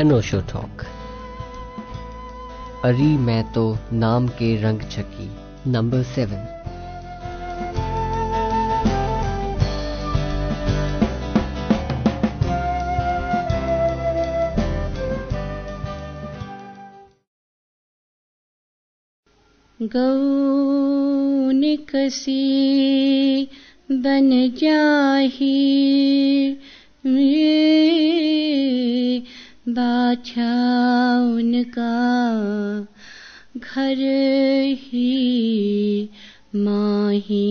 अनोशो talk अरी, मैं तो नाम के रंग छकी नंबर सेवन गौन कसी बन जाही बाछा उनका घर ही माही।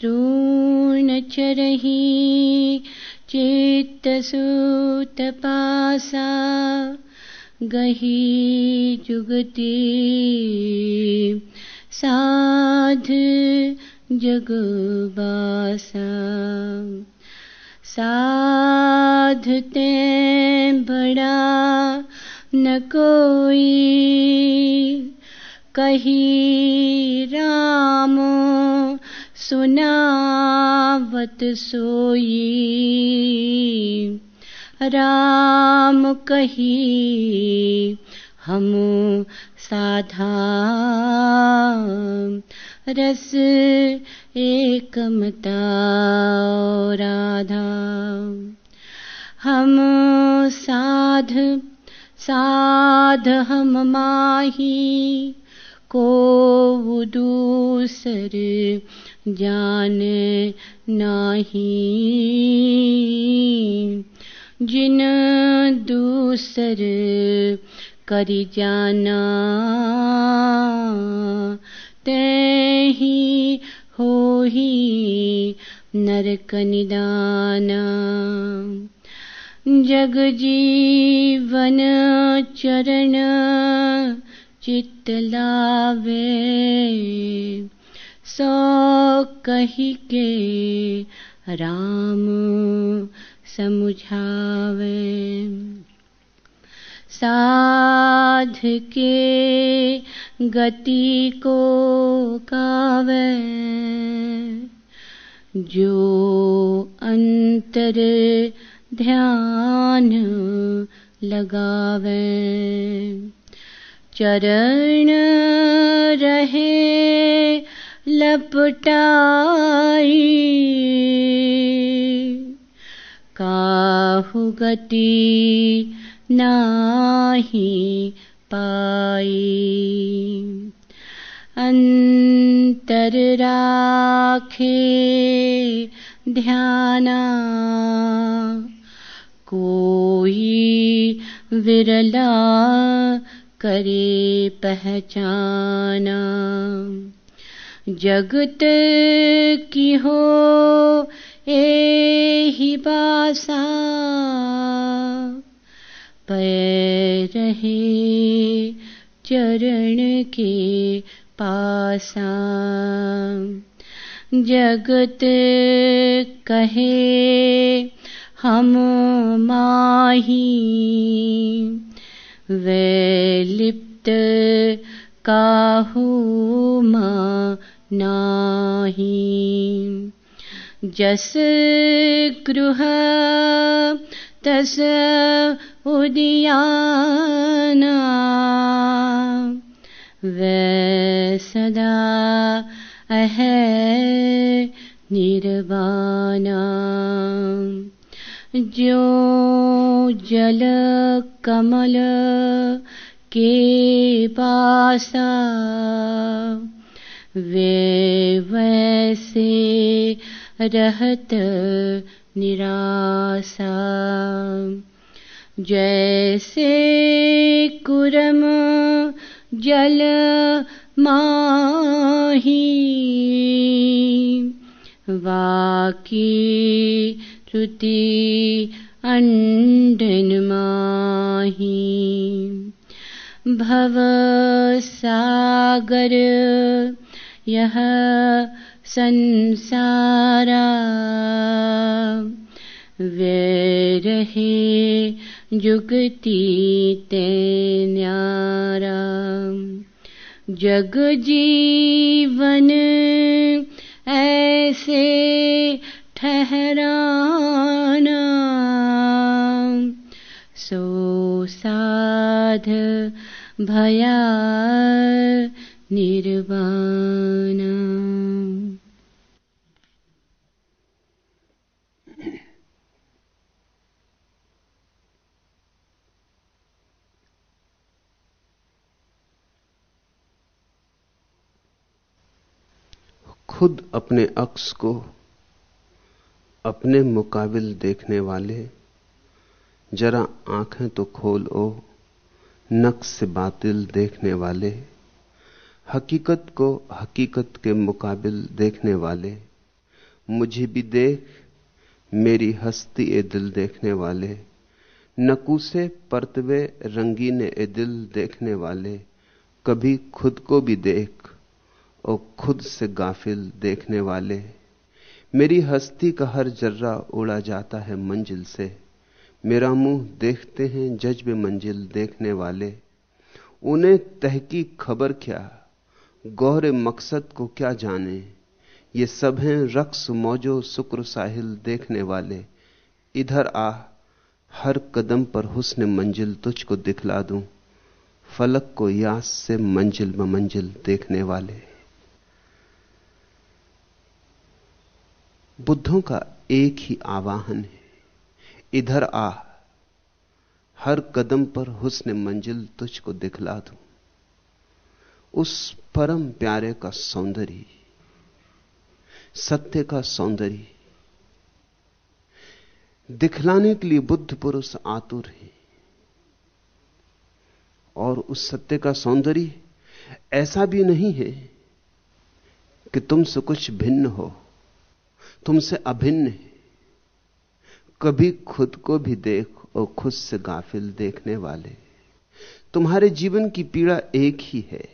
तृण चरही चित्त सूत पासा गही जुगती साध जगबासा साधते बड़ा न कोई। कही राम सुनावत सोई। राम कही हम साधा। रस, एकमता राधा। हम साध साध हम माही, को दूसर जान नाही। जिन दूसर करी जाना ते ही हो ही नरक निदाना। जग जीवन चरण चित्त लावे, सो कही के राम समुझावे। साध के गति को कावे। जो अंतर ध्यान लगावे। चरण रहे लपटाई। काहु गति नाही पाई अंतर राखे ध्याना कोई विरला करे पहचाना। जगत की हो एहि बासा रहे। चरण के पासा जगत कहे, हम माही। वे लिप्त काहू नाही जस गृह, तस उदियाना। वै सदा अह निर्वाणा जो जल कमल के पासा वे वैसे रहत निराशा। जैसे कुरम जल माही। वाकी श्रुति अंडन माही। भव सागर यह संसारा। वे रहे जुगती ते न्यारा जग जीवन ऐसे ठहराना। साध भया निर्वाण। खुद अपने अक्स को अपने मुकाबिल देखने वाले, जरा आँखें तो खोल ओ नक्स बातिल देखने वाले, हकीकत को हकीकत के मुकाबिल देखने वाले, मुझे भी देख, मेरी हस्ती ए दिल देखने वाले, नकूसे परतवे रंगीन ए दिल देखने वाले, कभी खुद को भी देख और खुद से गाफिल देखने वाले। मेरी हस्ती का हर जर्रा उड़ा जाता है मंजिल से। मेरा मुँह देखते हैं जज्ब मंजिल देखने वाले। उन्हें तहकी खबर क्या? गौर मकसद को क्या जाने? ये सब हैं रक्स मौजो शुक्र साहिल देखने वाले। इधर आ, हर कदम पर हुस्न मंजिल तुझको दिखला दूँ। फलक को यास से मंजिल ब मंजिल देखने वाले। बुद्धों का एक ही आवाहन है। इधर आ, हर कदम पर हुस्न मंजिल तुझको दिखला दूँ। उस परम प्यारे का सौंदर्य, सत्य का सौंदर्य, दिखलाने के लिए बुद्ध पुरुष आतुर है। और उस सत्य का सौंदर्य ऐसा भी नहीं है कि तुमसे कुछ भिन्न हो। तुमसे अभिन्न है। कभी खुद को भी देख और खुद से गाफिल देखने वाले। तुम्हारे जीवन की पीड़ा एक ही है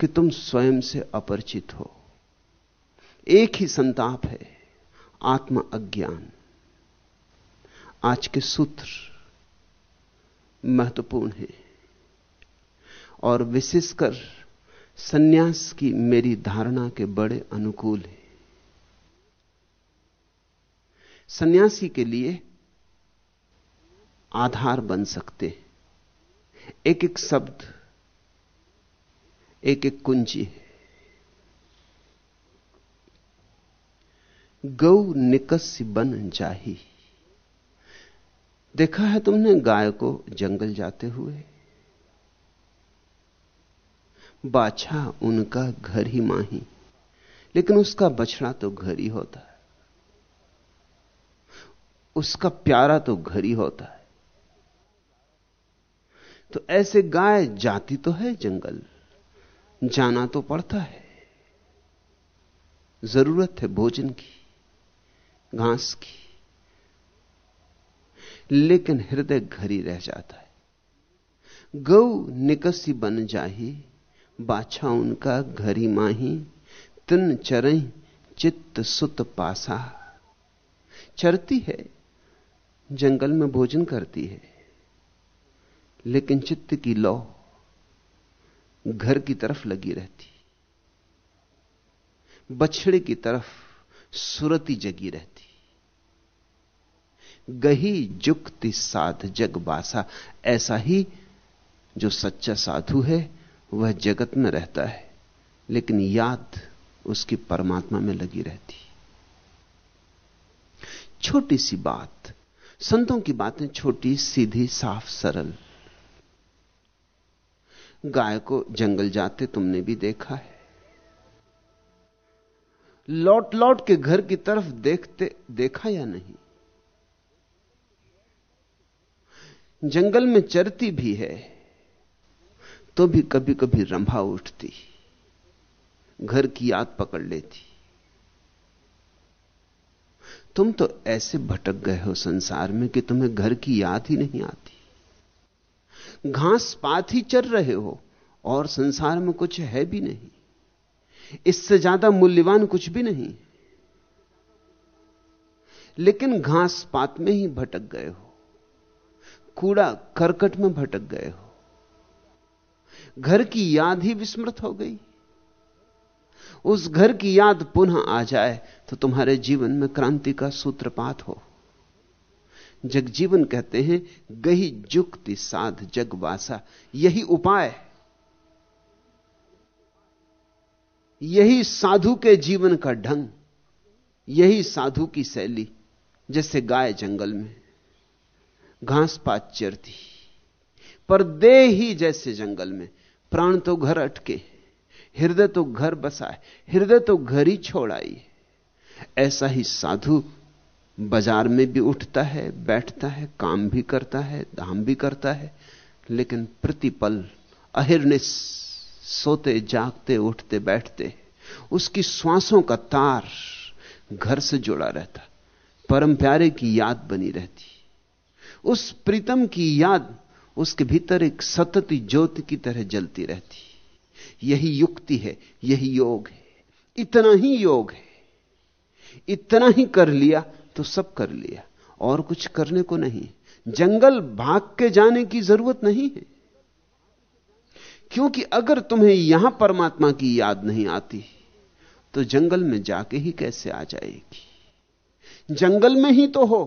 कि तुम स्वयं से अपरिचित हो। एक ही संताप है, आत्म अज्ञान। आज के सूत्र महत्वपूर्ण है और विशेषकर सन्यास की मेरी धारणा के बड़े अनुकूल है। सन्यासी के लिए आधार बन सकते एक एक शब्द एक एक कुंजी है। गौ निकस बन जाही। देखा है तुमने गाय को जंगल जाते हुए? बाछा उनका घर ही माही, लेकिन उसका बछड़ा तो घर ही होता है। उसका प्यारा तो घर ही होता है। तो ऐसे गाय जाती तो है जंगल, जाना तो पड़ता है। ज़रूरत है भोजन की, घास की, लेकिन हृदय घरी रह जाता है। गौ निकसी बन जाही, बाछा उनका घरी माही, तिन चरई चित्त सुत पासा। चरती है जंगल में भोजन करती है, लेकिन चित्त की लौ घर की तरफ़ लगी रहती, बछड़े की तरफ़ सुरती जगी रहती। गही जुक्ति साध जग बासा, ऐसा ही जो सच्चा साधु है, वह जगत में रहता है, लेकिन याद उसकी परमात्मा में लगी रहती। छोटी सी बात संतों की बातें छोटी, सीधी, साफ़, सरल। गाय को जंगल जाते तुमने भी देखा है। लौट लौट के घर की तरफ़ देखते, देखा या नहीं? जंगल में चरती भी है तो भी कभी कभी रंभा उठती। घर की याद पकड़ लेती। तुम तो ऐसे भटक गए हो संसार में कि तुम्हें घर की याद ही नहीं आती। घास पात ही चल रहे हो और संसार में कुछ है भी नहीं। इससे ज़्यादा मूल्यवान कुछ भी नहीं। लेकिन घास पात में ही भटक गए हो। कूड़ा करकट में भटक गए हो। घर की याद ही विस्मृत हो गई। उस घर की याद पुनः आ जाए तो तुम्हारे जीवन में क्रांति का सूत्रपात हो। जगजीवन कहते हैं, गही जुक्ति साध जगवासा यही उपाय यही साधु के जीवन का ढंग, यही साधु की शैली, जैसे गाय जंगल में। घास पात चरती, पर दे ही जैसे जंगल में। प्राण तो घर अटके, हृदय तो घर बसाए, हृदय तो घर ही छोड़ आई ऐसा ही साधु बाज़ार में भी उठता है, बैठता है, काम भी करता है धाम भी करता है, लेकिन प्रतिपल अहिर्निश सोते, जागते, उठते, बैठते, उसकी श्वासों का तार घर से जुड़ा रहता, परम प्यारे की याद बनी रहती। उस प्रीतम की याद उसके भीतर एक सतत ज्योति की तरह जलती रहती। यही युक्ति है, यही योग है, इतना ही योग है। इतना ही कर लिया तो सब कर लिया। और कुछ करने को नहीं। जंगल भाग के जाने की ज़रूरत नहीं है। क्योंकि अगर तुम्हें यहाँ परमात्मा की याद नहीं आती तो जंगल में जाके ही कैसे आ जाएगी? जंगल में ही तो हो।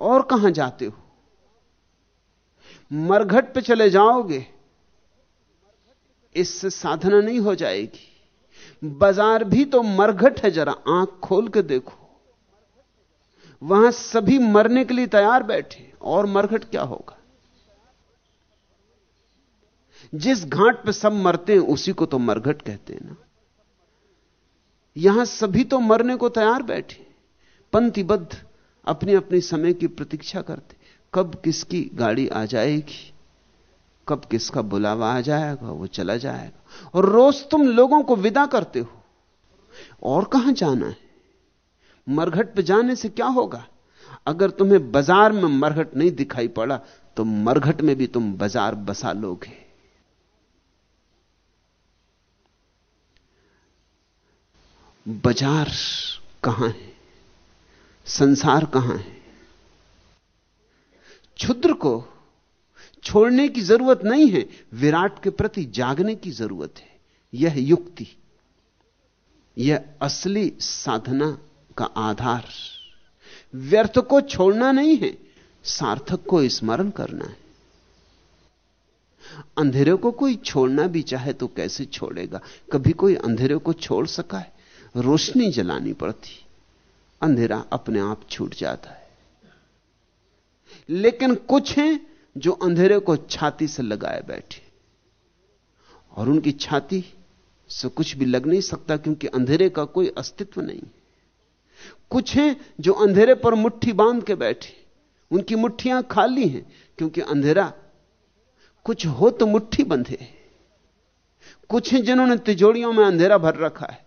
और कहाँ जाते हो? मरघट पे चले जाओगे, इससे साधना नहीं हो जाएगी। बाज़ार भी तो मरघट है जरा, आँख खोल के देखो। वहाँ सभी मरने के लिए तैयार बैठे, और मरघट क्या होगा? जिस घाट पे सब मरते हैं, उसी को तो मरघट कहते हैं ना। यहाँ सभी तो मरने को तैयार बैठे, पंक्तिबद्ध अपनी अपनी समय की प्रतीक्षा करते, कब किसकी गाड़ी आ जाएगी? कब किसका बुलावा आ जाएगा, वो चला जाएगा। और रोज तुम लोगों को विदा करते हो। और कहाँ जाना है? मरघट पे जाने से क्या होगा? अगर तुम्हें बाज़ार में मरघट नहीं दिखाई पड़ा तो मरघट में भी तुम बाज़ार बसा लोगे। बाज़ार कहाँ है? संसार कहाँ है? क्षुद्र को छोड़ने की ज़रूरत नहीं है, विराट के प्रति जागने की ज़रूरत है। यह युक्ति, यह असली साधना का आधार। व्यर्थ को छोड़ना नहीं है, सार्थक को स्मरण करना है। अंधेरे को कोई छोड़ना भी चाहे तो कैसे छोड़ेगा? कभी कोई अंधेरे को छोड़ सका है? रोशनी जलानी पड़ती। अंधेरा अपने आप छूट जाता है। लेकिन कुछ हैं जो अंधेरे को छाती से लगाए बैठे। और उनकी छाती से कुछ भी लग नहीं सकता क्योंकि अंधेरे का कोई अस्तित्व नहीं। कुछ हैं जो अंधेरे पर मुट्ठी बाँध के बैठे। उनकी मुट्ठियाँ खाली हैं क्योंकि अंधेरा कुछ हो तो मुट्ठी बंधे कुछ हैं जिन्होंने तिजोड़ियों में अंधेरा भर रखा है।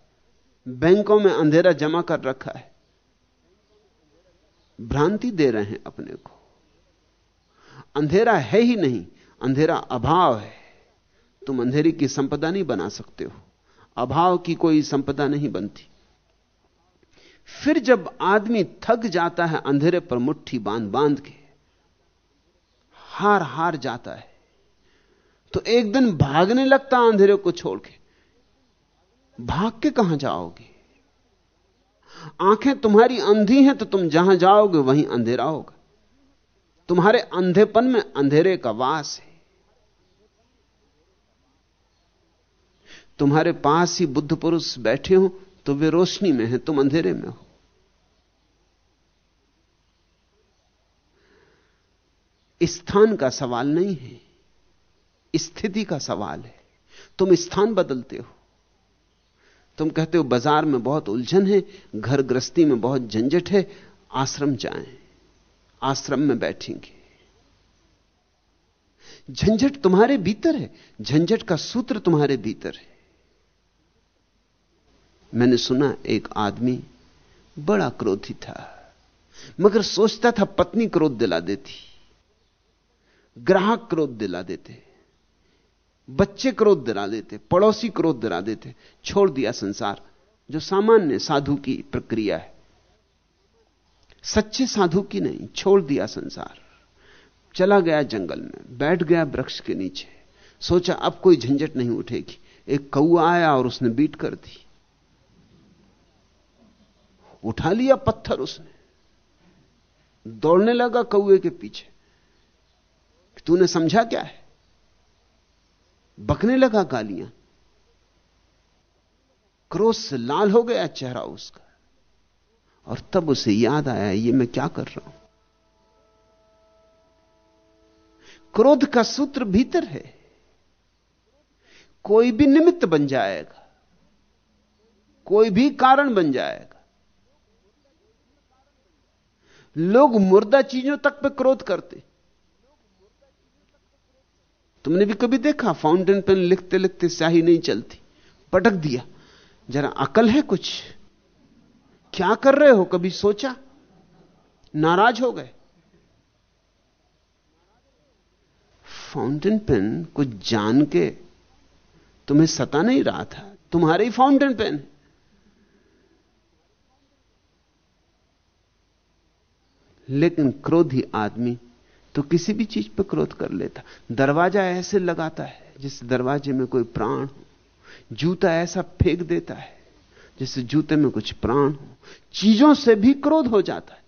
बैंकों में अंधेरा जमा कर रखा है। भ्रांति दे रहे हैं अपने को। अंधेरा है ही नहीं, अंधेरा अभाव है। तुम अंधेरी की संपदा नहीं बना सकते हो। अभाव की कोई संपदा नहीं बनती। फिर जब आदमी थक जाता है, अंधेरे पर मुट्ठी बाँध बाँध के, हार हार जाता है तो एक दिन भागने लगता अंधेरे को छोड़ के। भाग के कहाँ जाओगे? आँखें तुम्हारी अंधी हैं तो तुम जहाँ जाओगे, वहीं अंधेरा होगा। तुम्हारे अंधेपन में अंधेरे का वास है। तुम्हारे पास ही बुद्ध पुरुष बैठे हो तो वे रोशनी में हैं, तुम अंधेरे में हो। स्थान का सवाल नहीं है स्थिति का सवाल है। तुम स्थान बदलते हो। तुम कहते हो, बाज़ार में बहुत उलझन है, घर गृहस्थी में बहुत झंझट है, आश्रम जाएँ। आश्रम में बैठेंगे। झंझट तुम्हारे भीतर है, झंझट का सूत्र तुम्हारे भीतर है। मैंने सुना एक आदमी बड़ा क्रोधी था, मगर सोचता था पत्नी क्रोध दिला देती, ग्राहक क्रोध दिला देते, बच्चे क्रोध दिला देते, पड़ोसी क्रोध दिला देते, छोड़ दिया संसार, जो सामान्य साधु की प्रक्रिया है। सच्चे साधु की नहीं, छोड़ दिया संसार। चला गया जंगल में, बैठ गया वृक्ष के नीचे। सोचा अब कोई झंझट नहीं उठेगी। एक कौआ आया और उसने बीट कर दी। उठा लिया पत्थर उसने। दौड़ने लगा कौए के पीछे। तूने समझा क्या है? बकने लगा गालियाँ। क्रोध से लाल हो गया चेहरा उसका। और तब उसे याद आया, ये मैं क्या कर रहा हूँ? क्रोध का सूत्र भीतर है। कोई भी निमित्त बन जाएगा, कोई भी कारण बन जाएगा। लोग मुर्दा चीज़ों तक पे क्रोध करते। तुमने भी कभी देखा, फाउंटेन पेन लिखते लिखते स्याही नहीं चलती। पटक दिया, जरा अकल है कुछ? क्या कर रहे हो? कभी सोचा? नाराज़ हो गए? फाउंटेन पेन कुछ जान के तुम्हें सता नहीं रहा था। तुम्हारे ही फाउंटेन पेन लेकिन क्रोधी आदमी तो किसी भी चीज़ पर क्रोध कर लेता। दरवाज़ा ऐसे लगाता है जिस दरवाजे में कोई प्राण हो। जूता ऐसा फेंक देता है। जैसे जूते में कुछ प्राण हो, चीज़ों से भी क्रोध हो जाता है।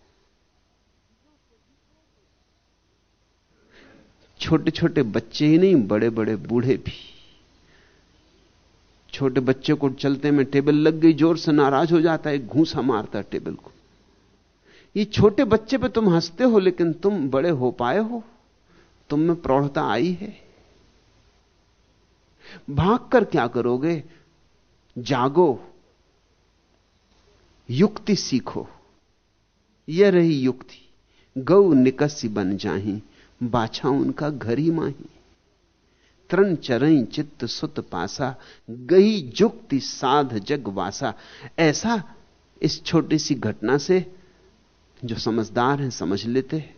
छोटे छोटे बच्चे ही नहीं बड़े बड़े बूढ़े भी। छोटे बच्चे को चलते में टेबल लग गई, ज़ोर से नाराज़ हो जाता है, घूसा मारता है टेबल को। ये छोटे बच्चे पे तुम हँसते हो, लेकिन तुम बड़े हो पाए हो। तुम में प्रौढ़ता आई है। भाग कर क्या करोगे? जागो। युक्ति सीखो। यह रही युक्ति। गौ निकसी बन जाही, बाछा उनका घर ही माही। तरण चरई चित्त सुत पासा गई जुक्ति साध जग वासा। ऐसा इस छोटी सी घटना से जो समझदार हैं, समझ लेते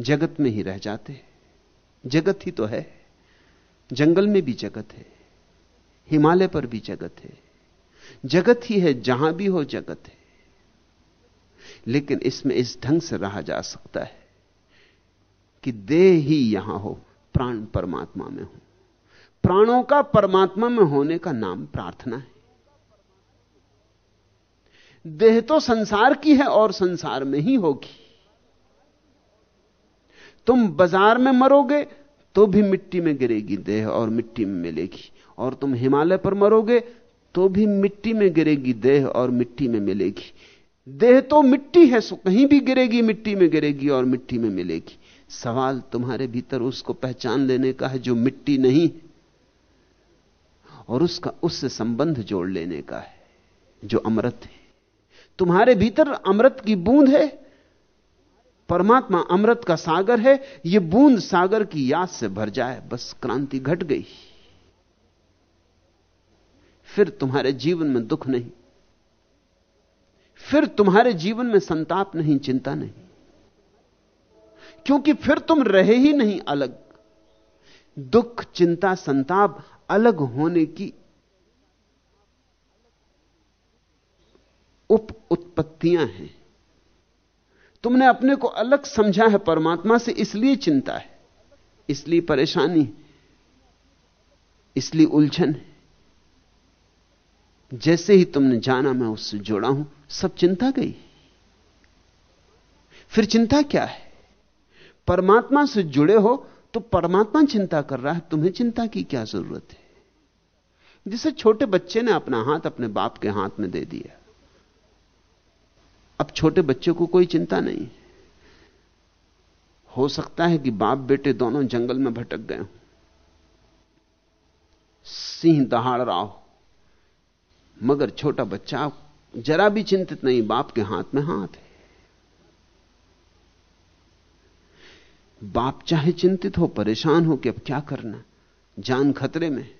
जगत में ही रह जाते जगत ही तो है। जंगल में भी जगत है। हिमालय पर भी जगत है। जगत ही है, जहाँ भी हो जगत है। लेकिन इसमें इस ढंग से रहा जा सकता है कि देह ही यहाँ हो, प्राण परमात्मा में हो। प्राणों का परमात्मा में होने का नाम प्रार्थना है। देह तो संसार की है और संसार में ही होगी। तुम बाज़ार में मरोगे तो भी मिट्टी में गिरेगी देह और मिट्टी में मिलेगी, और तुम हिमालय पर मरोगे तो भी मिट्टी में गिरेगी देह और मिट्टी में मिलेगी। देह तो मिट्टी है, सो कहीं भी गिरेगी, मिट्टी में गिरेगी और मिट्टी में मिलेगी। सवाल तुम्हारे भीतर उसको पहचान लेने का है जो मिट्टी नहीं, और उसका उससे संबंध जोड़ लेने का है, जो अमृत है। तुम्हारे भीतर अमृत की बूंद है, परमात्मा अमृत का सागर है यह बूंद सागर की याद से भर जाए, बस क्रांति घट गई। फिर तुम्हारे जीवन में दुख नहीं। फिर तुम्हारे जीवन में संताप नहीं, चिंता नहीं। क्योंकि फिर तुम रहे ही नहीं अलग। दुख, चिंता, संताप अलग होने की उप उत्पत्तियाँ हैं। तुमने अपने को अलग समझा है, परमात्मा से इसलिए चिंता है, इसलिए परेशानी इसलिए उलझन है। जैसे ही तुमने जाना मैं उससे जुड़ा हूँ, सब चिंता गई। फिर चिंता क्या है? परमात्मा से जुड़े हो तो परमात्मा चिंता कर रहा है, तुम्हें चिंता की क्या ज़रूरत है? जिसे छोटे बच्चे ने अपना हाथ अपने बाप के हाथ में दे दिया। अब छोटे बच्चे को कोई चिंता नहीं। हो सकता है कि बाप बेटे दोनों जंगल में भटक गए हो। सिंह दहाड़ रहा हो। मगर छोटा बच्चा जरा भी चिंतित नहीं, बाप के हाथ में हाथ है। बाप चाहे चिंतित हो, परेशान हो कि अब क्या करना, जान खतरे में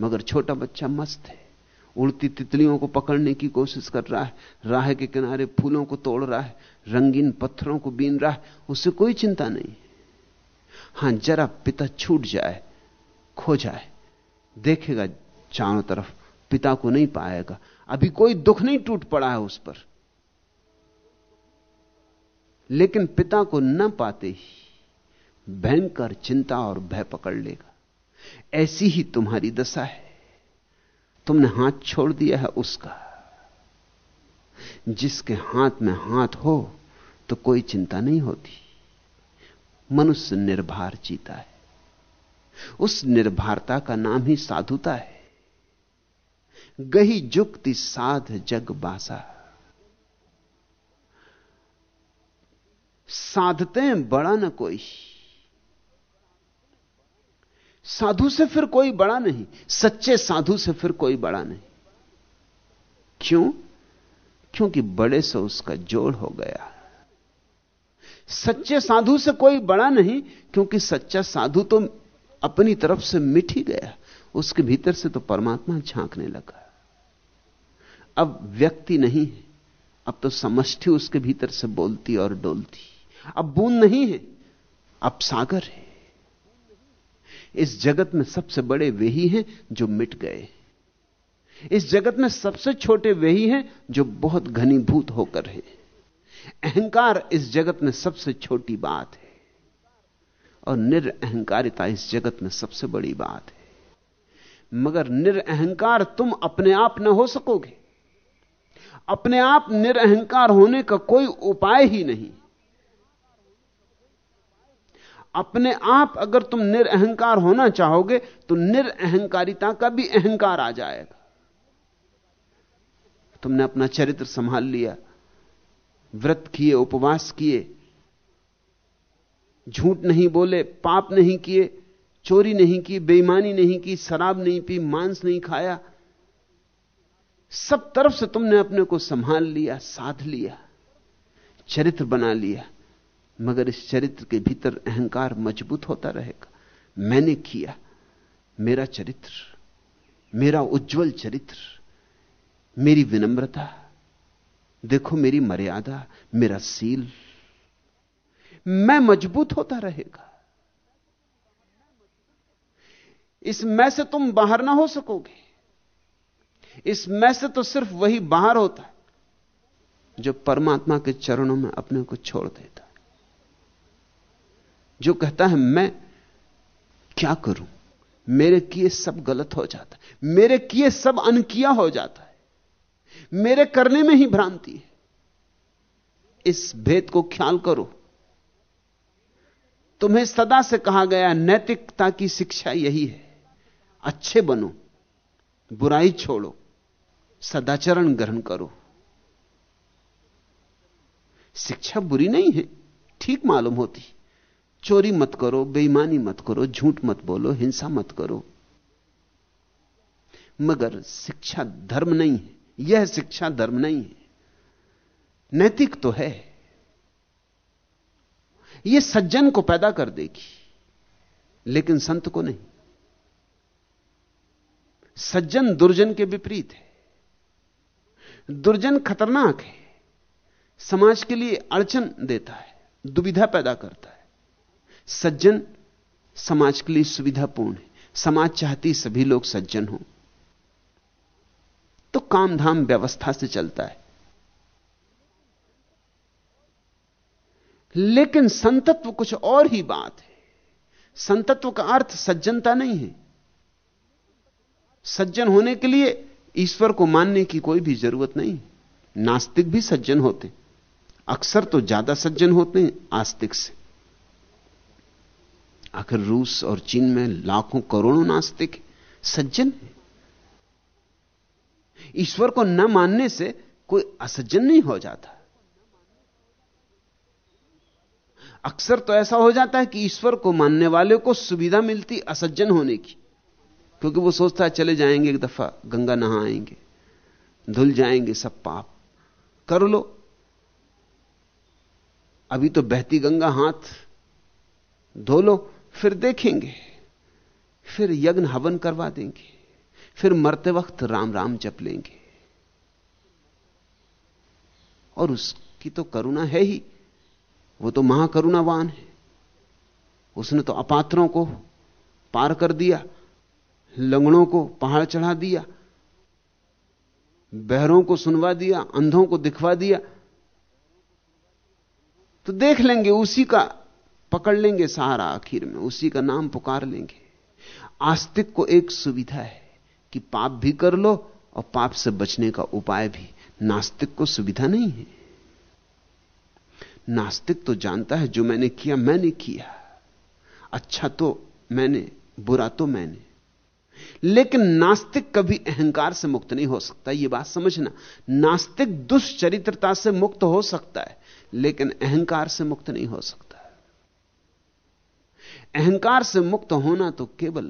मगर छोटा बच्चा मस्त है। उड़ती तितलियों को पकड़ने की कोशिश कर रहा है, राह के किनारे फूलों को तोड़ रहा है, रंगीन पत्थरों को बीन रहा है, उससे कोई चिंता नहीं हाँ, जरा पिता छूट जाए, खो जाए, देखेगा चारों तरफ़ पिता को नहीं पाएगा। अभी कोई दुख नहीं टूट पड़ा है उस पर। लेकिन पिता को न पाते ही भयंकर चिंता और भय पकड़ लेगा। ऐसी ही तुम्हारी दशा है। तुमने हाथ छोड़ दिया है उसका। जिसके हाथ में हाथ हो तो कोई चिंता नहीं होती। मनुष्य निर्भर जीता है। उस निर्भरता का नाम ही साधुता है। गही जुक्ति साध जग बासा। साधते हैं, बड़ा न कोई। साधु से फिर कोई बड़ा नहीं, सच्चे साधु से फिर कोई बड़ा नहीं। क्यों? क्योंकि बड़े से उसका जोड़ हो गया। सच्चे साधु से कोई बड़ा नहीं, क्योंकि सच्चा साधु तो अपनी तरफ़ से मिट ही गया। उसके भीतर से तो परमात्मा झांकने लगा। अब व्यक्ति नहीं है। अब तो समष्टि उसके भीतर से बोलती और डोलती। अब बूंद नहीं है, अब सागर है। इस जगत में सबसे बड़े वे ही हैं जो मिट गए। इस जगत में सबसे छोटे वे ही हैं जो बहुत घनीभूत होकर हैं। अहंकार इस जगत में सबसे छोटी बात है। और निरअहकारिता इस जगत में सबसे बड़ी बात है। मगर निरअहकार तुम अपने आप न हो सकोगे। अपने आप निरअहकार होने का कोई उपाय ही नहीं। अपने आप अगर तुम निरअहकार होना चाहोगे तो निरअहकारिता का भी अहंकार आ जाएगा। तुमने अपना चरित्र संभाल लिया, व्रत किए, उपवास किए, झूठ नहीं बोले, पाप नहीं किए, चोरी नहीं की, बेईमानी नहीं की, शराब नहीं पी, मांस नहीं खाया सब तरफ़ से तुमने अपने को संभाल लिया, साध लिया, चरित्र बना लिया, मगर इस चरित्र के भीतर अहंकार मज़बूत होता रहेगा। मैंने किया मेरा चरित्र, मेरा उज्जवल चरित्र, मेरी विनम्रता, देखो मेरी मर्यादा, मेरा सील, मैं मज़बूत होता रहेगा। इस मैं से तुम बाहर ना हो सकोगे। इस मैं से तो सिर्फ़ वही बाहर होता है, जो परमात्मा के चरणों में अपने को छोड़ देता है। जो कहता है, मैं क्या करूँ? मेरे किए सब गलत हो जाता है। मेरे किए सब अनकिया हो जाता है। मेरे करने में ही भ्रांति है। इस भेद को ख्याल करो। तुम्हें सदा से कहा गया नैतिकता की शिक्षा यही है। अच्छे बनो, बुराई छोड़ो। सदाचरण ग्रहण करो। शिक्षा बुरी नहीं है, ठीक मालूम होती। चोरी मत करो, बेईमानी मत करो, झूठ मत बोलो, हिंसा मत करो। मगर शिक्षा धर्म नहीं है, यह शिक्षा धर्म नहीं है। नैतिक तो है। यह सज्जन को पैदा कर देगी, लेकिन संत को नहीं। सज्जन दुर्जन के विपरीत है। दुर्जन खतरनाक है। समाज के लिए अड़चन देता है, दुविधा पैदा करता है। सज्जन समाज के लिए सुविधापूर्ण है। समाज चाहती सभी लोग सज्जन हों। तो काम धाम व्यवस्था से चलता है। लेकिन संतत्व कुछ और ही बात है। संतत्व का अर्थ सज्जनता नहीं है। सज्जन होने के लिए ईश्वर को मानने की कोई भी ज़रूरत नहीं। नास्तिक भी सज्जन होते। अक्सर तो ज़्यादा सज्जन होते हैं आस्तिक से। आखिर रूस और चीन में लाखों करोड़ों नास्तिक सज्जन है। ईश्वर को न मानने से कोई असज्जन नहीं हो जाता। अक्सर तो ऐसा हो जाता है कि ईश्वर को मानने वाले को सुविधा मिलती असज्जन होने की। क्योंकि वो सोचता है चले जाएँगे एक दफ़ा, गंगा नहा आएँगे धुल जाएँगे सब पाप। कर लो। अभी तो बहती गंगा हाथ, धो लो, फिर देखेंगे। फिर यज्ञ हवन करवा देंगे। फिर मरते वक्त राम राम जप लेंगे। और उसकी तो करुणा है ही। वो तो महाकरुणावान है। उसने तो अपात्रों को पार कर दिया। लंगड़ों को पहाड़ चढ़ा दिया, बहरों को सुनवा दिया, अंधों को दिखवा दिया। तो देख लेंगे, उसी का पकड़ लेंगे सहारा आखिर में, उसी का नाम पुकार लेंगे। आस्तिक को एक सुविधा है कि पाप भी कर लो और पाप से बचने का उपाय भी। नास्तिक को सुविधा नहीं है। नास्तिक तो जानता है, जो मैंने किया मैंने किया। अच्छा तो मैंने, बुरा तो मैंने। लेकिन नास्तिक कभी अहंकार से मुक्त नहीं हो सकता यह बात समझना। नास्तिक दुष्चरित्रता से मुक्त हो सकता है, लेकिन अहंकार से मुक्त नहीं हो सकता। अहंकार से मुक्त होना तो केवल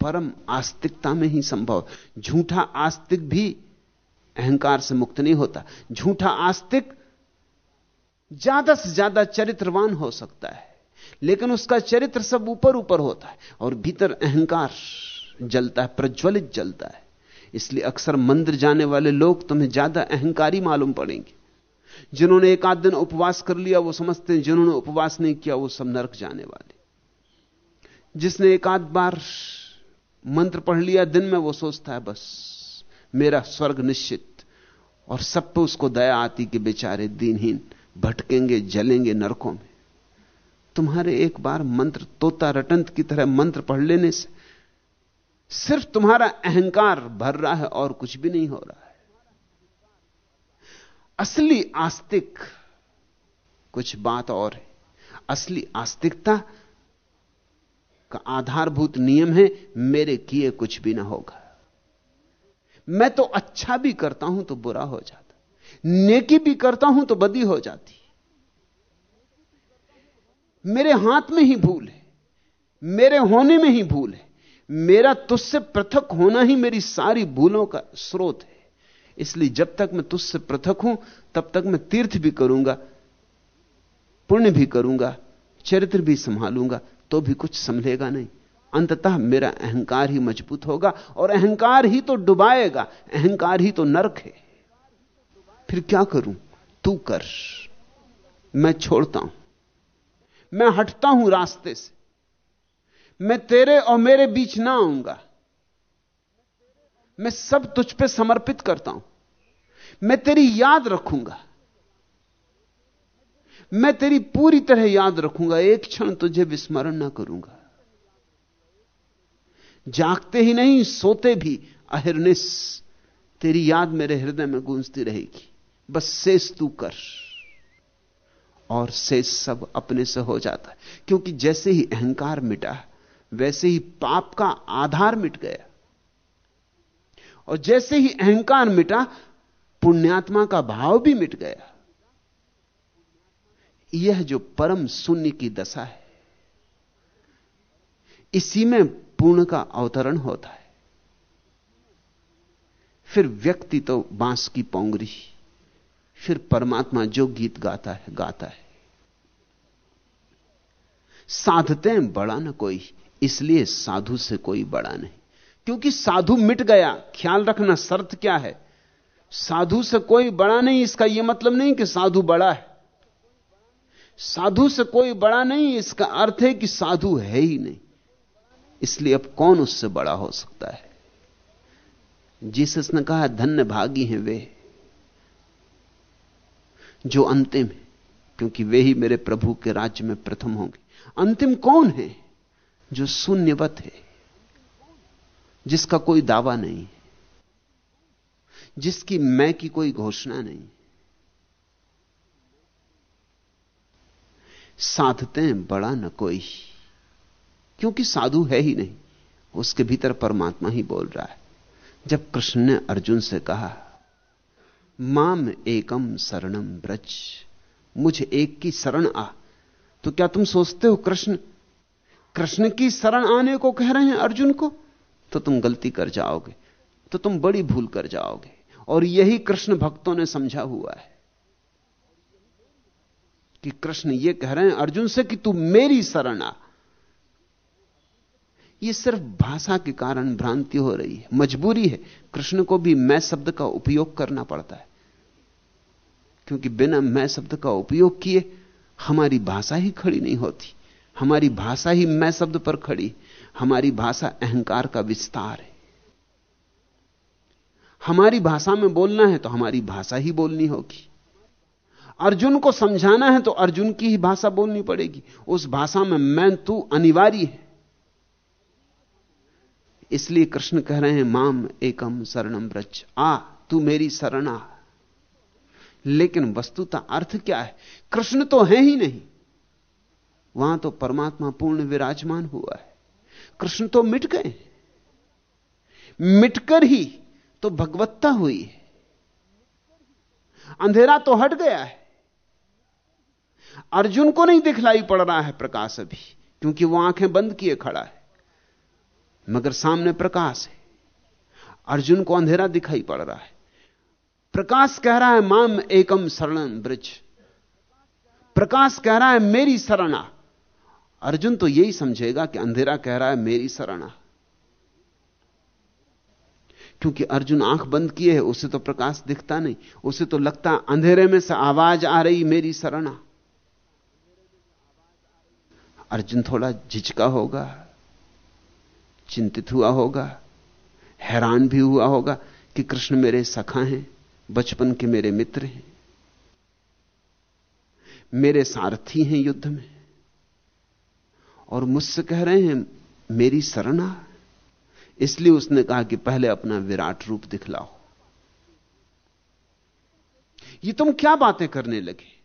परम आस्तिकता में ही संभव झूठा आस्तिक भी अहंकार से मुक्त नहीं होता। झूठा आस्तिक ज़्यादा से ज़्यादा चरित्रवान हो सकता है, लेकिन उसका चरित्र सब ऊपर ऊपर होता है और भीतर अहंकार जलता है, प्रज्वलित जलता है। इसलिए अक्सर मंदिर जाने वाले लोग तुम्हें ज़्यादा अहंकारी मालूम पड़ेंगे। जिन्होंने एक आध दिन उपवास कर लिया, वो समझते हैं जिन्होंने उपवास नहीं किया, वो सब नरक जाने वाले। जिसने एक आध बार मंत्र पढ़ लिया, दिन में वो सोचता है, बस, मेरा स्वर्ग निश्चित। और सब पे उसको दया आती कि बेचारे दिनहीन भटकेंगे, जलेंगे नरकों में। तुम्हारे एक बार मंत्र, तोता रटंत की तरह मंत्र पढ़ लेने से सिर्फ़ तुम्हारा अहंकार भर रहा है और कुछ भी नहीं हो रहा है। असली आस्तिक, कुछ बात और है। असली आस्तिकता का आधारभूत नियम है, मेरे किए कुछ भी ना होगा। मैं तो अच्छा भी करता हूँ तो बुरा हो जाता। नेकी भी करता हूँ तो बदी हो जाती। मेरे हाथ में ही भूल है, मेरे होने में ही भूल है। मेरा तुझसे पृथक होना ही मेरी सारी भूलों का स्रोत है। इसलिए जब तक मैं तुझसे पृथक हूँ, तब तक मैं तीर्थ भी करूँगा, पुण्य भी करूँगा, चरित्र भी संभालूँगा तो भी कुछ संभलेगा नहीं। अंततः मेरा अहंकार ही मज़बूत होगा और अहंकार ही तो डुबाएगा, अहंकार ही तो नरक है। फिर क्या करूँ? तू कर। मैं छोड़ता हूँ। मैं हटता हूँ रास्ते से। मैं तेरे और मेरे बीच ना आऊँगा। मैं सब तुझ पे समर्पित करता हूँ। मैं तेरी याद रखूँगा। मैं तेरी पूरी तरह याद रखूँगा। एक क्षण तुझे विस्मरण ना करूँगा। जागते ही नहीं, सोते भी अहिर्निश तेरी याद मेरे हृदय में गूंजती रहेगी। बस शेष तू कर। और शेष सब अपने से हो जाता है। क्योंकि जैसे ही अहंकार मिटा वैसे ही पाप का आधार मिट गया। और जैसे ही अहंकार मिटा, पुण्यात्मा का भाव भी मिट गया। यह जो परम शून्य की दशा है, इसी में पूर्ण का अवतरण होता है। फिर व्यक्ति तो बाँस की पोंगरी, फिर परमात्मा जो गीत गाता है गाता है। साधते हैं बड़ा ना कोई इसलिए साधु से कोई बड़ा नहीं। क्योंकि साधु मिट गया, ख्याल रखना शर्त क्या है? साधु से कोई बड़ा नहीं, इसका यह मतलब नहीं कि साधु बड़ा है। साधु से कोई बड़ा नहीं, इसका अर्थ है कि साधु है ही नहीं। इसलिए अब कौन उससे बड़ा हो सकता है? जीसस ने कहा, धन्य भागी हैं वे, जो अंतिम है, क्योंकि वे ही मेरे प्रभु के राज्य में प्रथम होंगे। अंतिम कौन है? जो शून्यवत है, जिसका कोई दावा नहीं, जिसकी मैं की कोई घोषणा नहीं। साधते हैं बड़ा न कोई, क्योंकि साधु है ही नहीं, उसके भीतर परमात्मा ही बोल रहा है। जब कृष्ण ने अर्जुन से कहा, माम एकम शरणम ब्रज, मुझे एक की शरण आ। तो क्या तुम सोचते हो, कृष्ण कृष्ण की शरण आने को कह रहे हैं अर्जुन को तो तुम गलती कर जाओगे तो तुम बड़ी भूल कर जाओगे। और यही कृष्ण भक्तों ने समझा हुआ है कि कृष्ण ये कह रहे हैं अर्जुन से कि तू मेरी शरण आ। ये सिर्फ़ भाषा के कारण भ्रांति हो रही है, मजबूरी है। कृष्ण को भी मैं शब्द का उपयोग करना पड़ता है, क्योंकि बिना मैं शब्द का उपयोग किए हमारी भाषा ही खड़ी नहीं होती। हमारी भाषा ही मैं शब्द पर खड़ी, हमारी भाषा अहंकार का विस्तार है। हमारी भाषा में बोलना है तो हमारी भाषा ही बोलनी होगी। अर्जुन को समझाना है तो अर्जुन की ही भाषा बोलनी पड़ेगी। उस भाषा में मैं, तू अनिवार्य है। इसलिए कृष्ण कह रहे हैं, माम एकम शरणम ब्रज आ, तू मेरी शरण आ लेकिन वस्तुता अर्थ क्या है? कृष्ण तो है ही नहीं। वहाँ तो परमात्मा पूर्ण विराजमान हुआ है। कृष्ण तो मिट गए मिटकर ही तो भगवत्ता हुई है। अंधेरा तो हट गया है। अर्जुन को नहीं दिखलाई पड़ रहा है प्रकाश अभी, क्योंकि वो आँखें बंद किए खड़ा है। मगर सामने प्रकाश है। अर्जुन को अंधेरा दिखाई पड़ रहा है। प्रकाश कह रहा है, माम एकम शरण ब्रज। प्रकाश कह रहा है, मेरी शरणा। अर्जुन तो यही समझेगा कि अंधेरा कह रहा है, मेरी शरणा। क्योंकि अर्जुन आँख बंद किए है, उसे तो प्रकाश दिखता नहीं। उसे तो लगता अंधेरे में से आवाज़ आ रही, मेरी शरणा। अर्जुन थोड़ा झिझका होगा, चिंतित हुआ होगा, हैरान भी हुआ होगा कि कृष्ण मेरे सखा हैं, बचपन के मेरे मित्र हैं। मेरे सारथी हैं युद्ध में। और मुझसे कह रहे हैं, मेरी शरणा इसलिए उसने कहा कि पहले अपना विराट रूप दिखलाओ। ये तुम क्या बातें करने लगे?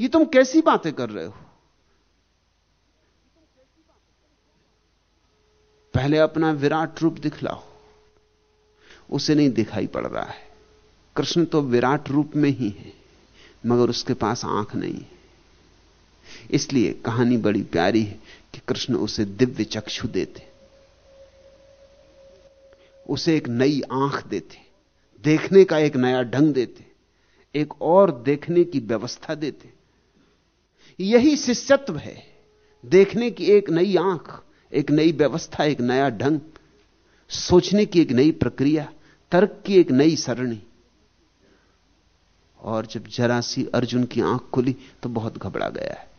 ये तुम कैसी बातें कर रहे हो? पहले अपना विराट रूप दिखलाओ। उसे नहीं दिखाई पड़ रहा है। कृष्ण तो विराट रूप में ही है, मगर उसके पास आँख नहीं है। इसलिए कहानी बड़ी प्यारी है। कि कृष्ण उसे दिव्य चक्षु देते। उसे एक नई आँख देते। देखने का एक नया ढंग देते। एक और देखने की व्यवस्था देते। यही शिष्यत्व है। देखने की एक नई आँख, एक नई व्यवस्था, एक नया ढंग। सोचने की एक नई प्रक्रिया, तर्क की एक नई सरणी। और जब जरा सी अर्जुन की आँख खुली तो बहुत घबरा गया है।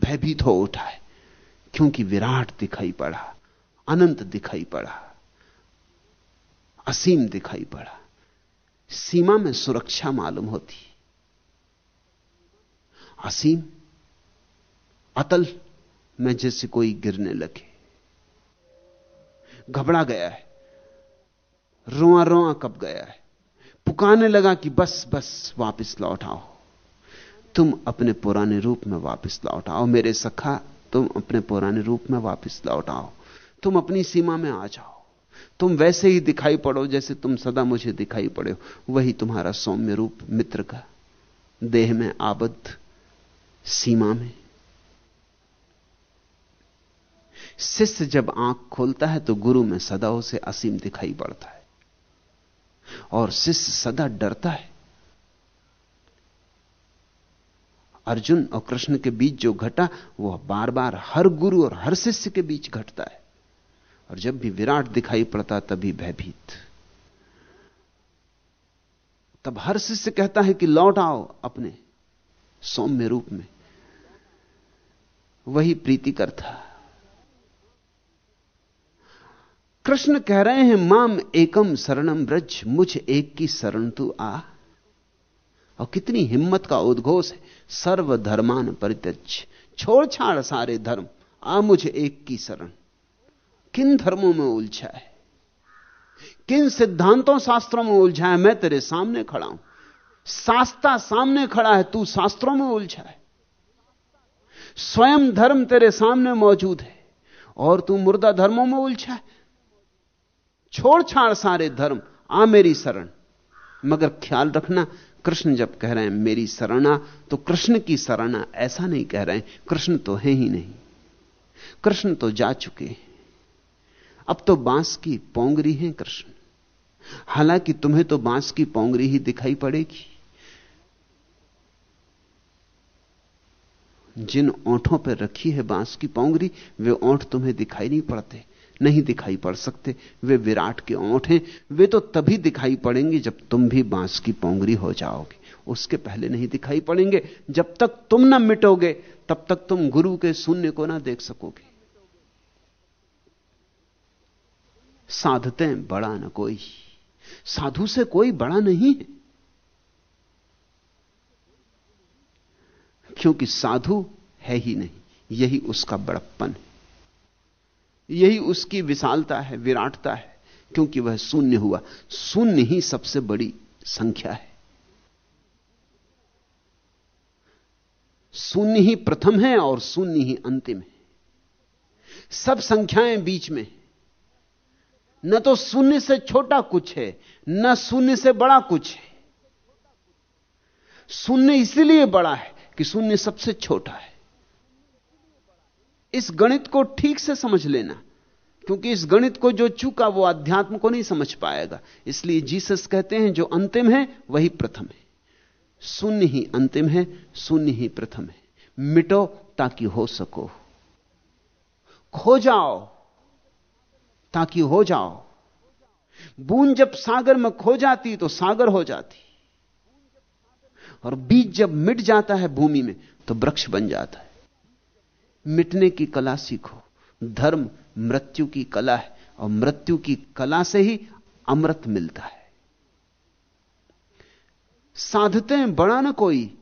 भयभीत हो उठा है, क्योंकि विराट दिखाई पड़ा, अनंत दिखाई पड़ा, असीम दिखाई पड़ा। सीमा में सुरक्षा मालूम होती। असीम, अतल में जैसे कोई गिरने लगे। घबरा गया है रोआ रोआ कब गया है। पुकारने लगा कि बस बस, वापस लौट आओ। तुम अपने पुराने रूप में वापस लौट आओ। मेरे सखा, तुम अपने पुराने रूप में वापस लौट आओ। तुम अपनी सीमा में आ जाओ। तुम वैसे ही दिखाई पड़ो जैसे तुम सदा मुझे दिखाई पड़े हो। वही तुम्हारा सौम्य रूप, मित्र का। देह में आबद्ध सीमा में। शिष्य जब आँख खोलता है तो गुरु में सदा उसे असीम दिखाई पड़ता है। और शिष्य सदा डरता है। अर्जुन और कृष्ण के बीच जो घटा वह बार बार हर गुरु और हर शिष्य के बीच घटता है। और जब भी विराट दिखाई पड़ता, तभी भयभीत। तब हर शिष्य कहता है कि लौट आओ अपने सौम्य रूप में। वही प्रीति करता कृष्ण कह रहे हैं, माम एकम शरणम ब्रज मुझ एक की शरण तू आ। और कितनी हिम्मत का उद्घोष है। सर्व धर्मान परित्यज छोड़ छाड़ सारे धर्म। आ मुझे एक की शरण। किन धर्मों में उलझा है? किन सिद्धांतों शास्त्रों में उलझा है? मैं तेरे सामने खड़ा हूँ। शास्ता सामने खड़ा है, तू शास्त्रों में उलझा है। स्वयं धर्म तेरे सामने मौजूद है और तू मुर्दा धर्मों में उलझा है। छोड़ छाड़ सारे धर्म। आ मेरी शरण। मगर ख्याल रखना कृष्ण जब कह रहे हैं, मेरी शरणा तो कृष्ण की शरणा, ऐसा नहीं कह रहे हैं, कृष्ण तो है ही नहीं। कृष्ण तो जा चुके हैं। अब तो बाँस की पोंगरी है कृष्ण। हालाँकि तुम्हें तो बाँस की पोंगरी ही दिखाई पड़ेगी। जिन ओंठों पर रखी है बाँस की पोंगरी, वे ओंठ तुम्हें दिखाई नहीं पड़ते। नहीं दिखाई पड़ सकते। वे विराट के ओंठ हैं। वे तो तभी दिखाई पड़ेंगे जब तुम भी बाँस की पोंगरी हो जाओगे। उसके पहले नहीं दिखाई पड़ेंगे। जब तक तुम ना मिटोगे, तब तक तुम गुरु के शून्य को ना देख सकोगे। साधते बड़ा ना कोई। साधु से कोई बड़ा नहीं है। क्योंकि साधु है ही नहीं। यही उसका बड़प्पन है। यही उसकी विशालता है, विराटता है, क्योंकि वह शून्य हुआ। शून्य ही सबसे बड़ी संख्या है। शून्य ही प्रथम है और शून्य ही अंतिम है। सब संख्याएँ बीच में न तो शून्य से छोटा कुछ है, न शून्य से बड़ा कुछ है। शून्य इसलिए बड़ा है कि शून्य सबसे छोटा है। इस गणित को ठीक से समझ लेना, क्योंकि इस गणित को जो चूका वो अध्यात्म को नहीं समझ पाएगा। इसलिए जीसस कहते हैं, जो अंतिम है, वही प्रथम है। शून्य ही अंतिम है, शून्य ही प्रथम है। मिटो ताकि हो सको। खो जाओ ताकि हो जाओ। बूंद जब सागर में खो जाती तो सागर हो जाती। और बीज जब मिट जाता है भूमि में तो वृक्ष बन जाता है। मिटने की कला सीखो। धर्म मृत्यु की कला है और मृत्यु की कला से ही अमृत मिलता है। साधते हैं, बड़ा न कोई।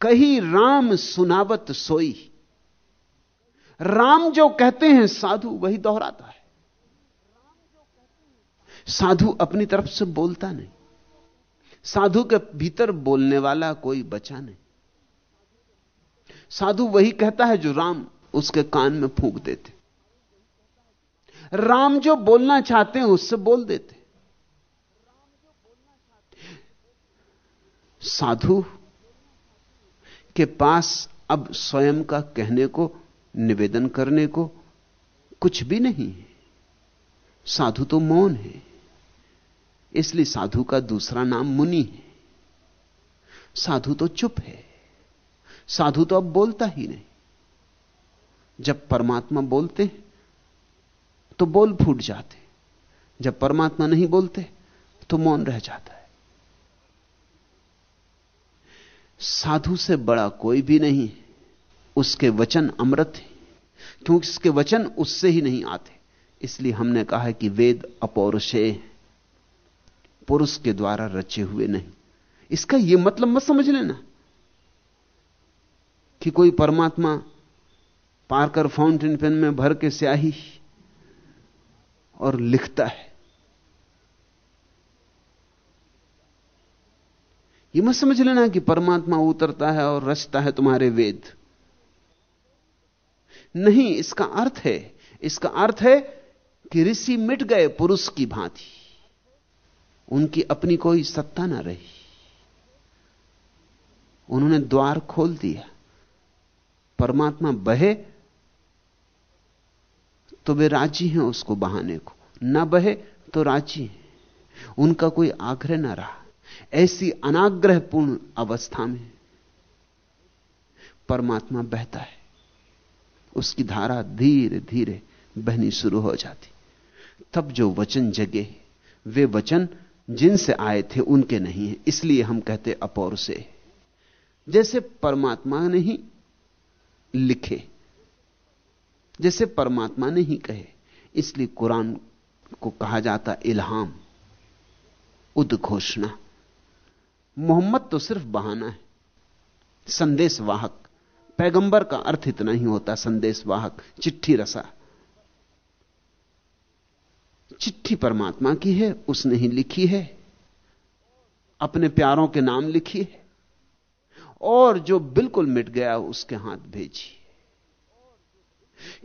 कही राम सुनावत सोई। राम जो कहते हैं, साधु वही दोहराता है। साधु अपनी तरफ़ से बोलता नहीं। साधु के भीतर बोलने वाला कोई बचा नहीं। साधु वही कहता है जो राम उसके कान में फूंक देते। राम जो बोलना चाहते हैं उससे बोल देते। साधु के पास अब स्वयं का कहने को, निवेदन करने को कुछ भी नहीं है। साधु तो मौन है, इसलिए साधु का दूसरा नाम मुनि है। साधु तो चुप है। साधु तो अब बोलता ही नहीं। जब परमात्मा बोलते तो बोल फूट जाते जब परमात्मा नहीं बोलते तो मौन रह जाता है। साधु से बड़ा कोई भी नहीं, उसके वचन अमृत है। क्योंकि उसके वचन उससे ही नहीं आते। इसलिए हमने कहा है कि वेद अपौरुषे पुरुष के द्वारा रचे हुए नहीं। इसका यह मतलब मत समझ लेना। कि कोई परमात्मा पारकर फाउंटेन पेन में भर के स्याही और लिखता है। यह मत समझ लेना कि परमात्मा उतरता है और रचता है तुम्हारे वेद। नहीं, इसका अर्थ है, इसका अर्थ है कि ऋषि मिट गए पुरुष की भांति। उनकी अपनी कोई सत्ता ना रही। उन्होंने द्वार खोल दिया। परमात्मा बहे तो वे राज़ी हैं उसको बहाने को। ना बहे तो राज़ी हैं। उनका कोई आग्रह ना रहा। ऐसी अनाग्रहपूर्ण अवस्था में परमात्मा बहता है। उसकी धारा धीरे धीरे बहनी शुरू हो जाती। तब जो वचन जगे, वे वचन जिनसे आए थे उनके नहीं है। इसलिए हम कहते अपौर से जैसे परमात्मा ने ही लिखे। जैसे परमात्मा ने ही कहे, इसलिए कुरान को कहा जाता इल्हाम, उद्घोषणा। मोहम्मद तो सिर्फ़ बहाना है संदेश वाहक पैगंबर का अर्थ इतना ही होता संदेश वाहक चिट्ठी रसा। चिट्ठी परमात्मा की है, उसने ही लिखी है, अपने प्यारों के नाम लिखी है। और जो बिल्कुल मिट गया, उसके हाथ भेजी।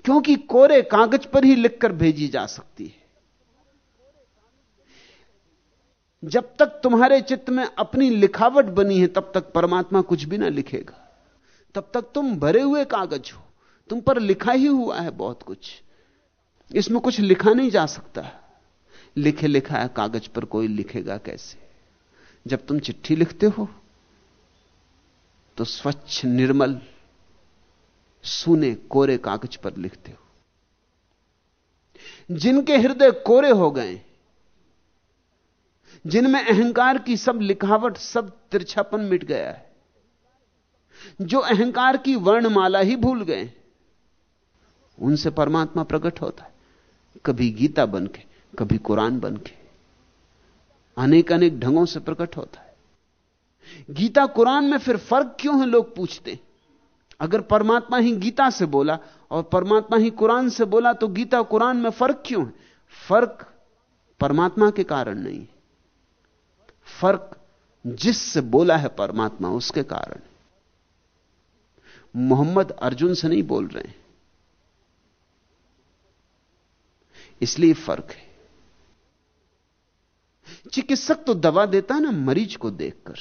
क्योंकि कोरे कागज़ पर ही लिखकर भेजी जा सकती है। जब तक तुम्हारे चित्त में अपनी लिखावट बनी है, तब तक परमात्मा कुछ भी ना लिखेगा। तब तक तुम भरे हुए कागज़ हो। तुम पर लिखा ही हुआ है बहुत कुछ। इसमें कुछ लिखा नहीं जा सकता। लिखे लिखा है कागज़ पर कोई लिखेगा कैसे? जब तुम चिट्ठी लिखते हो तो स्वच्छ निर्मल सुने कोरे कागज़ पर लिखते हो। जिनके हृदय कोरे हो गए, जिनमें अहंकार की सब लिखावट, सब तिरछापन मिट गया है, जो अहंकार की वर्णमाला ही भूल गए, उनसे परमात्मा प्रकट होता है। कभी गीता बन के, कभी कुरान बन के अनेक अनेक ढंगों से प्रकट होता है। गीता कुरान में फिर फ़र्क क्यों है लोग पूछते? अगर परमात्मा ही गीता से बोला और परमात्मा ही कुरान से बोला तो गीता कुरान में फ़र्क क्यों है? फ़र्क परमात्मा के कारण नहीं फ़र्क जिससे बोला है परमात्मा, उसके कारण मोहम्मद अर्जुन से नहीं बोल रहे इसलिए फ़र्क है। चिकित्सक तो दवा देता है ना, मरीज़ को देखकर।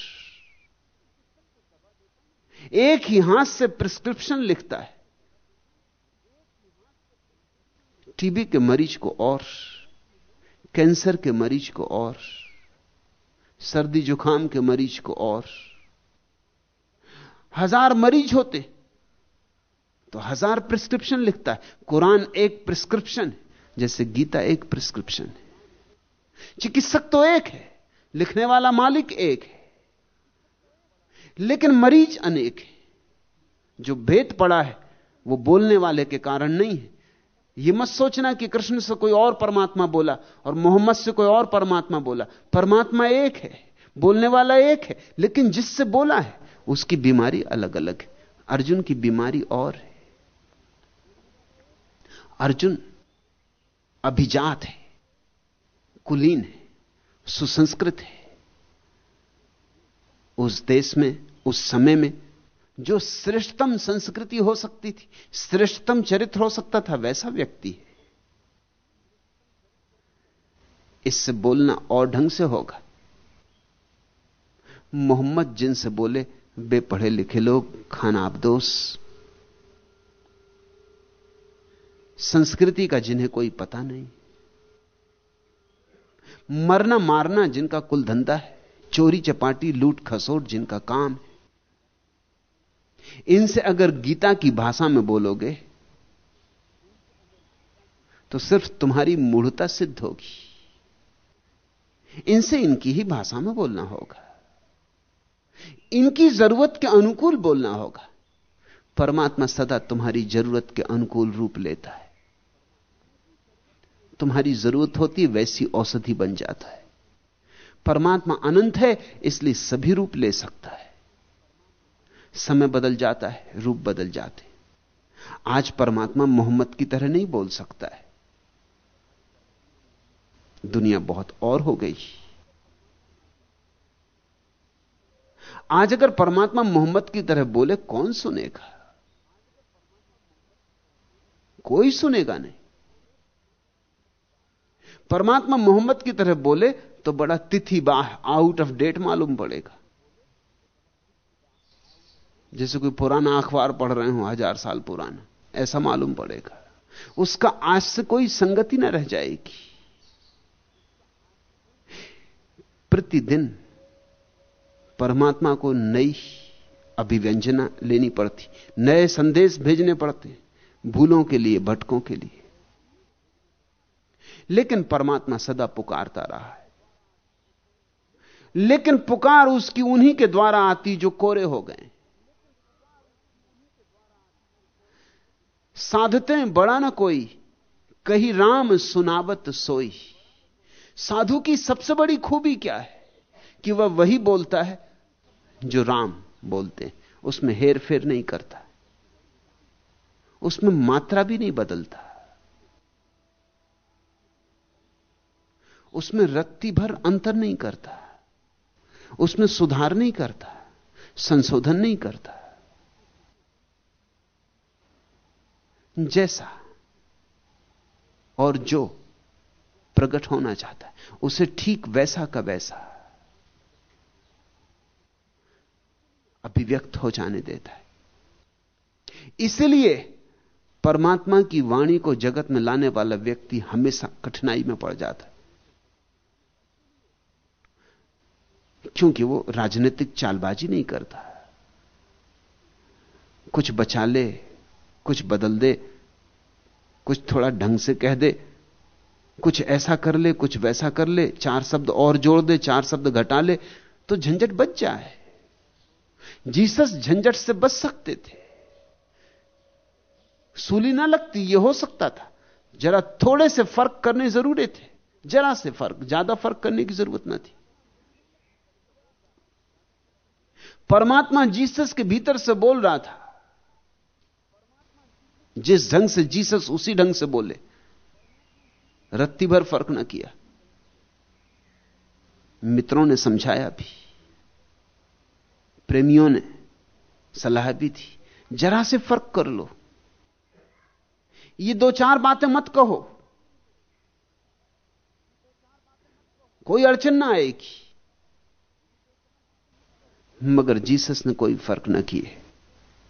एक ही हाथ से प्रिस्क्रिप्शन लिखता है। टीबी के मरीज़ को और, कैंसर के मरीज़ को और, सर्दी जुकाम के मरीज़ को और। हज़ार मरीज़ होते तो हज़ार प्रिस्क्रिप्शन लिखता है। कुरान एक प्रिस्क्रिप्शन है, जैसे गीता एक प्रिस्क्रिप्शन है। चिकित्सक तो एक है, लिखने वाला मालिक एक है। लेकिन मरीज़ अनेक है। जो भेद पड़ा है, वो बोलने वाले के कारण नहीं है। यह मत सोचना कि कृष्ण से कोई और परमात्मा बोला और मोहम्मद से कोई और परमात्मा बोला। परमात्मा एक है, बोलने वाला एक है, लेकिन जिससे बोला है, उसकी बीमारी अलग अलग है। अर्जुन की बीमारी और है। अर्जुन अभिजात है, कुलीन है, सुसंस्कृत है। उस देश में उस समय में जो श्रेष्ठतम संस्कृति हो सकती थी, श्रेष्ठतम चरित्र हो सकता था, वैसा व्यक्ति है। इससे बोलना और ढंग से होगा। मोहम्मद जिनसे बोले बेपढ़े लिखे लोग, खाना abdoos संस्कृति का जिन्हें कोई पता नहीं। मरना मारना जिनका कुल धंधा है, चोरी चपाटी, लूट खसोट जिनका काम है। इनसे अगर गीता की भाषा में बोलोगे तो सिर्फ़ तुम्हारी मूढ़ता सिद्ध होगी। इनसे इनकी ही भाषा में बोलना होगा। इनकी ज़रूरत के अनुकूल बोलना होगा। परमात्मा सदा तुम्हारी ज़रूरत के अनुकूल रूप लेता है। तुम्हारी ज़रूरत होती वैसी औषधि बन जाता है। परमात्मा अनंत है, इसलिए सभी रूप ले सकता है। समय बदल जाता है, रूप बदल जाते आज परमात्मा मोहम्मद की तरह नहीं बोल सकता है। दुनिया बहुत और हो गई। आज अगर परमात्मा मोहम्मद की तरह बोले, कौन सुनेगा? कोई सुनेगा नहीं। परमात्मा मोहम्मद की तरह बोले तो बड़ा तिथि बाह आउट ऑफ़ डेट मालूम पड़ेगा। जैसे कोई पुराना अखबार पढ़ रहे हो, हज़ार साल पुराना, ऐसा मालूम पड़ेगा। उसका आज से कोई संगति ना रह जाएगी। प्रतिदिन परमात्मा को नई अभिव्यंजना लेनी पड़ती, नए संदेश भेजने पड़ते, भूलों के लिए, भटकों के लिए। लेकिन परमात्मा सदा पुकारता रहा है। लेकिन पुकार उसकी उन्हीं के द्वारा आती जो कोरे हो गए। साधते बड़ा ना कोई, कही राम सुनावत सोई। साधु की सबसे बड़ी खूबी क्या है? कि वह वही बोलता है जो राम बोलते हैं। उसमें हेर फेर नहीं करता। उसमें मात्रा भी नहीं बदलता। उसमें रत्ती भर अंतर नहीं करता। उसमें सुधार नहीं करता। संशोधन नहीं करता। जैसा और जो प्रकट होना चाहता है, उसे ठीक वैसा का वैसा अभिव्यक्त हो जाने देता है। इसलिए परमात्मा की वाणी को जगत में लाने वाला व्यक्ति हमेशा कठिनाई में पड़ जाता है, क्योंकि वो राजनीतिक चालबाजी नहीं करता। कुछ बचा ले कुछ बदल दे, कुछ थोड़ा ढंग से कह दे, कुछ ऐसा कर ले, कुछ वैसा कर ले, चार शब्द और जोड़ दे, चार शब्द घटा ले तो झंझट बच जाए। जीसस झंझट से बच सकते थे। सूली ना लगती यह हो सकता था। जरा थोड़े से फ़र्क करने ज़रूरी थे, जरा से फ़र्क, ज़्यादा फ़र्क करने की ज़रूरत ना थी। परमात्मा जीसस के भीतर से बोल रहा था जिस ढंग से जीसस उसी ढंग से बोले, रत्ती भर फ़र्क ना किया। मित्रों ने समझाया भी, प्रेमियों ने सलाह भी दी, जरा से फ़र्क कर लो। ये दो चार बातें मत कहो। कोई अड़चन ना आएगी। मगर जीसस ने कोई फ़र्क ना किए।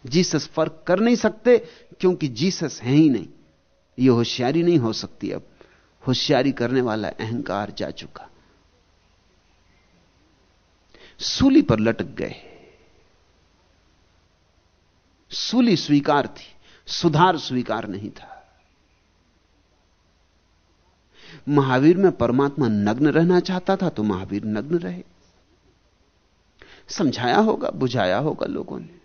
जीसस फ़र्क कर नहीं सकते, क्योंकि जीसस है ही नहीं। यह होशियारी नहीं हो सकती अब। होशियारी करने वाला अहंकार जा चुका। सूली पर लटक गए। सूली स्वीकार थी, सुधार स्वीकार नहीं था। महावीर में परमात्मा नग्न रहना चाहता था तो महावीर नग्न रहे। समझाया होगा, बुझाया होगा लोगों ने।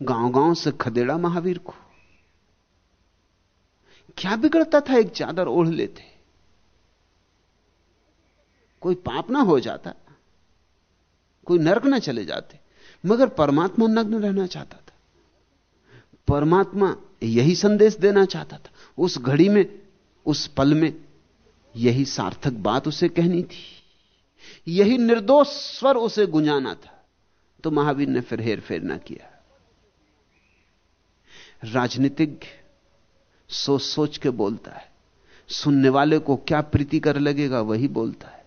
गाँव गाँव से खदेड़ा महावीर को। क्या बिगड़ता था एक चादर ओढ़ लेते? कोई पाप ना हो जाता, कोई नरक ना चले जाते, मगर परमात्मा नग्न रहना चाहता था। परमात्मा यही संदेश देना चाहता था। उस घड़ी में, उस पल में यही सार्थक बात उसे कहनी थी। यही निर्दोष स्वर उसे गुंजाना था। तो महावीर ने फिर हेर फेर ना किया। राजनीतिज्ञ सोच सोच के बोलता है। सुनने वाले को क्या प्रीति कर लगेगा, वही बोलता है।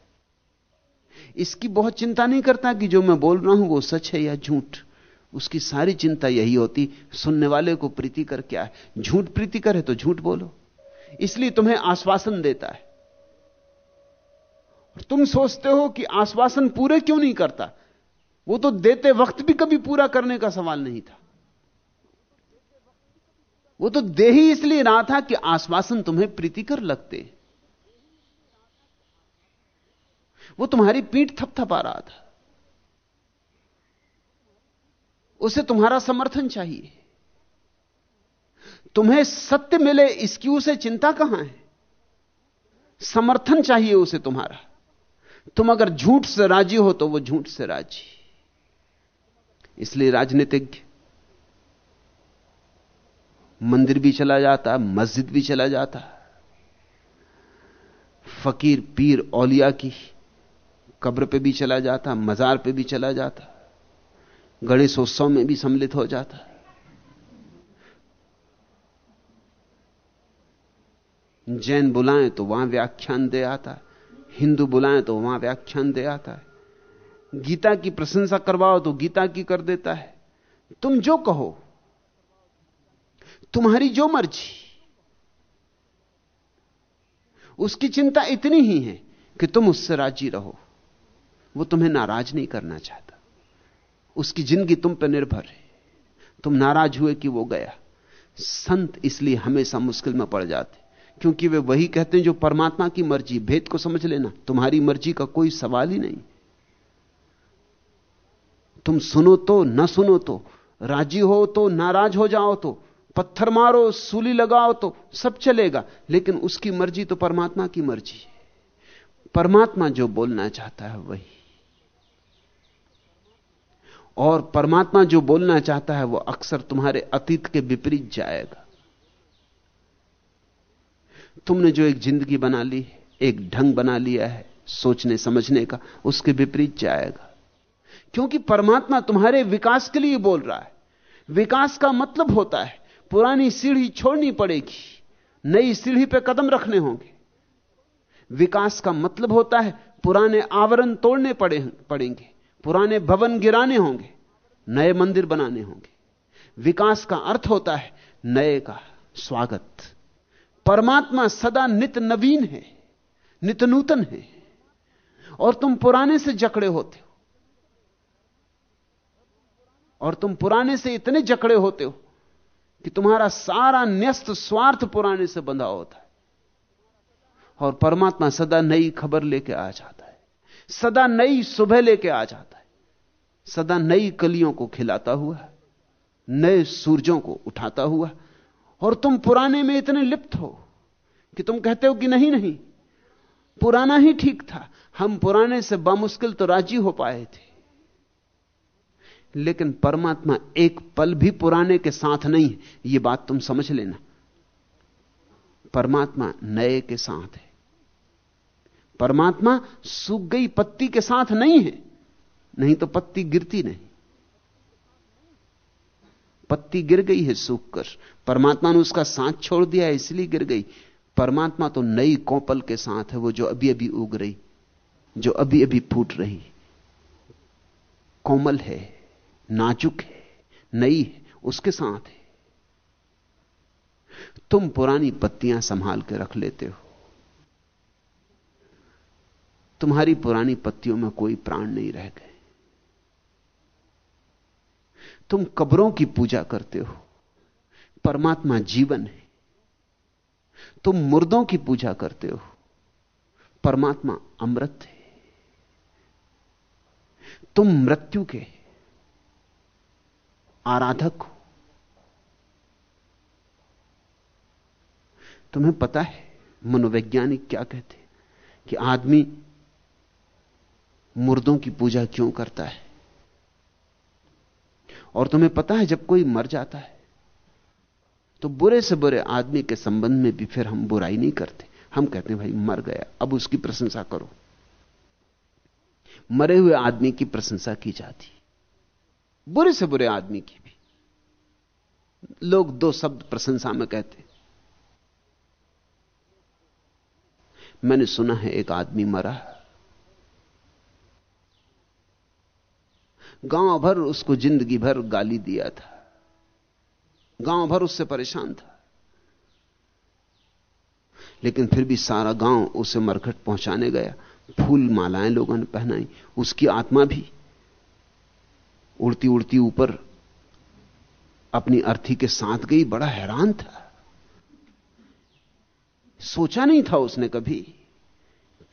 इसकी बहुत चिंता नहीं करता कि जो मैं बोल रहा हूँ वो सच है या झूठ। उसकी सारी चिंता यही होती, सुनने वाले को प्रीति कर क्या है? झूठ प्रीति करे तो झूठ बोलो। इसलिए तुम्हें आश्वासन देता है। तुम सोचते हो कि आश्वासन पूरे क्यों नहीं करता? वो तो देते वक्त भी कभी पूरा करने का सवाल नहीं था। वो तो दे ही इसलिए रहा था कि आश्वासन तुम्हें प्रीतिकर लगते। वो तुम्हारी पीठ थपथपा रहा था। उसे तुम्हारा समर्थन चाहिए। तुम्हें सत्य मिले इसकी उसे चिंता कहाँ है? समर्थन चाहिए उसे तुम्हारा। तुम अगर झूठ से राज़ी हो तो वो झूठ से राज़ी। इसलिए राजनीतिज्ञ मंदिर भी चला जाता, मस्जिद भी चला जाता। फकीर, पीर, औलिया की कब्र पे भी चला जाता, मजार पे भी चला जाता, गणेशोत्सव में भी सम्मिलित हो जाता। जैन बुलाएँ तो वहाँ व्याख्यान दे आता, हिंदू बुलाएँ तो वहाँ व्याख्यान दे आता है। गीता की प्रशंसा करवाओ तो गीता की कर देता है। तुम जो कहो तुम्हारी जो मर्ज़ी। उसकी चिंता इतनी ही है कि तुम उससे राज़ी रहो। वो तुम्हें नाराज़ नहीं करना चाहता। उसकी ज़िंदगी तुम पर निर्भर है। तुम नाराज़ हुए कि वो गया। संत इसलिए हमेशा मुश्किल में पड़ जाते। क्योंकि वे वही कहते हैं जो परमात्मा की मर्ज़ी। भेद को समझ लेना। तुम्हारी मर्ज़ी का कोई सवाल ही नहीं। तुम सुनो तो न सुनो तो। राज़ी हो तो नाराज़ हो जाओ तो। पत्थर मारो, सूली लगाओ तो सब चलेगा, लेकिन उसकी मर्ज़ी तो परमात्मा की मर्ज़ी है। परमात्मा जो बोलना चाहता है वही। और परमात्मा जो बोलना चाहता है वो अक्सर तुम्हारे अतीत के विपरीत जाएगा। तुमने जो एक ज़िंदगी बना ली एक ढंग बना लिया है, सोचने समझने का, उसके विपरीत जाएगा। क्योंकि परमात्मा तुम्हारे विकास के लिए बोल रहा है। विकास का मतलब होता है। पुरानी सीढ़ी छोड़नी पड़ेगी, नई सीढ़ी पे कदम रखने होंगे। विकास का मतलब होता है पुराने आवरण तोड़ने पड़े, पड़ेंगे, पुराने भवन गिराने होंगे, नए मंदिर बनाने होंगे। विकास का अर्थ होता है नए का स्वागत। परमात्मा सदा नित नवीन है, नित नूतन है, और तुम पुराने से जकड़े होते हो। और तुम पुराने से इतने जकड़े होते हो कि तुम्हारा सारा न्यस्त स्वार्थ पुराने से बंधा होता है। और परमात्मा सदा नई खबर लेके आ जाता है। सदा नई सुबह लेके आ जाता है। सदा नई कलियों को खिलाता हुआ, नए सूरजों को उठाता हुआ, और तुम पुराने में इतने लिप्त हो कि तुम कहते हो कि नहीं नहीं, पुराना ही ठीक था। हम पुराने से बामुश्किल तो राज़ी हो पाए थे। लेकिन परमात्मा एक पल भी पुराने के साथ नहीं है। यह बात तुम समझ लेना। परमात्मा नए के साथ है। परमात्मा सूख गई पत्ती के साथ नहीं है। नहीं तो पत्ती गिरती नहीं। पत्ती गिर गई है सूख कर। परमात्मा ने उसका साथ छोड़ दिया है, इसलिए गिर गई। परमात्मा तो नई कौपल के साथ है, वो जो अभी अभी उग रही, जो अभी अभी फूट रही। कोमल है। नाजुक है, नई है, उसके साथ है। तुम पुरानी पत्तियाँ संभाल के रख लेते हो। तुम्हारी पुरानी पत्तियों में कोई प्राण नहीं रह गए। तुम कब्रों की पूजा करते हो। परमात्मा जीवन है। तुम मुर्दों की पूजा करते हो। परमात्मा अमृत है। तुम मृत्यु के आराधक हो। तुम्हें पता है, मनोवैज्ञानिक क्या कहते हैं कि आदमी मुर्दों की पूजा क्यों करता है? और तुम्हें पता है, जब कोई मर जाता है तो बुरे से बुरे आदमी के संबंध में भी फिर हम बुराई नहीं करते। हम कहते हैं, भाई, मर गया, अब उसकी प्रशंसा करो। मरे हुए आदमी की प्रशंसा की जाती बुरे से बुरे आदमी की भी। लोग दो शब्द प्रशंसा में कहते मैंने सुना है एक आदमी मरा। गाँव भर उसको ज़िंदगी भर गाली दिया था। गाँव भर उससे परेशान था। लेकिन फिर भी सारा गाँव उसे मरघट पहुँचाने गया। फूल मालाएँ लोगों ने पहनाई। उसकी आत्मा भी उड़ती उड़ती ऊपर अपनी अर्थी के साथ गई, बड़ा हैरान था। सोचा नहीं था उसने कभी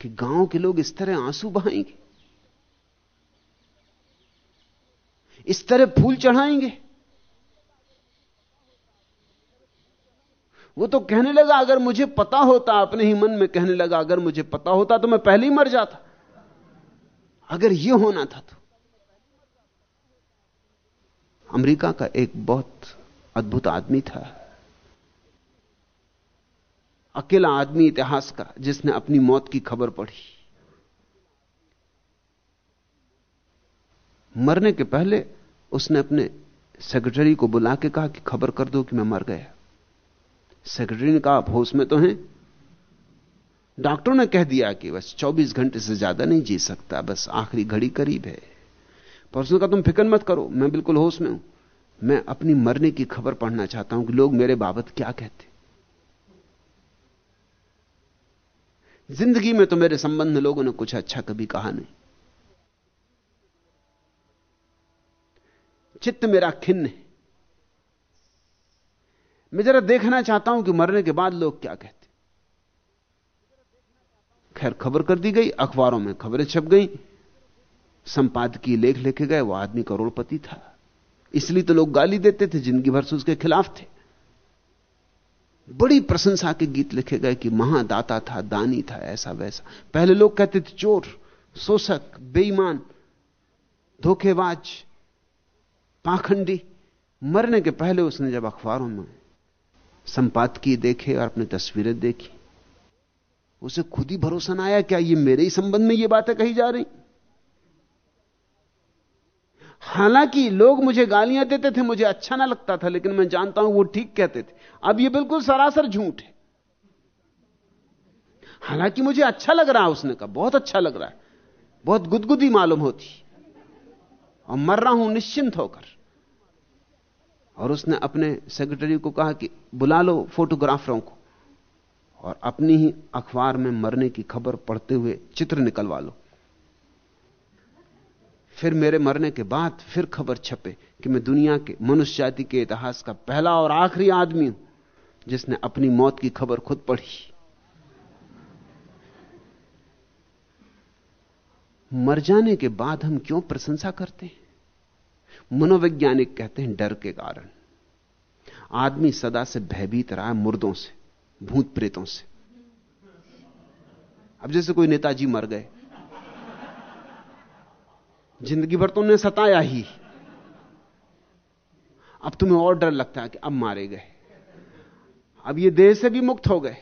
कि गाँव के लोग इस तरह आँसू बहाएँगे, इस तरह फूल चढ़ाएँगे। वो तो कहने लगा, अगर मुझे पता होता, अपने ही मन में कहने लगा, अगर मुझे पता होता तो मैं पहले ही मर जाता। अगर यह होना था तो अमेरिका का एक बहुत अद्भुत आदमी था। अकेला आदमी इतिहास का, जिसने अपनी मौत की खबर पढ़ी। मरने के पहले उसने अपने सेक्रेटरी को बुला के कहा कि खबर कर दो कि मैं मर गया। सेक्रेटरी ने कहा, आप होश में तो हैं? डॉक्टरों ने कह दिया कि बस 24 घंटे से ज़्यादा नहीं जी सकता, बस आखिरी घड़ी करीब है। पर उसने कहा तुम फ़िक्र मत करो, मैं बिल्कुल होश में हूँ। मैं अपनी मरने की खबर पढ़ना चाहता हूँ कि लोग मेरे बाबत क्या कहते। ज़िंदगी में तो मेरे संबंध लोगों ने कुछ अच्छा कभी कहा नहीं। चित्त मेरा खिन्न है। मैं जरा देखना चाहता हूँ कि मरने के बाद लोग क्या कहते। खैर, खबर कर दी गई, अखबारों में खबरें छप गई संपादकीय लेख लिखे गए, वो आदमी करोड़पति था। इसलिए तो लोग गाली देते थे, ज़िंदगी भर से उसके खिलाफ थे। बड़ी प्रशंसा के गीत लिखे गए कि महादाता था, दानी था, ऐसा वैसा। पहले लोग कहते थे, चोर, शोषक, बेईमान, धोखेबाज, पाखंडी। मरने के पहले उसने जब अखबारों में संपादकीय देखे और अपनी तस्वीरें देखी, उसे खुद ही भरोसा ना आया, क्या ये मेरे ही संबंध में ये बातें कही जा रही? हालाँकि लोग मुझे गालियाँ देते थे, मुझे अच्छा ना लगता था, लेकिन मैं जानता हूँ वो ठीक कहते थे। अब ये बिल्कुल सरासर झूठ है। हालाँकि मुझे अच्छा लग रहा है उसने कहा बहुत अच्छा लग रहा है। बहुत गुदगुदी मालूम होती। और मर रहा हूँ निश्चिंत होकर। और उसने अपने सेक्रेटरी को कहा कि, बुला लो फोटोग्राफरों को और अपनी ही अखबार में मरने की खबर पढ़ते हुए चित्र निकलवा लो। फिर मेरे मरने के बाद फिर खबर छपे कि मैं दुनिया के मनुष्य जाति के इतिहास का पहला और आखिरी आदमी हूँ, जिसने अपनी मौत की खबर खुद पढ़ी। मर जाने के बाद हम क्यों प्रशंसा करते हैं? मनोवैज्ञानिक कहते हैं, डर के कारण। आदमी सदा से भयभीत रहा है मुर्दों से, भूत प्रेतों से। अब जैसे कोई नेताजी मर गए ज़िंदगी भर तो उन्हें सताया ही। अब तुम्हें और डर लगता है कि अब मारे गए। अब ये देह से भी मुक्त हो गए।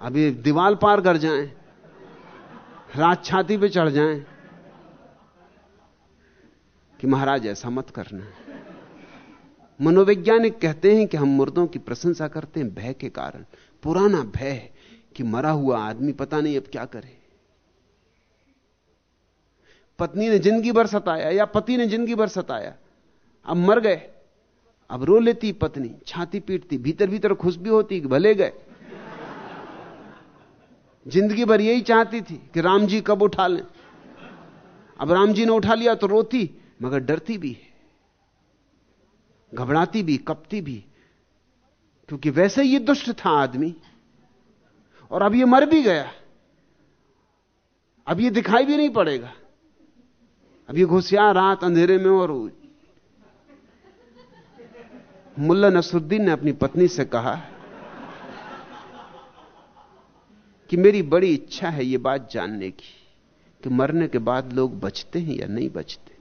अब ये दीवाल पार कर जाएँ। रात छाती पे चढ़ जाएँ कि महाराज ऐसा मत करना। मनोवैज्ञानिक कहते हैं कि हम मुर्दों की प्रशंसा करते हैं भय के कारण। पुराना भय कि मरा हुआ आदमी पता नहीं अब क्या करे। पत्नी ने ज़िंदगी भर सताया या पति ने ज़िंदगी भर सताया? अब मर गए। अब रो लेती पत्नी, छाती पीटती, भीतर भीतर खुश भी होती कि भले गए। ज़िंदगी भर यही चाहती थी कि राम जी कब उठा लें। अब राम जी ने उठा लिया तो रोती, मगर डरती भी है। घबराती भी, कपती भी, क्योंकि वैसे ये दुष्ट था आदमी। और अब ये मर भी गया। अब ये दिखाई भी नहीं पड़ेगा। अब ये घुसिया रात अंधेरे में और मुल्ला नसरुद्दीन ने अपनी पत्नी से कहा कि मेरी बड़ी इच्छा है ये बात जानने की कि मरने के बाद लोग बचते हैं या नहीं बचते।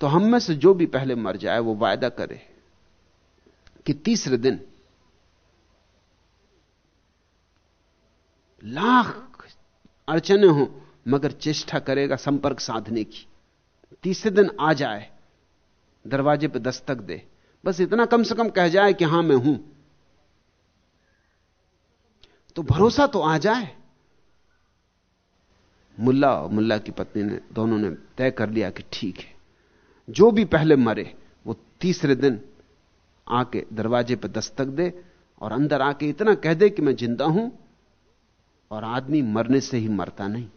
तो हम में से जो भी पहले मर जाए, वो वायदा करे कि तीसरे दिन लाख अड़चने हो। मगर चेष्टा करेगा संपर्क साधने की। तीसरे दिन आ जाए, दरवाजे पर दस्तक दे। बस इतना कम से कम कह जाए कि हाँ, मैं हूँ। तो भरोसा तो आ जाए। मुल्ला और मुल्ला की पत्नी ने, दोनों ने तय कर लिया कि ठीक है। जो भी पहले मरे, वो तीसरे दिन आके दरवाजे पर दस्तक दे और अंदर आके इतना कह दे कि मैं ज़िंदा हूँ और आदमी मरने से ही मरता नहीं।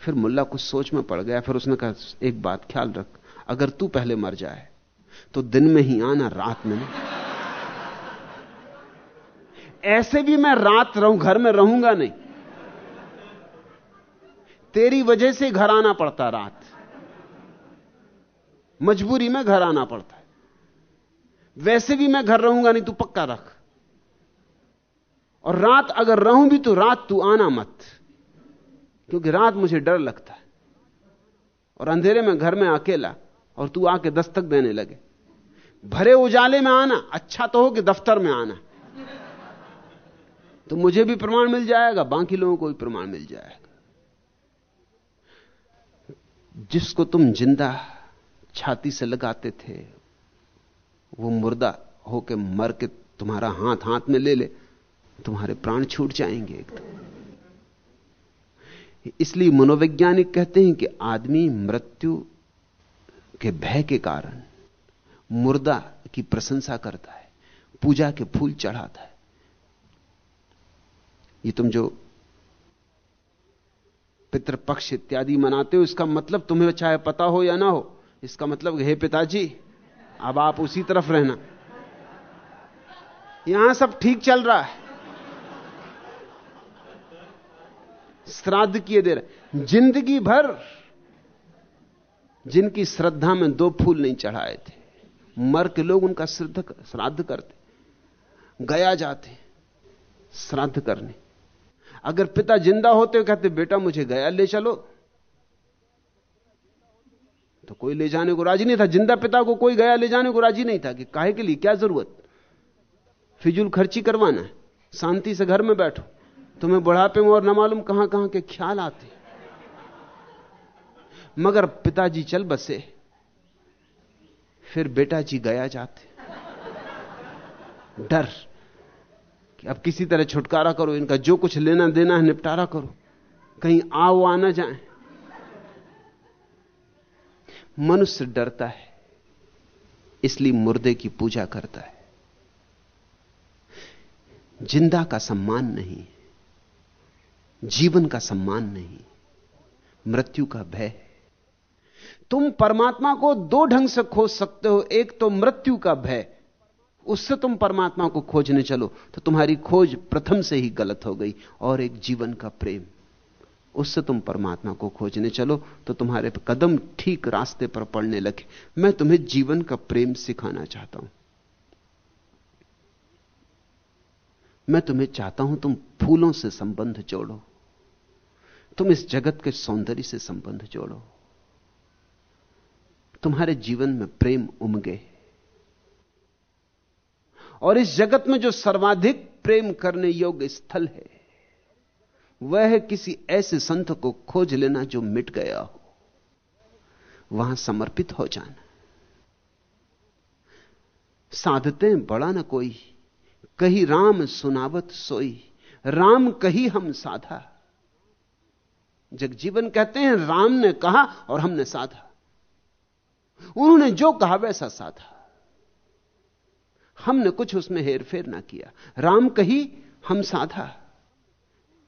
फिर मुल्ला कुछ सोच में पड़ गया, फिर उसने कहा, एक बात ख्याल रख, अगर तू पहले मर जाए तो दिन में ही आना, रात में नहीं। ऐसे भी मैं रात रहूँ, घर में रहूँगा नहीं। तेरी वजह से घर आना पड़ता रात। मजबूरी में घर आना पड़ता है। वैसे भी मैं घर रहूँगा नहीं, तू पक्का रख। और रात अगर रहूँ भी तो रात तू आना मत। क्योंकि रात मुझे डर लगता है। और अंधेरे में घर में अकेला, और तू आके दस्तक देने लगे। भरे उजाले में आना अच्छा तो हो कि दफ्तर में आना। तो मुझे भी प्रमाण मिल जाएगा, बाकी लोगों को भी प्रमाण मिल जाएगा। जिसको तुम ज़िंदा छाती से लगाते थे, वो मुर्दा होके मर के तुम्हारा हाथ हाथ में ले ले, तुम्हारे प्राण छूट जाएँगे एकदम इसलिए मनोवैज्ञानिक कहते हैं कि आदमी मृत्यु के भय के कारण मुर्दा की प्रशंसा करता है, पूजा के फूल चढ़ाता है। ये तुम जो पितृपक्ष इत्यादि मनाते हो, इसका मतलब तुम्हें चाहे पता हो या ना हो, इसका मतलब हे पिताजी, अब आप उसी तरफ़ रहना। यहाँ सब ठीक चल रहा है। श्राद्ध किए दे रहे। ज़िंदगी भर जिनकी श्रद्धा में दो फूल नहीं चढ़ाए थे, मर के लोग उनका श्रद्ध श्राद्ध करते, गया जाते, श्राद्ध करने। अगर पिता ज़िंदा होते कहते, बेटा, मुझे गया, ले चलो। तो कोई ले जाने को राज़ी नहीं था। ज़िंदा पिता को कोई गया ले जाने को राज़ी नहीं था कि काहे के लिए, क्या ज़रूरत? फिजूल खर्ची करवाना है। शांति से घर में बैठो। तुम्हें बुढ़ापे में और न मालूम कहाँ कहाँ के ख्याल आते मगर पिताजी चल बसे, फिर बेटा जी गया जाते। डर कि अब किसी तरह छुटकारा करो, इनका जो कुछ लेना देना है निपटारा करो। कहीं आओ, आ ना जाए। मनुष्य डरता है, इसलिए मुर्दे की पूजा करता है। ज़िंदा का सम्मान नहीं जीवन का सम्मान नहीं, मृत्यु का भय तुम परमात्मा को दो ढंग से खोज सकते हो, एक तो मृत्यु का भय, उससे तुम परमात्मा को खोजने चलो तो तुम्हारी खोज प्रथम से ही गलत हो गई, और एक जीवन का प्रेम, उससे तुम परमात्मा को खोजने चलो तो तुम्हारे कदम ठीक रास्ते पर पड़ने लगे। मैं तुम्हें जीवन का प्रेम सिखाना चाहता हूँ। मैं तुम्हें चाहता हूँ तुम फूलों से संबंध जोड़ो। तुम इस जगत के सौंदर्य से संबंध जोड़ो। तुम्हारे जीवन में प्रेम उमगे। और इस जगत में जो सर्वाधिक प्रेम करने योग्य स्थल है, वह किसी ऐसे संत को खोज लेना जो मिट गया हो। वहाँ समर्पित हो जाना। साधते बड़ा न कोई, कही राम सुनावत सोई, राम कही हम साधा। जगजीवन कहते हैं, राम ने कहा और हमने साधा। उन्होंने जो कहा वैसा साधा। हमने कुछ उसमें हेरफेर ना किया। राम कही, हम साधा।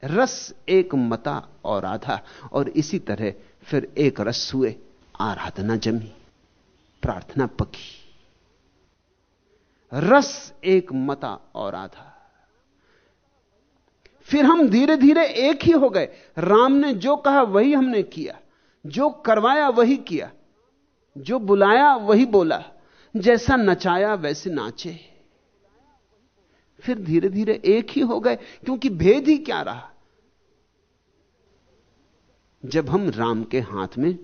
रस एक मता और आधा, और इसी तरह फिर एक रस हुए, आराधना जमी, प्रार्थना पकी। रस एक मता और आधा। फिर हम धीरे धीरे एक ही हो गए। राम ने जो कहा, वही हमने किया। जो करवाया, वही किया। जो बुलाया, वही बोला। जैसा नचाया, वैसे नाचे। फिर धीरे धीरे एक ही हो गए, क्योंकि भेद ही क्या रहा? जब हम राम के हाथ में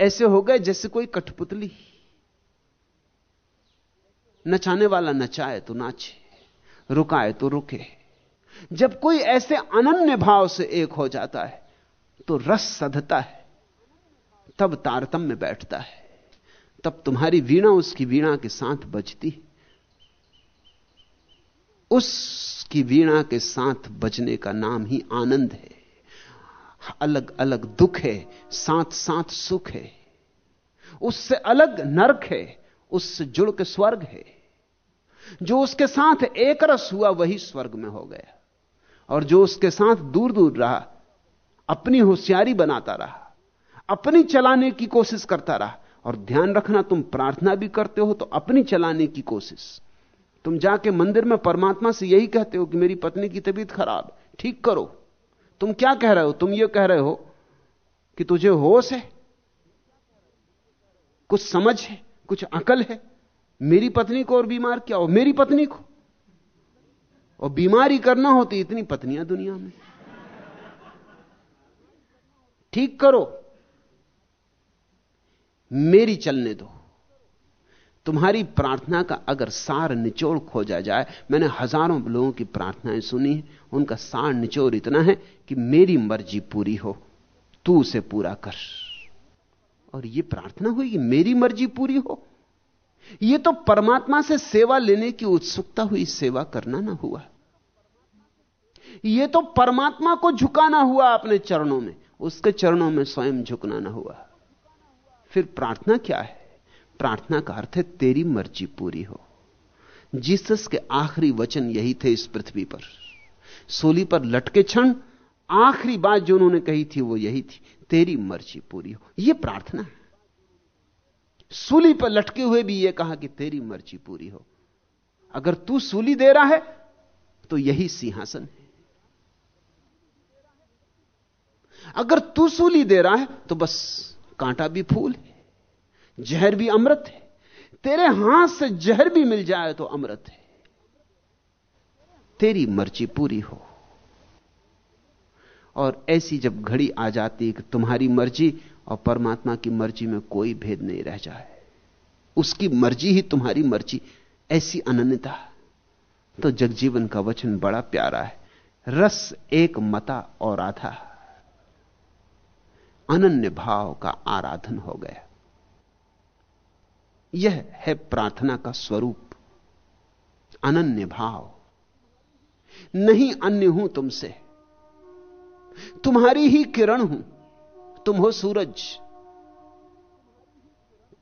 ऐसे हो गए जैसे कोई कठपुतली। नचाने वाला नचाए तो नाचे, रुकाए तो रुके। जब कोई ऐसे अनन्य भाव से एक हो जाता है तो रस सधता है, तब तारतम्य बैठता है, तब तुम्हारी वीणा उसकी वीणा के साथ बजती उसकी वीणा के साथ बजने का नाम ही आनंद है अलग अलग दुख है साथ साथ सुख है। उससे अलग नरक है, उससे जुड़ के स्वर्ग है। जो उसके साथ एक रस हुआ, वही स्वर्ग में हो गया। और जो उसके साथ दूर दूर रहा, अपनी होशियारी बनाता रहा, अपनी चलाने की कोशिश करता रहा, और ध्यान रखना तुम प्रार्थना भी करते हो तो अपनी चलाने की कोशिश। तुम जाके मंदिर में परमात्मा से यही कहते हो कि मेरी पत्नी की तबीयत खराब, ठीक करो। तुम क्या कह रहे हो? तुम ये कह रहे हो कि तुझे होश है? कुछ समझ है? कुछ अकल है? मेरी पत्नी को और बीमार क्या हो? मेरी पत्नी को। और बीमारी करना होती इतनी पत्नियाँ दुनिया में। ठीक करो। मेरी चलने दो। तुम्हारी प्रार्थना का अगर सार निचोड़ खोजा जाए, मैंने हज़ारों लोगों की प्रार्थनाएँ सुनी है, उनका सार निचोड़ इतना है कि मेरी मर्ज़ी पूरी हो, तू उसे पूरा कर। और यह प्रार्थना हुई कि मेरी मर्ज़ी पूरी हो। यह तो परमात्मा से सेवा लेने की उत्सुकता हुई, सेवा करना ना हुआ। यह तो परमात्मा को झुकाना हुआ अपने चरणों में। उसके चरणों में स्वयं झुकना ना हुआ। फिर प्रार्थना क्या है? प्रार्थना का अर्थ है, तेरी मर्ज़ी पूरी हो। जीसस के आखिरी वचन यही थे इस पृथ्वी पर। सोली पर लटके क्षण, आखिरी बात जो उन्होंने कही थी वो यही थी, तेरी मर्ज़ी पूरी हो। यह प्रार्थना है। सूली पर लटके हुए भी यह कहा कि तेरी मर्ज़ी पूरी हो। अगर तू सूली दे रहा है तो यही सिंहासन है। अगर तू सूली दे रहा है तो बस कांटा भी फूल है, जहर भी अमृत है। तेरे हाथ से जहर भी मिल जाए तो अमृत है। तेरी मर्ज़ी पूरी हो। और ऐसी जब घड़ी आ जाती है कि तुम्हारी मर्ज़ी और परमात्मा की मर्ज़ी में कोई भेद नहीं रह जाए, उसकी मर्ज़ी ही तुम्हारी मर्ज़ी, ऐसी अनन्यता। तो जगजीवन का वचन बड़ा प्यारा है। रस एक मता और आधा। अनन्य भाव का आराधन हो गया। यह है प्रार्थना का स्वरूप। अनन्य भाव। नहीं अन्य हूँ तुमसे। तुम्हारी ही किरण हूँ। तुम हो सूरज।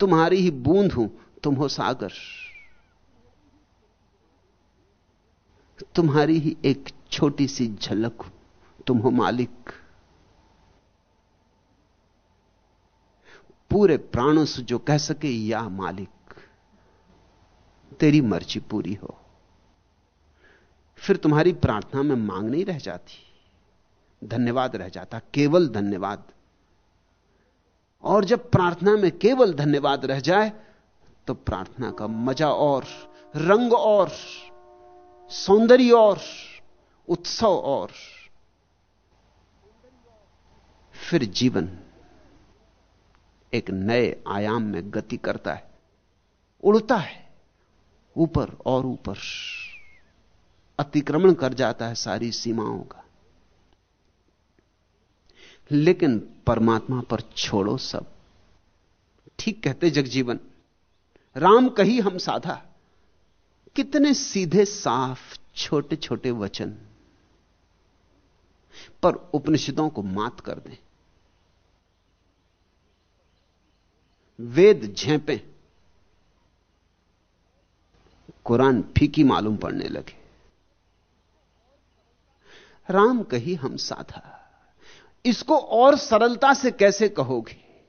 तुम्हारी ही बूंद हूँ। तुम हो सागर। तुम्हारी ही एक छोटी सी झलक हूँ। तुम हो मालिक। पूरे प्राणों से जो कह सके, या मालिक, तेरी मर्ज़ी पूरी हो। फिर तुम्हारी प्रार्थना में मांग नहीं रह जाती। धन्यवाद रह जाता, केवल धन्यवाद। और जब प्रार्थना में केवल धन्यवाद रह जाए तो प्रार्थना का मज़ा और, रंग और, सौंदर्य और, उत्सव और, फिर जीवन। एक नए आयाम में गति करता है। उड़ता है। ऊपर और ऊपर अतिक्रमण कर जाता है सारी सीमाओं का। लेकिन परमात्मा पर छोड़ो सब। ठीक कहते जगजीवन, राम कही हम साधा। कितने सीधे, साफ़ छोटे छोटे वचन। पर उपनिषदों को मात कर दें। वेद झेपे। कुरान फीकी मालूम पड़ने लगे। राम कही, हम साधा। इसको और सरलता से कैसे कहोगे?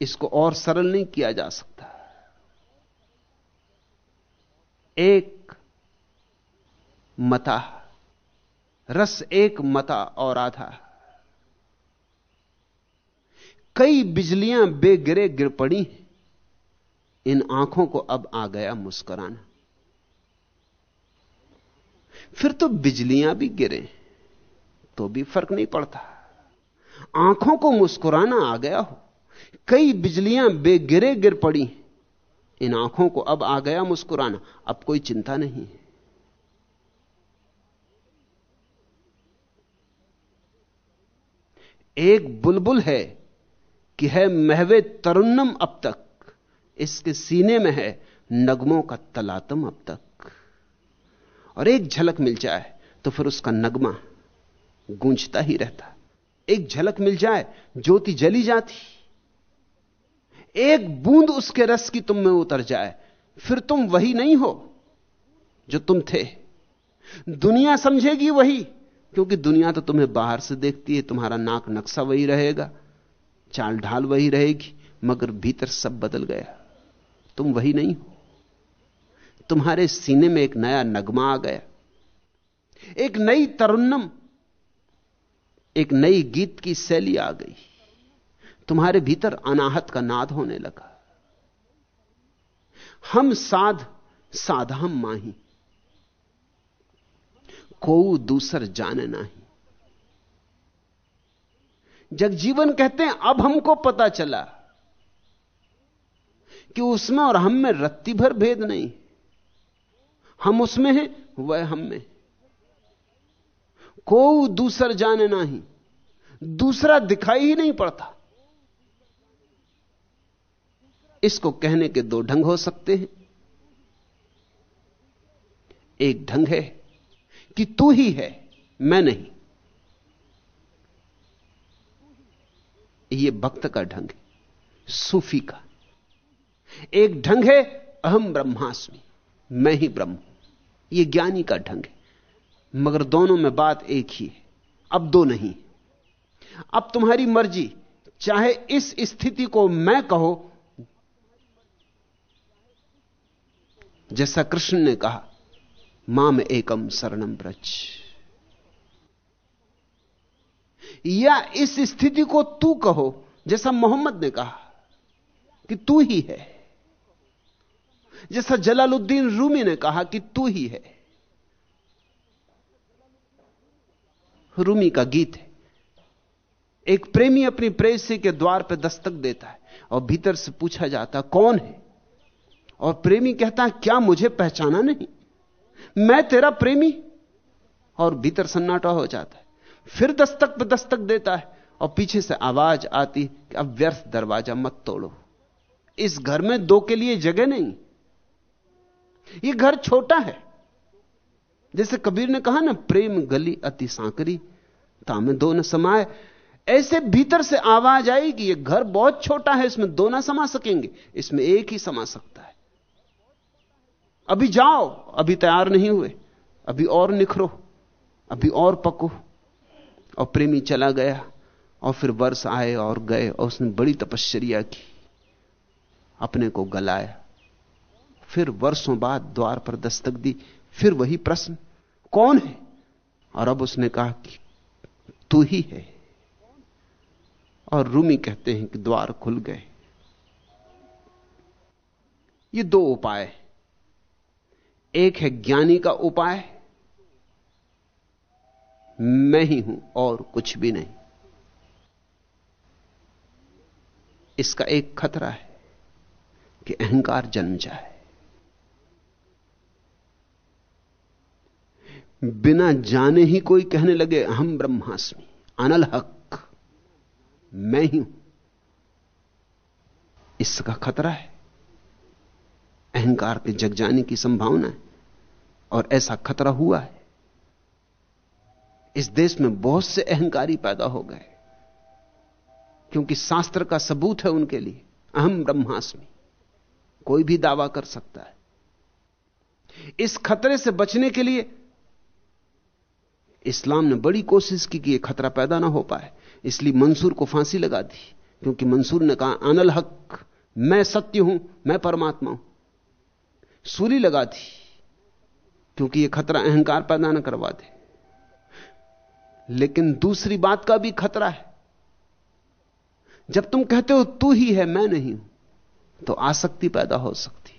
इसको और सरल नहीं किया जा सकता। एक मता, रस एक मता और आधा। कई बिजलियाँ बेगिरे गिर पड़ी इन आँखों को अब आ गया मुस्कुराना। फिर तो बिजलियाँ भी गिरे तो भी फ़र्क नहीं पड़ता। आँखों को मुस्कुराना आ गया हो। कई बिजलियाँ बेगिरे गिर पड़ी इन आँखों को अब आ गया मुस्कुराना। अब कोई चिंता नहीं है। एक बुलबुल है। कि है महवे तरुन्नम अब तक। इसके सीने में है नगमों का तलातम अब तक। और एक झलक मिल जाए तो फिर उसका नगमा गूंजता ही रहता। एक झलक मिल जाए, ज्योति जली जाती। एक बूंद उसके रस की तुम में उतर जाए, फिर तुम वही नहीं हो जो तुम थे। दुनिया समझेगी वही, क्योंकि दुनिया तो तुम्हें बाहर से देखती है, तुम्हारा नाक नक्शा वही रहेगा। चाल ढाल वही रहेगी, मगर भीतर सब बदल गया। तुम वही नहीं हो। तुम्हारे सीने में एक नया नगमा आ गया। एक नई तरुन्नम, एक नई गीत की शैली आ गई। तुम्हारे भीतर अनाहत का नाद होने लगा। हम साध साध हम माही। को दूसर जाने नहीं। जगजीवन कहते हैं, अब हमको पता चला कि उसमें और हम में रत्ती भर भेद नहीं। हम उसमें हैं, वह हम में। को दूसर जाने नहीं, दूसरा दिखाई ही नहीं पड़ता। इसको कहने के दो ढंग हो सकते हैं। एक ढंग है कि तू ही है, मैं नहीं। यह भक्त का ढंग है, सूफी का। एक ढंग है, अहम ब्रह्मास्मि। मैं ही ब्रह्म यह ज्ञानी का ढंग है। मगर दोनों में बात एक ही है। अब दो नहीं अब तुम्हारी मर्ज़ी, चाहे इस स्थिति को मैं कहो। जैसा कृष्ण ने कहा, माम एकम शरणम ब्रज। या इस स्थिति को तू कहो, जैसा मोहम्मद ने कहा, कि तू ही है। जैसा जलालुद्दीन रूमी ने कहा कि तू ही है। रूमी का गीत है। एक प्रेमी अपनी प्रेसी के द्वार पर दस्तक देता है और भीतर से पूछा जाता, कौन है? और प्रेमी कहता है क्या मुझे पहचाना नहीं? मैं तेरा प्रेमी? और भीतर सन्नाटा हो जाता है। फिर दस्तक पर दस्तक देता है। और पीछे से आवाज़ आती कि अब व्यर्थ दरवाज़ा मत तोड़ो। इस घर में दो के लिए जगह नहीं। यह घर छोटा है। जैसे कबीर ने कहा ना, प्रेम गली अति सांकरी, तामे दो न समाए। ऐसे भीतर से आवाज़ आई कि यह घर बहुत छोटा है, इसमें दो ना समा सकेंगे। इसमें एक ही समा सकता है। अभी जाओ, अभी तैयार नहीं हुए। अभी और निखरो, अभी और पको। और प्रेमी चला गया और फिर वर्ष आए और गए और उसने बड़ी तपश्चर्या की, अपने को गलाया। फिर वर्षों बाद द्वार पर दस्तक दी। फिर वही प्रश्न, कौन है? और अब उसने कहा कि तू ही है। और रूमी कहते हैं कि द्वार खुल गए। ये दो उपाय एक है ज्ञानी का उपाय मैं ही हूँ और कुछ भी नहीं। इसका एक खतरा है कि अहंकार जन्म जाए। बिना जाने ही कोई कहने लगे हम ब्रह्मास्मि, अनल हक, मैं ही हूँ। इसका खतरा है। अहंकार के जग जाने की संभावना है और ऐसा खतरा हुआ है। इस देश में बहुत से अहंकारी पैदा हो गए। क्योंकि शास्त्र का सबूत है उनके लिए, अहम ब्रह्मास्मि। कोई भी दावा कर सकता है। इस खतरे से बचने के लिए इस्लाम ने बड़ी कोशिश की कि यह खतरा पैदा ना हो पाए। इसलिए मंसूर को फांसी लगा दी, क्योंकि मंसूर ने कहा, अनल हक, मैं सत्य हूँ, मैं परमात्मा हूँ। सूली लगा दी, क्योंकि यह खतरा अहंकार पैदा ना करवा दे। लेकिन दूसरी बात का भी खतरा है। जब तुम कहते हो, तू ही है, मैं नहीं हूँ तो आसक्ति पैदा हो सकती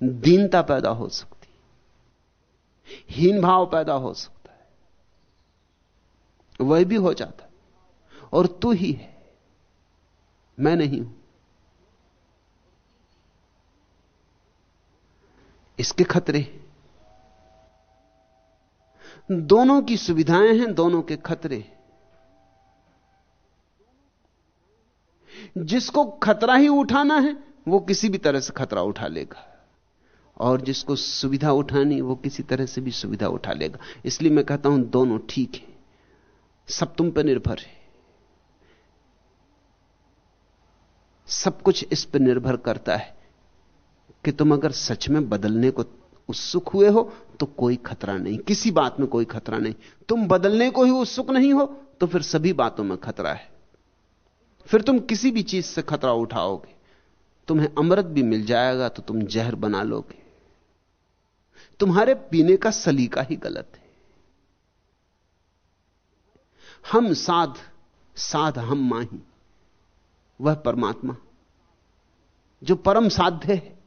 दीनता पैदा हो सकती हीन भाव पैदा हो सकता है। वह भी हो जाता और तू ही है, मैं नहीं हूँ। इसके खतरे दोनों की सुविधाएँ हैं, दोनों के खतरे जिसको खतरा ही उठाना है, वो किसी भी तरह से खतरा उठा लेगा। और जिसको सुविधा उठानी, वो किसी तरह से भी सुविधा उठा लेगा। इसलिए मैं कहता हूँ, दोनों ठीक है। सब तुम पर निर्भर है। सब कुछ इस पर निर्भर करता है कि तुम अगर सच में बदलने को उत्सुक हुए हो तो कोई खतरा नहीं। किसी बात में कोई खतरा नहीं। तुम बदलने को ही उत्सुक नहीं हो तो फिर सभी बातों में खतरा है। फिर तुम किसी भी चीज़ से खतरा उठाओगे। तुम्हें अमृत भी मिल जाएगा तो तुम जहर बना लोगे। तुम्हारे पीने का सलीका ही गलत है। हम साध साध हम माही, वह परमात्मा। जो परम साध्य है,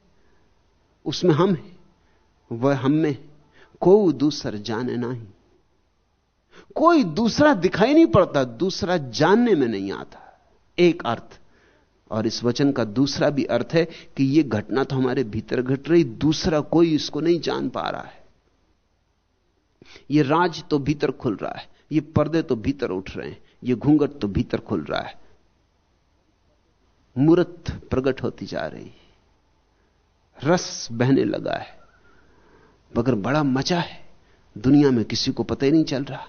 उसमें हम है। वह हम में को दूसर जाने नहीं कोई दूसरा दिखाई नहीं पड़ता, दूसरा जानने में नहीं आता। एक अर्थ। और इस वचन का दूसरा भी अर्थ है कि यह घटना तो हमारे भीतर घट रही, दूसरा कोई इसको नहीं जान पा रहा है। यह राज तो भीतर खुल रहा है, ये पर्दे तो भीतर उठ रहे हैं, ये घूंघट तो भीतर खुल रहा है। मूर्त प्रकट होती जा रही रस बहने लगा है। मगर बड़ा मचा है। दुनिया में किसी को पता ही नहीं चल रहा।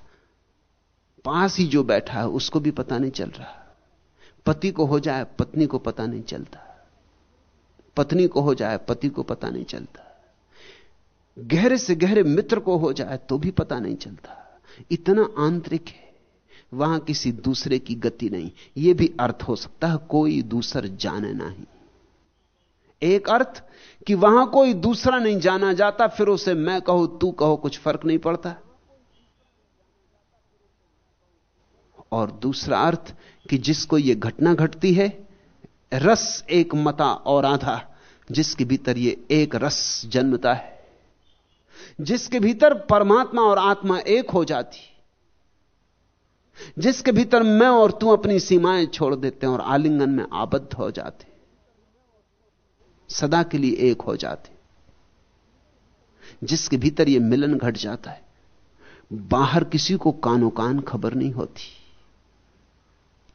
पास ही जो बैठा है, उसको भी पता नहीं चल रहा। पति को हो जाए, पत्नी को पता नहीं चलता। पत्नी को हो जाए, पति को पता नहीं चलता। गहरे से गहरे मित्र को हो जाए तो भी पता नहीं चलता। इतना आंतरिक है। वहाँ किसी दूसरे की गति नहीं। यह भी अर्थ हो सकता है, कोई दूसर जाने नहीं। एक अर्थ कि वहाँ कोई दूसरा नहीं जाना जाता, फिर उसे मैं कहो, तू कहो, कुछ फ़र्क नहीं पड़ता। और दूसरा अर्थ कि जिसको यह घटना घटती है, रस एक मता और आधा, जिसके भीतर यह एक रस जन्मता है। जिसके भीतर परमात्मा और आत्मा एक हो जाती, जिसके भीतर मैं और तू अपनी सीमाएँ छोड़ देते हैं और आलिंगन में आबद्ध हो जाते सदा के लिए एक हो जाते जिसके भीतर यह मिलन घट जाता है। बाहर किसी को कानो कान खबर नहीं होती।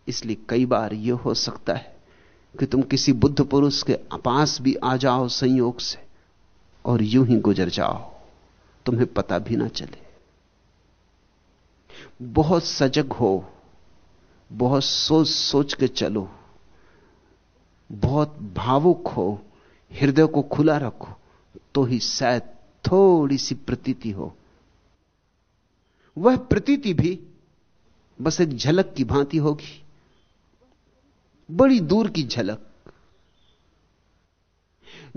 इसलिए कई बार यह हो सकता है कि तुम किसी बुद्ध पुरुष के पास भी आ जाओ संयोग से और यूँ ही गुजर जाओ। तुम्हें पता भी ना चले। बहुत सजग हो, बहुत सोच सोच के चलो, बहुत भावुक हो हृदय को खुला रखो तो ही शायद थोड़ी सी प्रतीति हो। वह प्रतीति भी बस एक झलक की भांति होगी। बड़ी दूर की झलक।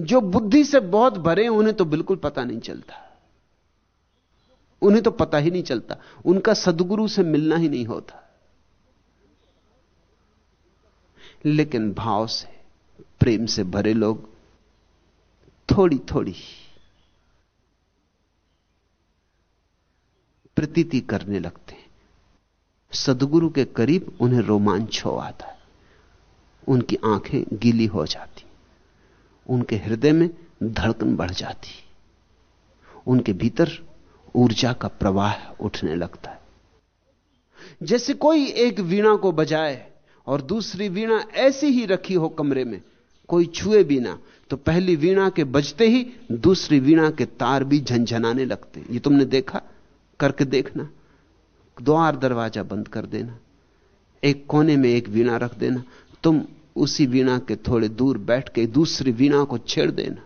जो बुद्धि से बहुत भरे उन्हें तो बिल्कुल पता नहीं चलता। उन्हें तो पता ही नहीं चलता। उनका सदगुरु से मिलना ही नहीं होता। लेकिन भाव से, प्रेम से भरे लोग थोड़ी थोड़ी। प्रतीति करने लगते हैं। सदगुरु के करीब उन्हें रोमांच हो आता है। उनकी आँखें गीली हो जाती उनके हृदय में धड़कन बढ़ जाती उनके भीतर ऊर्जा का प्रवाह उठने लगता है। जैसे कोई एक वीणा को बजाए और दूसरी वीणा ऐसी ही रखी हो कमरे में कोई छुए भी ना तो पहली वीणा के बजते ही दूसरी वीणा के तार भी झंझनाने लगते। ये तुमने देखा? करके देखना। द्वार दरवाज़ा बंद कर देना। एक कोने में एक वीणा रख देना। तुम उसी वीणा के थोड़े दूर बैठ के दूसरी वीणा को छेड़ देना।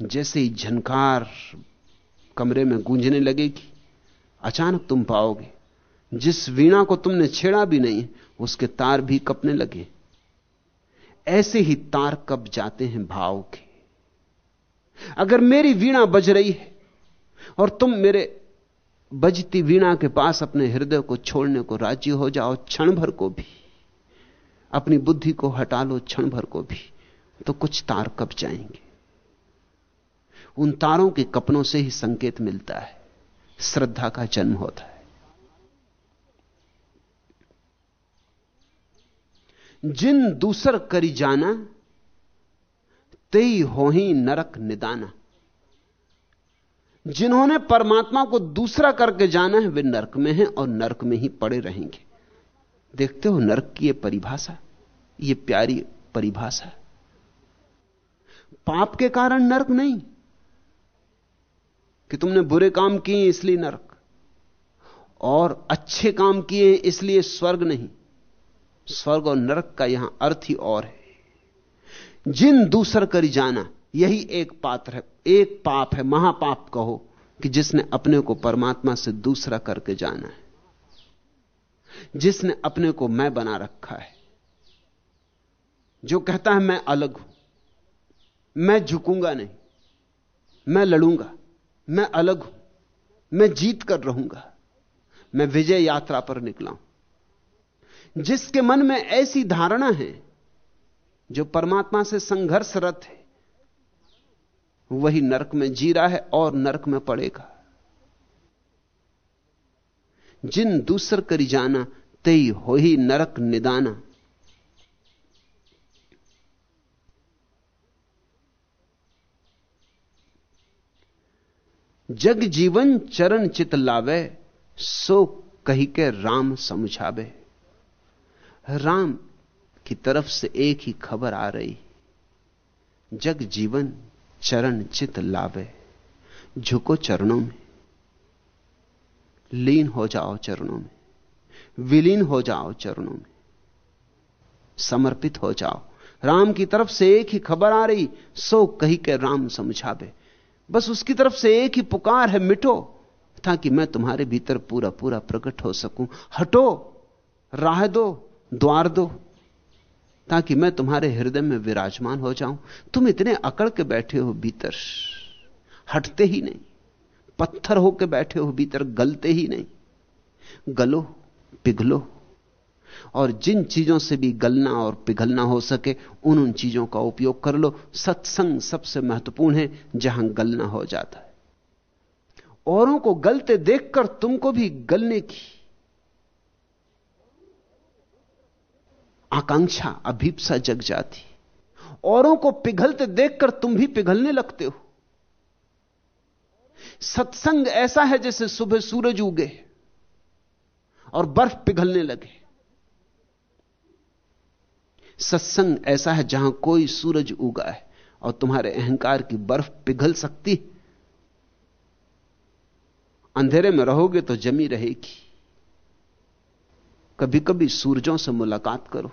जैसे ही झनकार कमरे में गूंजने लगेगी, अचानक तुम पाओगे, जिस वीणा को तुमने छेड़ा भी नहीं, उसके तार भी कपने लगे। ऐसे ही तार कब जाते हैं भाव के। अगर मेरी वीणा बज रही है और तुम मेरे बजती वीणा के पास अपने हृदय को छोड़ने को राज़ी हो जाओ क्षण भर को भी, अपनी बुद्धि को हटा लो क्षण भर को भी तो कुछ तार कब जाएँगे? उन तारों के कपनों से ही संकेत मिलता है, श्रद्धा का जन्म होता है। जिन दूसर करी जाना, तेई हो ही नरक निदाना। जिन्होंने परमात्मा को दूसरा करके जाना है, वे नरक में हैं और नरक में ही पड़े रहेंगे। देखते हो नरक की यह परिभाषा? यह प्यारी परिभाषा। पाप के कारण नरक नहीं, कि तुमने बुरे काम किए इसलिए नरक, और अच्छे काम किए इसलिए स्वर्ग नहीं। स्वर्ग और नरक का यहाँ अर्थ ही और है। जिन दूसर करी जाना, यही एक पात्र है। एक पाप है, महापाप कहो कि जिसने अपने को परमात्मा से दूसरा करके जाना है। जिसने अपने को मैं बना रखा है। जो कहता है, मैं अलग हूँ। मैं झुकूँगा नहीं। मैं लड़ूँगा। मैं अलग हूँ। मैं जीत कर रहूँगा। मैं विजय यात्रा पर निकला हूँ। जिसके मन में ऐसी धारणा है, जो परमात्मा से संघर्षरत है, वही नरक में जी रहा है और नरक में पड़ेगा। जिन दूसर करी जाना, तई हो ही नरक निदाना। जग जीवन चरण चित लावे, सो कही के राम समझावे। राम की तरफ़ से एक ही खबर आ रही जग जीवन चरण चित लावे, झुको चरणों में। लीन हो जाओ चरणों में, विलीन हो जाओ चरणों में। समर्पित हो जाओ। राम की तरफ़ से एक ही खबर आ रही, सो कही के राम समझावे। बस उसकी तरफ़ से एक ही पुकार है, मिटो, ताकि मैं तुम्हारे भीतर पूरा पूरा प्रकट हो सकूँ। हटो, राह दो। द्वार दो, ताकि मैं तुम्हारे हृदय में विराजमान हो जाऊँ। तुम इतने अकड़ के बैठे हो भीतर, हटते ही नहीं। पत्थर होकर बैठे हो भीतर, गलते ही नहीं। गलो, पिघलो, और जिन चीज़ों से भी गलना और पिघलना हो सके, उन उन चीज़ों का उपयोग कर लो। सत्संग सबसे महत्वपूर्ण है, जहाँ गलना हो जाता है। औरों को गलते देखकर तुमको भी गलने की आकांक्षा, अभीपसा जग जाती। औरों को पिघलते देखकर तुम भी पिघलने लगते हो। सत्संग ऐसा है जैसे सुबह सूरज उगे और बर्फ़ पिघलने लगे। सत्संग ऐसा है जहाँ कोई सूरज उगा है और तुम्हारे अहंकार की बर्फ़ पिघल सकती। अंधेरे में रहोगे तो जमी रहेगी। कभी कभी सूरजों से मुलाकात करो।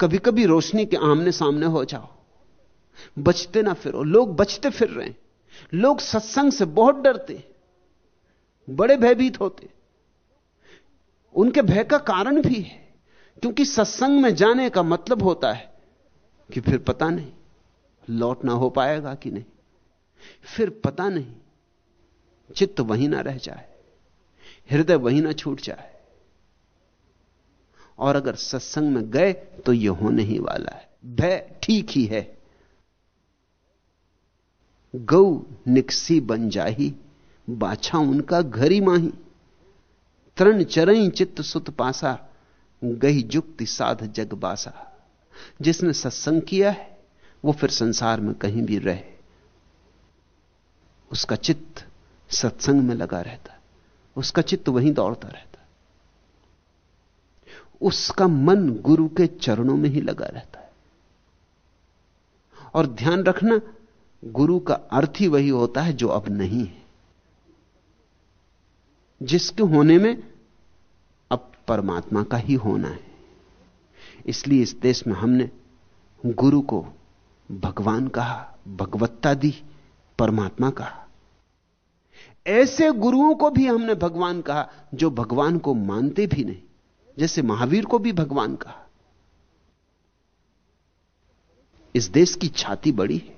कभी कभी रोशनी के आमने सामने हो जाओ। बचते ना फिरो। लोग बचते फिर रहे हैं। लोग सत्संग से बहुत डरते बड़े भयभीत होते उनके भय का कारण भी है। क्योंकि सत्संग में जाने का मतलब होता है कि फिर पता नहीं लौटना हो पाएगा कि नहीं। फिर पता नहीं, चित्त वहीं ना रह जाए। हृदय वहीं ना छूट जाए। और अगर सत्संग में गए तो यह होने ही वाला है। भय ठीक ही है। गौ निकसी बन जाही, बाछा उनका घरी माही। तरण चरई चित्त सुत पासा, गही जुक्ति साध जग बासा। जिसने सत्संग किया है, वो फिर संसार में कहीं भी रहे। उसका चित्त सत्संग में लगा रहता। उसका चित्त वहीं दौड़ता रहता। उसका मन गुरु के चरणों में ही लगा रहता है। और ध्यान रखना, गुरु का अर्थ ही वही होता है जो अब नहीं है। जिसके होने में अब परमात्मा का ही होना है। इसलिए इस देश में हमने गुरु को भगवान कहा, भगवत्ता दी, परमात्मा कहा। ऐसे गुरुओं को भी हमने भगवान कहा, जो भगवान को मानते भी नहीं। जैसे महावीर को भी भगवान कहा। इस देश की छाती बड़ी है।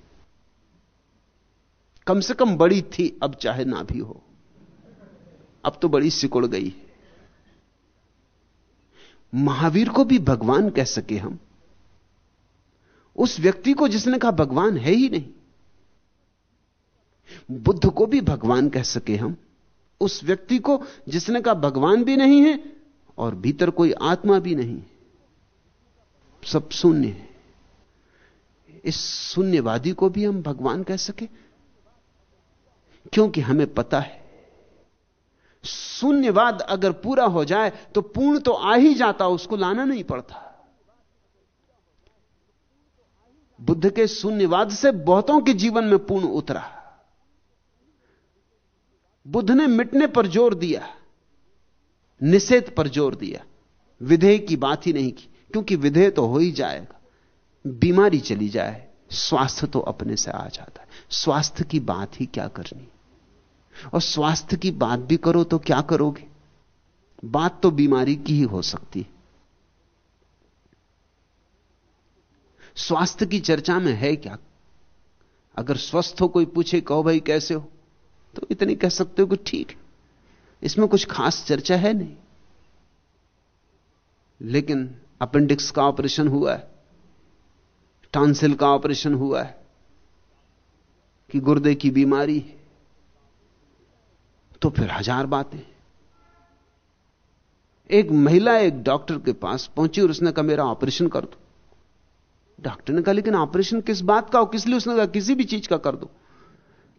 कम से कम बड़ी थी, अब चाहे ना भी हो। अब तो बड़ी सिकुड़ गई है। महावीर को भी भगवान कह सके हम। उस व्यक्ति को जिसने कहा भगवान है ही नहीं, बुद्ध को भी भगवान कह सके हम। उस व्यक्ति को जिसने कहा भगवान भी नहीं है और भीतर कोई आत्मा भी नहीं। सब शून्य है। इस शून्यवादी को भी हम भगवान कह सके? क्योंकि हमें पता है, शून्यवाद अगर पूरा हो जाए तो पूर्ण तो आ ही जाता, उसको लाना नहीं पड़ता। बुद्ध के शून्यवाद से बहुतों के जीवन में पूर्ण उतरा। बुद्ध ने मिटने पर ज़ोर दिया। निषेध पर ज़ोर दिया। विधेय की बात ही नहीं की, क्योंकि विधेय तो हो ही जाएगा। बीमारी चली जाए, स्वास्थ्य तो अपने से आ जाता है। स्वास्थ्य की बात ही क्या करनी? और स्वास्थ्य की बात भी करो तो क्या करोगे? बात तो बीमारी की ही हो सकती है। स्वास्थ्य की चर्चा में है क्या? अगर स्वस्थ हो, कोई पूछे, कहो भाई, कैसे हो? तो इतनी कह सकते हो कि ठीक है। इसमें कुछ खास चर्चा है नहीं। लेकिन अपेंडिक्स का ऑपरेशन हुआ है, टांसिल का ऑपरेशन हुआ है कि गुर्दे की बीमारी तो फिर हज़ार बातें एक महिला एक डॉक्टर के पास पहुँची और उसने कहा, मेरा ऑपरेशन कर दो। डॉक्टर ने कहा, लेकिन ऑपरेशन किस बात का हो किस लिए उसने कहा, किसी भी चीज़ का कर दो।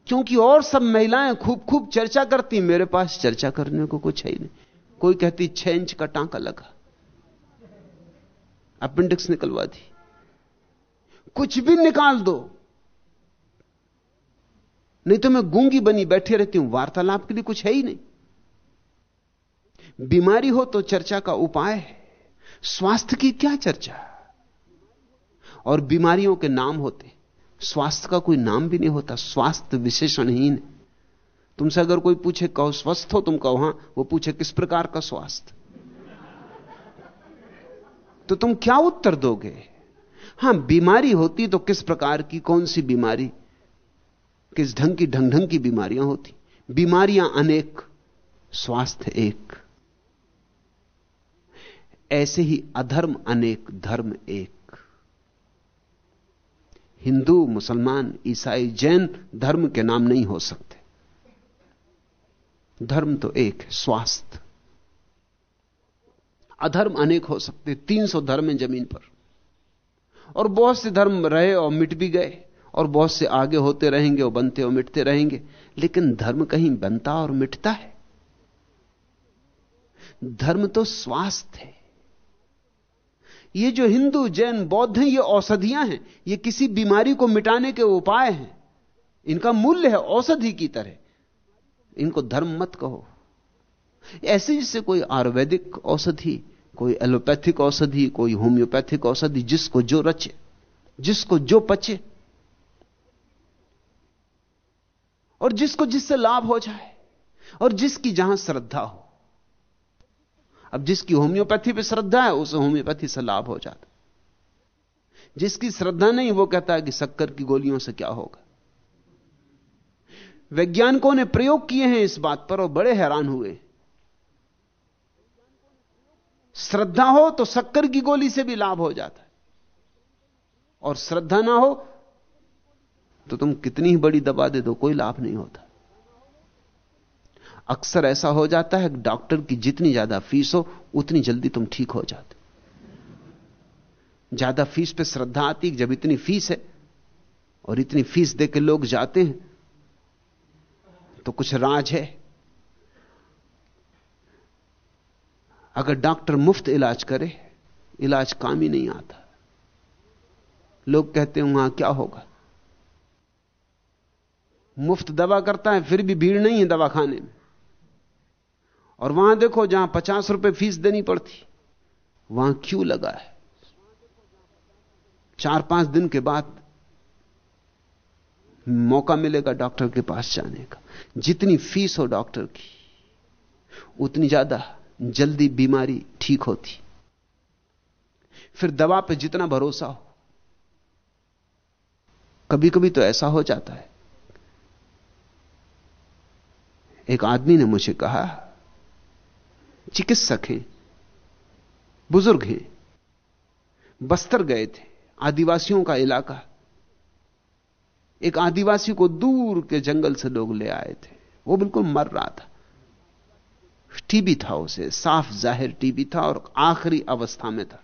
क्योंकि और सब महिलाएँ खूब खूब चर्चा करती, मेरे पास चर्चा करने को कुछ है ही नहीं। कोई कहती, छह इंच का टांका लगा। अपेंडिक्स निकलवा दी। कुछ भी निकाल दो। नहीं तो मैं गूँगी बनी बैठी रहती हूँ, वार्तालाप के लिए कुछ है ही नहीं। बीमारी हो तो चर्चा का उपाय है। स्वास्थ्य की क्या चर्चा? और बीमारियों के नाम होते। स्वास्थ्य का कोई नाम भी नहीं होता, स्वास्थ्य विशेषणहीन। तुमसे अगर कोई पूछे कहो स्वस्थ हो, तुम कहो हाँ, वो पूछे किस प्रकार का स्वास्थ्य? तो तुम क्या उत्तर दोगे? हाँ, बीमारी होती तो किस प्रकार की, कौन सी बीमारी? किस ढंग की ढंग ढंग की बीमारियाँ होती? बीमारियाँ अनेक, स्वास्थ्य एक। ऐसे ही अधर्म अनेक, धर्म एक। हिंदू, मुसलमान, ईसाई जैन धर्म के नाम नहीं हो सकते। धर्म तो एक है, स्वास्थ्य। अधर्म अनेक हो सकते, तीन सौ धर्म हैं ज़मीन पर। और बहुत से धर्म रहे और मिट भी गए, और बहुत से आगे होते रहेंगे और बनते और मिटते रहेंगे, लेकिन धर्म कहीं बनता और मिटता है। धर्म तो स्वास्थ्य है। ये जो हिंदू, जैन, बौद्ध हैं, ये औषधियाँ हैं। ये किसी बीमारी को मिटाने के उपाय हैं। इनका मूल्य है औषधि की तरह। इनको धर्म मत कहो। ऐसे जैसे कोई आयुर्वेदिक औषधि, कोई एलोपैथिक औषधि, कोई होम्योपैथिक औषधि, जिसको जो रचे, जिसको जो पचे, और जिसको जिससे लाभ हो जाए, और जिसकी जहाँ श्रद्धा हो। अब जिसकी होम्योपैथी पे श्रद्धा है, उसे होम्योपैथी से लाभ हो जाता जिसकी श्रद्धा नहीं, वो कहता है कि शक्कर की गोलियों से क्या होगा। वैज्ञानिकों ने प्रयोग किए हैं इस बात पर और बड़े हैरान हुए। श्रद्धा हो तो शक्कर की गोली से भी लाभ हो जाता है। और श्रद्धा ना हो तो तुम कितनी ही बड़ी दबा दे दो, कोई लाभ नहीं होता। अक्सर ऐसा हो जाता है, डॉक्टर की जितनी ज़्यादा फ़ीस हो, उतनी जल्दी तुम ठीक हो जाते ज़्यादा फ़ीस पे श्रद्धा आती जब इतनी फ़ीस है, और इतनी फ़ीस दे के लोग जाते हैं तो कुछ राज है। अगर डॉक्टर मुफ़्त इलाज करे, इलाज काम ही नहीं आता। लोग कहते हैं, वहाँ क्या होगा? मुफ़्त दवा करता है, फिर भी भीड़ नहीं है दवा खाने में। और वहाँ देखो जहाँ पचास रुपए फ़ीस देनी पड़ती, वहाँ क्यों लगा है? चार पाँच दिन के बाद मौका मिलेगा डॉक्टर के पास जाने का। जितनी फ़ीस हो डॉक्टर की, उतनी ज़्यादा जल्दी बीमारी ठीक होती। फिर दवा पे जितना भरोसा हो कभी कभी तो ऐसा हो जाता है। एक आदमी ने मुझे कहा चिकित्सक हैं, बुज़ुर्ग हैं, बस्तर गए थे, आदिवासियों का इलाका। एक आदिवासी को दूर के जंगल से लोग ले आए थे। वो बिल्कुल मर रहा था। टीबी था उसे, साफ़ ज़ाहिर टीबी था और आखिरी अवस्था में था।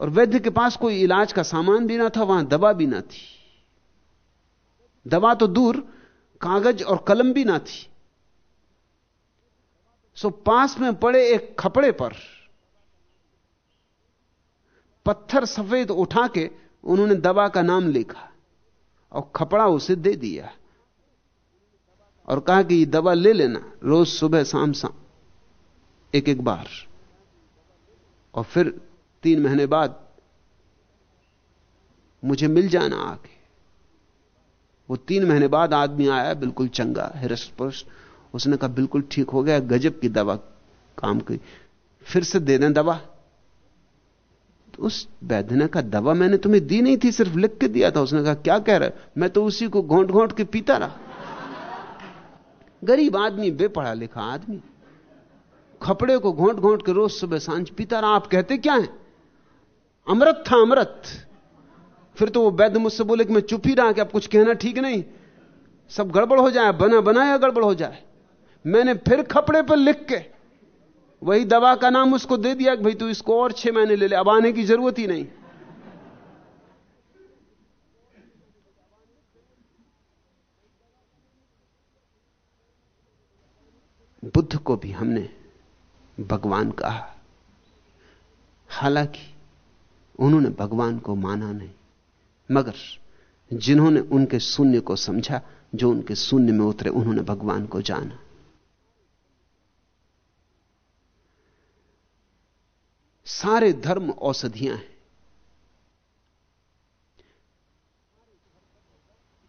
और वैद्य के पास कोई इलाज का सामान भी ना था, वहाँ दवा भी ना थी। दवा तो दूर, कागज़ और कलम भी ना थी। सो पास में पड़े एक खपड़े पर, पत्थर सफ़ेद उठा के उन्होंने दवा का नाम लिखा और खपड़ा उसे दे दिया और कहा कि ये दवा ले लेना रोज सुबह शाम शाम, एक एक बार। और फिर तीन महीने बाद मुझे मिल जाना आके। वो तीन महीने बाद आदमी आया, बिल्कुल चंगा हिरस्ट पुरुष उसने कहा, बिल्कुल ठीक हो गया, गजब की दवा, काम की। फिर से दे दें दवा। तो उस वैद्य कहा दवा मैंने तुम्हें दी नहीं थी, सिर्फ़ लिख के दिया था। उसने कहा, क्या कह रहे मैं तो उसी को घोंट घोंट के पीता रहा। गरीब आदमी, बेपढ़ा लिखा आदमी, खपड़े को घोंट घोंट के रोज सुबह साँझ पीता रहा। आप कहते क्या है? अमृत था अमृत। फिर तो वो वैद्य मुझसे बोले कि मैं चुप ही रहा, कि अब कुछ कहना ठीक नहीं। सब गड़बड़ हो जाए बना बनाया गड़बड़ हो जाए। मैंने फिर खपड़े पर लिख के वही दवा का नाम उसको दे दिया कि भाई तू इसको और छह महीने ले ले, अब आने की ज़रूरत ही नहीं। बुद्ध को भी हमने भगवान कहा। हालाँकि उन्होंने भगवान को माना नहीं, मगर जिन्होंने उनके शून्य को समझा, जो उनके शून्य में उतरे, उन्होंने भगवान को जाना। सारे धर्म औषधियाँ हैं।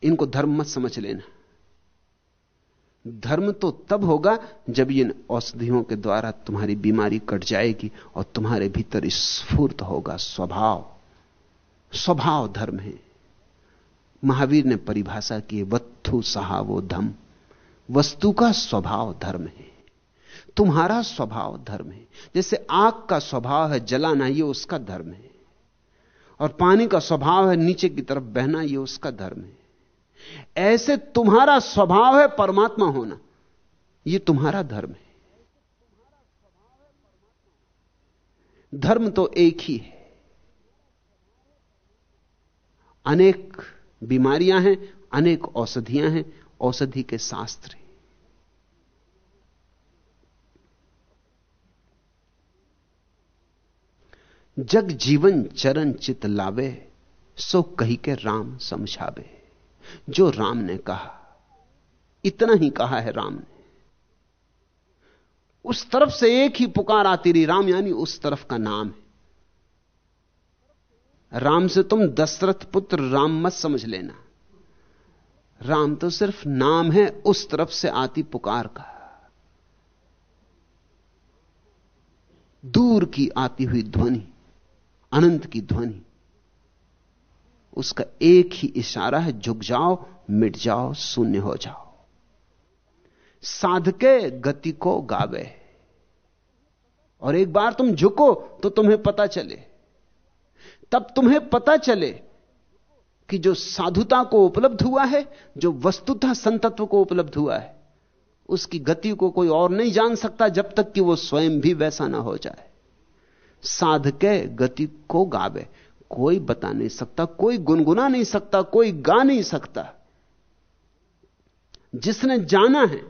इनको धर्म मत समझ लेना। धर्म तो तब होगा जब इन औषधियों के द्वारा तुम्हारी बीमारी कट जाएगी और तुम्हारे भीतर स्फूर्त होगा स्वभाव। स्वभाव धर्म है। महावीर ने परिभाषा की, वत्थु सहावो धम। वस्तु का स्वभाव धर्म है। तुम्हारा स्वभाव धर्म है। जैसे आग का स्वभाव है, जलाना ये उसका धर्म है। और पानी का स्वभाव है, नीचे की तरफ़ बहना ये उसका धर्म है। ऐसे तुम्हारा स्वभाव है, परमात्मा होना यह तुम्हारा धर्म है। धर्म तो एक ही है। अनेक बीमारियाँ हैं, अनेक औषधियाँ हैं, औषधि के शास्त्र जग जीवन चरण चित लावे, सो कही के राम समझावे। जो राम ने कहा, इतना ही कहा है राम ने। उस तरफ़ से एक ही पुकार आती रही, राम यानी उस तरफ़ का नाम है। राम से तुम दशरथ पुत्र, राम मत समझ लेना। राम तो सिर्फ़ नाम है, उस तरफ़ से आती पुकार का। दूर की आती हुई ध्वनि। अनंत की ध्वनि। उसका एक ही इशारा है, झुक जाओ, मिट जाओ, शून्य हो जाओ। साधके गति को गावे। और एक बार तुम झुको तो तुम्हें पता चले। तब तुम्हें पता चले कि जो साधुता को उपलब्ध हुआ है, जो वस्तुतः संतत्व को उपलब्ध हुआ है, उसकी गति को कोई और नहीं जान सकता, जब तक कि वो स्वयं भी वैसा ना हो जाए। साधके गति को गावे। कोई बता नहीं सकता, कोई गुनगुना नहीं सकता, कोई गा नहीं सकता। जिसने जाना है,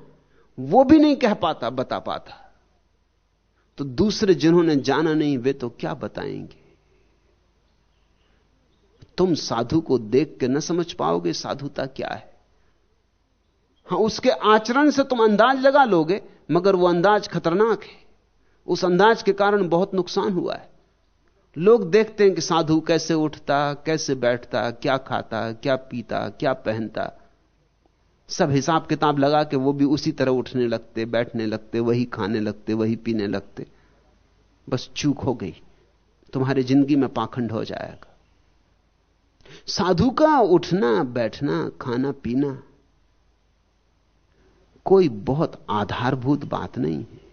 वो भी नहीं कह पाता, बता पाता। तो दूसरे जिन्होंने जाना नहीं, वे तो क्या बताएँगे? तुम साधु को देख के न समझ पाओगे साधुता क्या है। हाँ, उसके आचरण से तुम अंदाज लगा लोगे, मगर वो अंदाज खतरनाक है। उस अंदाज के कारण बहुत नुकसान हुआ है। लोग देखते हैं कि साधु कैसे उठता, कैसे बैठता, क्या खाता, क्या पीता, क्या पहनता। सब हिसाब किताब लगा के वो भी उसी तरह उठने लगते, बैठने लगते, वही खाने लगते, वही पीने लगते। बस चूक हो गई। तुम्हारी ज़िंदगी में पाखंड हो जाएगा। साधु का उठना, बैठना, खाना, पीना कोई बहुत आधारभूत बात नहीं है।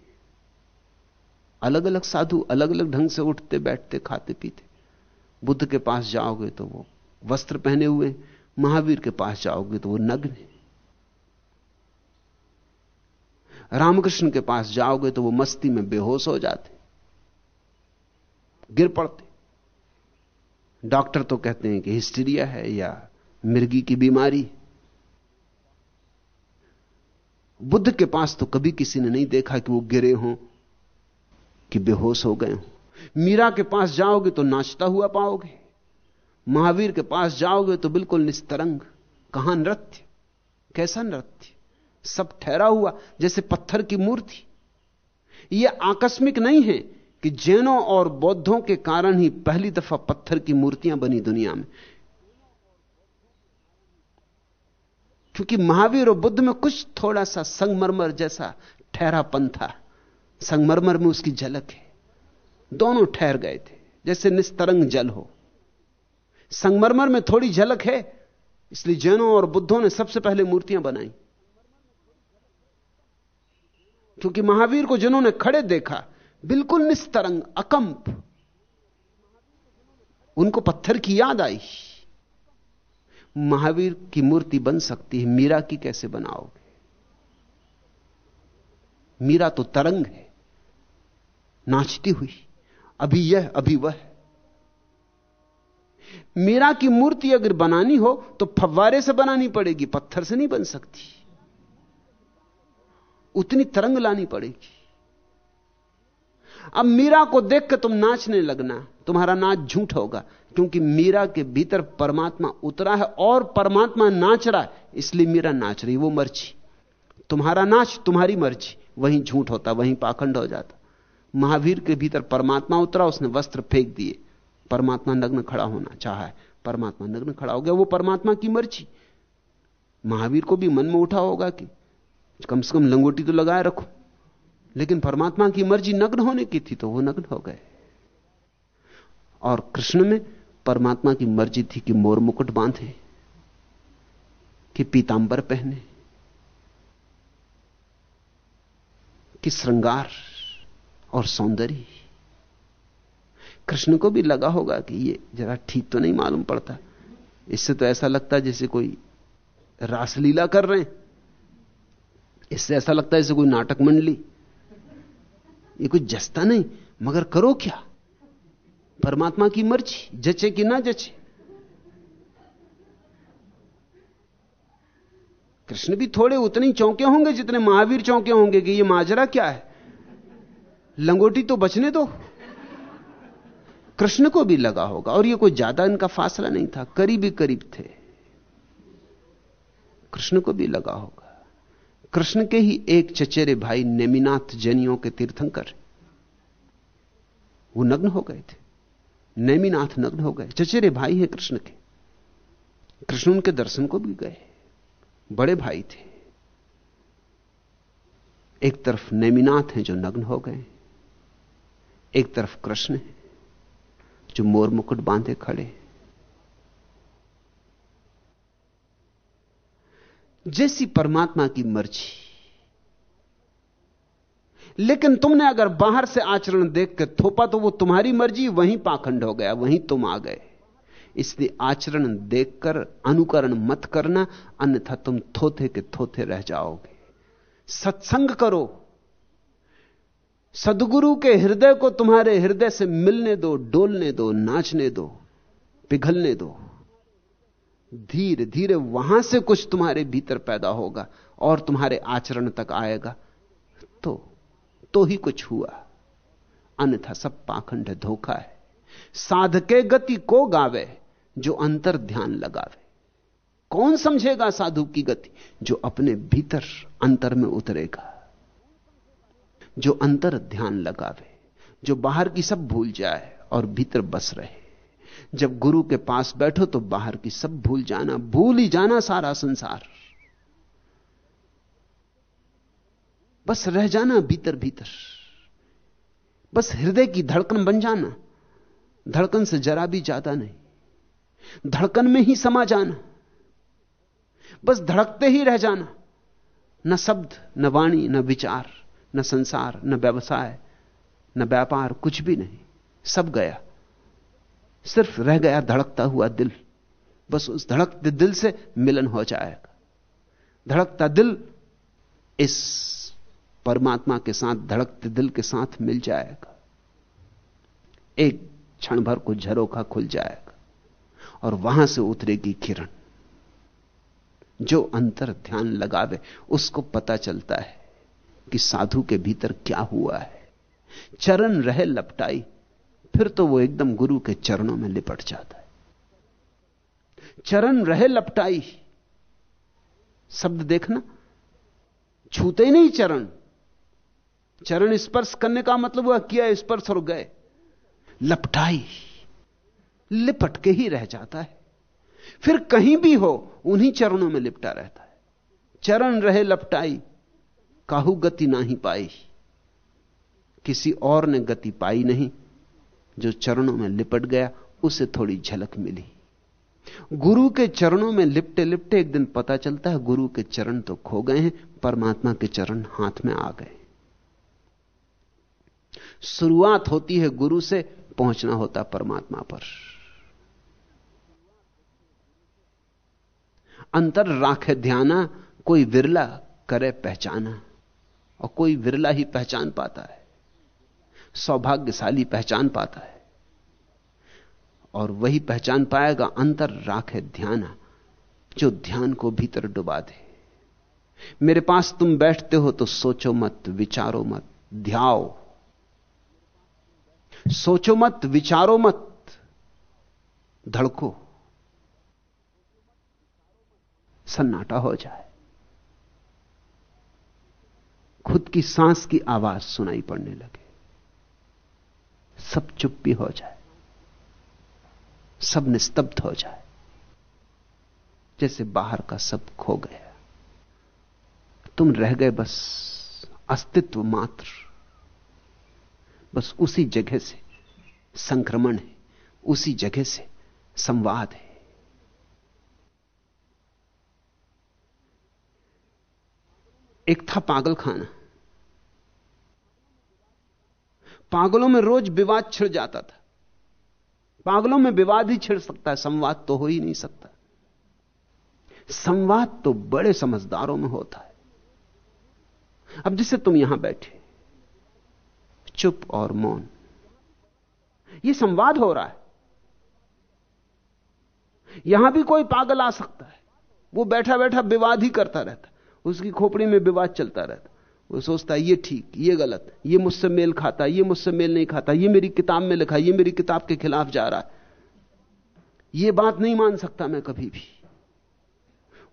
अलग अलग साधु अलग अलग ढंग से उठते, बैठते, खाते, पीते। बुद्ध के पास जाओगे तो वो वस्त्र पहने हुए, महावीर के पास जाओगे तो वो नग्न है। रामकृष्ण के पास जाओगे तो वो मस्ती में बेहोश हो जाते, गिर पड़ते। डॉक्टर तो कहते हैं कि हिस्टीरिया है या मिर्गी की बीमारी। बुद्ध के पास तो कभी किसी ने नहीं देखा कि वो गिरे हों। कि बेहोश हो गए हों। मीरा के पास जाओगे तो नाचता हुआ पाओगे। महावीर के पास जाओगे तो बिल्कुल निस्तरंग कहाँ नृत्य। कैसा नृत्य? सब ठहरा हुआ, जैसे पत्थर की मूर्ति। यह आकस्मिक नहीं है कि जैनों और बौद्धों के कारण ही पहली दफ़ा पत्थर की मूर्तियाँ बनी दुनिया में। क्योंकि महावीर और बुद्ध में कुछ थोड़ा सा संगमरमर जैसा ठहरापन था। संगमरमर में उसकी झलक है। दोनों ठहर गए थे, जैसे निस्तरंग जल हो। संगमरमर में थोड़ी झलक है, इसलिए जैनों और बुद्धों ने सबसे पहले मूर्तियाँ बनाई। क्योंकि महावीर को जिन्होंने खड़े देखा, बिल्कुल निस्तरंग, अकंप। उनको पत्थर की याद आई। महावीर की मूर्ति बन सकती है, मीरा की कैसे बनाओगे? मीरा तो तरंग है। नाचती हुई, अभी यह, अभी वह। मीरा की मूर्ति अगर बनानी हो तो फव्वारे से बनानी पड़ेगी, पत्थर से नहीं बन सकती। उतनी तरंग लानी पड़ेगी। अब मीरा को देख के तुम नाचने लगना, तुम्हारा नाच झूठ होगा, क्योंकि मीरा के भीतर परमात्मा उतरा है और परमात्मा नाच रहा है, इसलिए मीरा नाच रही, वो मर्ज़ी। तुम्हारा नाच, तुम्हारी मर्ज़ी, वहीं झूठ होता, वहीं पाखंड हो जाता। महावीर के भीतर परमात्मा उतरा, उसने वस्त्र फेंक दिए। परमात्मा नग्न खड़ा होना चाहा है। परमात्मा नग्न खड़ा हो गया, वो परमात्मा की मर्ज़ी। महावीर को भी मन में उठा होगा कि कम से कम लंगोटी तो लगाए रखो। लेकिन परमात्मा की मर्ज़ी नग्न होने की थी तो वो नग्न हो गए। और कृष्ण में परमात्मा की मर्ज़ी थी कि मोर मुकुट बांधे, कि पीतांबर पहने, कि श्रृंगार और सौंदर्य। कृष्ण को भी लगा होगा कि ये जरा ठीक तो नहीं मालूम पड़ता। इससे तो ऐसा लगता है जैसे कोई रासलीला कर रहे हैं। इससे ऐसा लगता है जैसे कोई नाटक मंडली। ये कुछ जस्ता नहीं, मगर करो क्या? परमात्मा की मर्ज़ी, जचे कि ना जचे? कृष्ण भी थोड़े उतने चौंके होंगे जितने महावीर चौंके होंगे कि ये माजरा क्या है? लंगोटी तो बचने दो। कृष्ण को भी लगा होगा और ये कोई ज़्यादा इनका फासला नहीं था, करीब ही करीब थे। कृष्ण को भी लगा होगा। कृष्ण के ही एक चचेरे भाई नेमिनाथ जैनियों के तीर्थंकर। वो नग्न हो गए थे। नेमिनाथ नग्न हो गए। चचेरे भाई हैं कृष्ण के। कृष्ण उनके दर्शन को भी गए। बड़े भाई थे। एक तरफ़ नेमिनाथ हैं जो नग्न हो गए। एक तरफ़ कृष्ण है, जो मोर मुकुट बांधे खड़े जैसी परमात्मा की मर्ज़ी। लेकिन तुमने अगर बाहर से आचरण देख के थोपा तो वो तुम्हारी मर्ज़ी, वहीं पाखंड हो गया, वहीं तुम आ गए। इसलिए आचरण देखकर अनुकरण मत करना, अन्यथा तुम थोथे के थोथे रह जाओगे। सत्संग करो। सदगुरु के हृदय को तुम्हारे हृदय से मिलने दो, डोलने दो, नाचने दो, पिघलने दो। धीरे धीरे वहाँ से कुछ तुम्हारे भीतर पैदा होगा और तुम्हारे आचरण तक आएगा। तो तो ही कुछ हुआ। अन्यथा सब पाखंड धोखा है। साधके गति को गावे, जो अंतर ध्यान लगावे। कौन समझेगा साधु की गति, जो अपने भीतर अंतर में उतरेगा? जो अंतर ध्यान लगावे, जो बाहर की सब भूल जाए और भीतर बस रहे। जब गुरु के पास बैठो तो बाहर की सब भूल जाना, भूल ही जाना सारा संसार। बस रह जाना भीतर भीतर। बस हृदय की धड़कन बन जाना, धड़कन से जरा भी ज़्यादा नहीं। धड़कन में ही समा जाना। बस धड़कते ही रह जाना। न शब्द, न वाणी, न विचार। न संसार, न व्यवसाय, न व्यापार, कुछ भी नहीं। सब गया। सिर्फ़ रह गया धड़कता हुआ दिल। बस उस धड़कते दिल से मिलन हो जाएगा। धड़कता दिल इस परमात्मा के साथ, धड़कते दिल के साथ मिल जाएगा। एक क्षण भर को झरोखा खुल जाएगा और वहाँ से उतरेगी किरण। जो अंतर ध्यान लगावे, उसको पता चलता है। कि साधु के भीतर क्या हुआ है? चरण रहे लपटाई, फिर तो वो एकदम गुरु के चरणों में लिपट जाता है। चरण रहे लपटाई, शब्द देखना, छूते ही नहीं चरण। चरण स्पर्श करने का मतलब हुआ किया स्पर्श और गए। लपटाई, लिपट के ही रह जाता है। फिर कहीं भी हो, उन्हीं चरणों में लिपटा रहता है। चरण रहे लपटाई काहू गति ना ही पाई। किसी और ने गति पाई नहीं। जो चरणों में लिपट गया, उसे थोड़ी झलक मिली। गुरु के चरणों में लिपटे लिपटे एक दिन पता चलता है, गुरु के चरण तो खो गए हैं, परमात्मा के चरण हाथ में आ गए। शुरुआत होती है गुरु से, पहुँचना होता परमात्मा पर। अंतर राखे ध्याना, कोई विरला करे पहचाना। और कोई विरला ही पहचान पाता है। सौभाग्यशाली पहचान पाता है। और वही पहचान पाएगा अंतर राखे ध्याना, जो ध्यान को भीतर डुबा दे। मेरे पास तुम बैठते हो तो सोचो मत, विचारो मत, ध्याओ। सोचो मत, विचारो मत, धड़को। सन्नाटा हो जाए। खुद की सांस की आवाज़ सुनाई पड़ने लगे। सब चुप्पी हो जाए। सब निस्तब्ध हो जाए। जैसे बाहर का सब खो गया। तुम रह गए बस अस्तित्व मात्र। बस उसी जगह से संक्रमण है, उसी जगह से संवाद है। एक था पागल खाना पागलों में रोज विवाद छिड़ जाता था। पागलों में विवाद ही छिड़ सकता है, संवाद तो हो ही नहीं सकता। संवाद तो बड़े समझदारों में होता है। अब जिसे तुम यहाँ बैठे, चुप और मौन। यह संवाद हो रहा है। यहाँ भी कोई पागल आ सकता है। वो बैठा बैठा विवाद ही करता रहता उसकी खोपड़ी में विवाद चलता रहता वो सोचता है, ये ठीक, ये गलत, ये मुझसे मेल खाता ये मुझसे मेल नहीं खाता ये मेरी किताब में लिखा ये मेरी किताब के खिलाफ जा रहा है। ये बात नहीं मान सकता मैं कभी भी।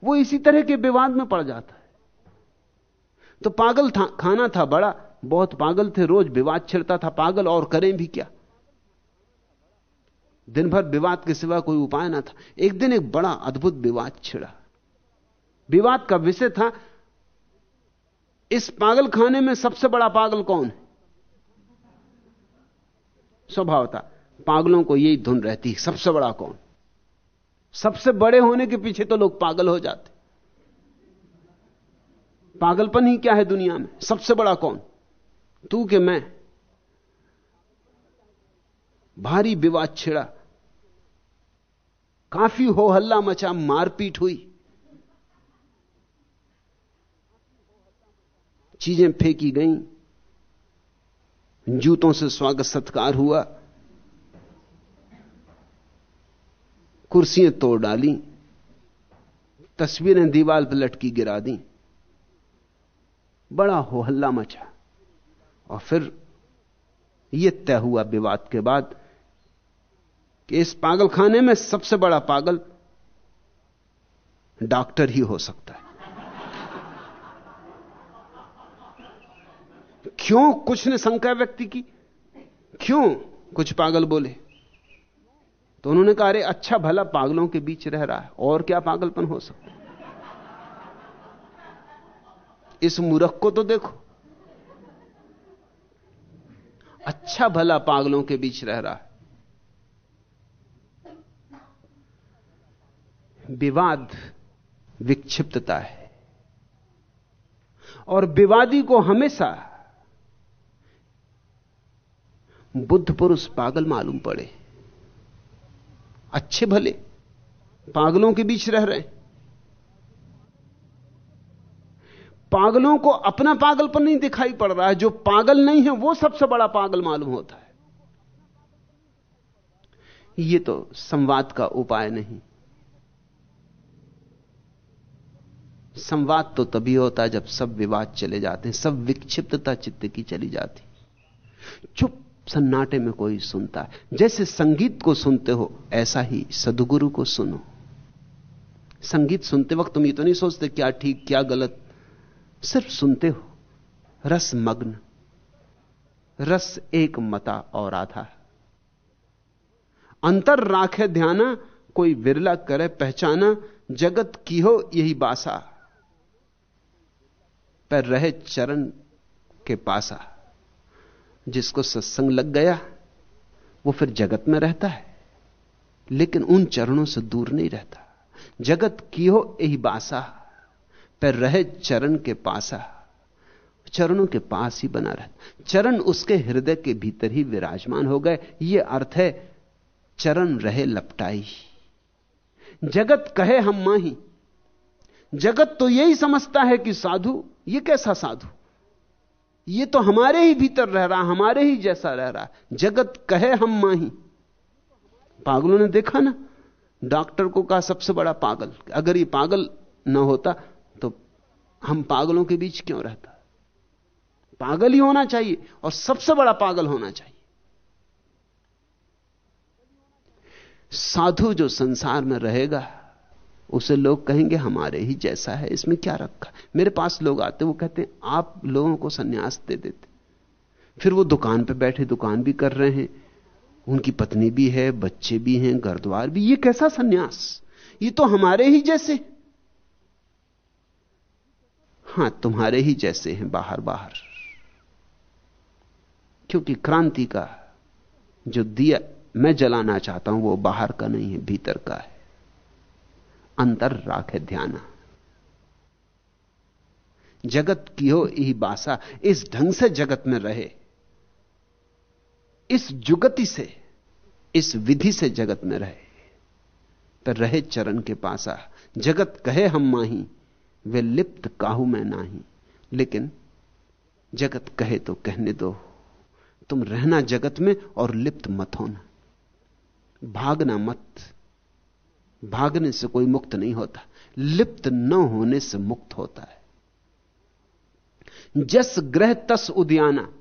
वो इसी तरह के विवाद में पड़ जाता है। तो पागल था, खाना था बड़ा, बहुत पागल थे रोज, विवाद छिड़ता था, पागल और करें भी क्या? दिन भर विवाद के सिवा कोई उपाय ना था। एक दिन एक बड़ा अद्भुत विवाद छिड़ा। विवाद का विषय था इस पागल खाने में सबसे बड़ा पागल कौन है? स्वभाव था पागलों को यही धुन रहती है, सबसे बड़ा कौन? सबसे बड़े होने के पीछे तो लोग पागल हो जाते पागलपन ही क्या है दुनिया में? सबसे बड़ा कौन? तू के मैं। भारी विवाद छिड़ा। काफ़ी हो हल्ला मचा, मारपीट हुई। चीज़ें फेंकी गईं। जूतों से स्वागत, सत्कार हुआ। कुर्सियाँ तोड़ डाली। तस्वीरें दीवार पर लटकी गिरा दी। बड़ा हो हल्ला मचा। और फिर यह तय हुआ विवाद के बाद कि इस पागलखाने में सबसे बड़ा पागल डॉक्टर ही हो सकता है। क्यों कुछ ने शंका व्यक्ति की? क्यों कुछ पागल बोले? तो उन्होंने कहा, अरे अच्छा भला पागलों के बीच रह रहा है, और क्या पागलपन हो सकता इस मूर्ख को तो देखो। अच्छा भला पागलों के बीच रह रहा है। विवाद विक्षिप्तता है। और विवादी को हमेशा बुद्ध पुरुष पागल मालूम पड़े। अच्छे भले, पागलों के बीच रह रहे पागलों को अपना पागलपन नहीं दिखाई पड़ रहा है, जो पागल नहीं है, वो सबसे बड़ा पागल मालूम होता है। यह तो संवाद का उपाय नहीं। संवाद तो तभी होता है जब सब विवाद चले जाते हैं, सब विक्षिप्तता चित्त की चली जाती। चुप सन्नाटे में कोई सुनता है। जैसे संगीत को सुनते हो, ऐसा ही सदगुरु को सुनो। संगीत सुनते वक्त तुम ये तो नहीं सोचते क्या ठीक, क्या गलत। सिर्फ़ सुनते हो। रस मग्न। रस एक मता और आधा अंतर राखे ध्याना, कोई विरला करे पहचाना, जगत की हो यही बासा। पर रहे चरण के पासा। जिसको सत्संग लग गया, वो फिर जगत में रहता है। लेकिन उन चरणों से दूर नहीं रहता। जगत की हो यही बासा, पर रहे चरण के पासा। चरणों के पास ही बना रहता चरण उसके हृदय के भीतर ही विराजमान हो गए। यह अर्थ है, चरण रहे लपटाई। जगत कहे हम माही। जगत तो यही समझता है कि साधु, ये कैसा साधु? ये तो हमारे ही भीतर रह रहा, हमारे ही जैसा रह रहा। जगत कहे हम माही। पागलों ने देखा ना? डॉक्टर को कहा, सबसे बड़ा पागल। अगर ये पागल ना होता तो हम पागलों के बीच क्यों रहता? पागल ही होना चाहिए, और सबसे बड़ा पागल होना चाहिए। साधु जो संसार में रहेगा उसे लोग कहेंगे, हमारे ही जैसा है, इसमें क्या रखा? मेरे पास लोग आते वो कहते हैं, आप लोगों को सन्यास दे देते। फिर वो दुकान पे बैठे, दुकान भी कर रहे हैं। उनकी पत्नी भी है, बच्चे भी हैं घर द्वार भी। ये कैसा सन्यास? ये तो हमारे ही जैसे। हाँ, तुम्हारे ही जैसे हैं बाहर बाहर क्योंकि क्रांति का जो दिया मैं जलाना चाहता हूँ, वो बाहर का नहीं है, भीतर का है। अंतर राखे ध्यान। जगत की हो यही बासा, इस ढंग से जगत में रहे। इस जुगति से, इस विधि से जगत में रहे। पर रहे चरण के पासा। जगत कहे हम माही, वे लिप्त काहू में नाही। लेकिन जगत कहे तो कहने दो। तुम रहना जगत में और लिप्त मत होना। भागना मत। भागने से कोई मुक्त नहीं होता, लिप्त न होने से मुक्त होता है। जस ग्रह तस उद्याना,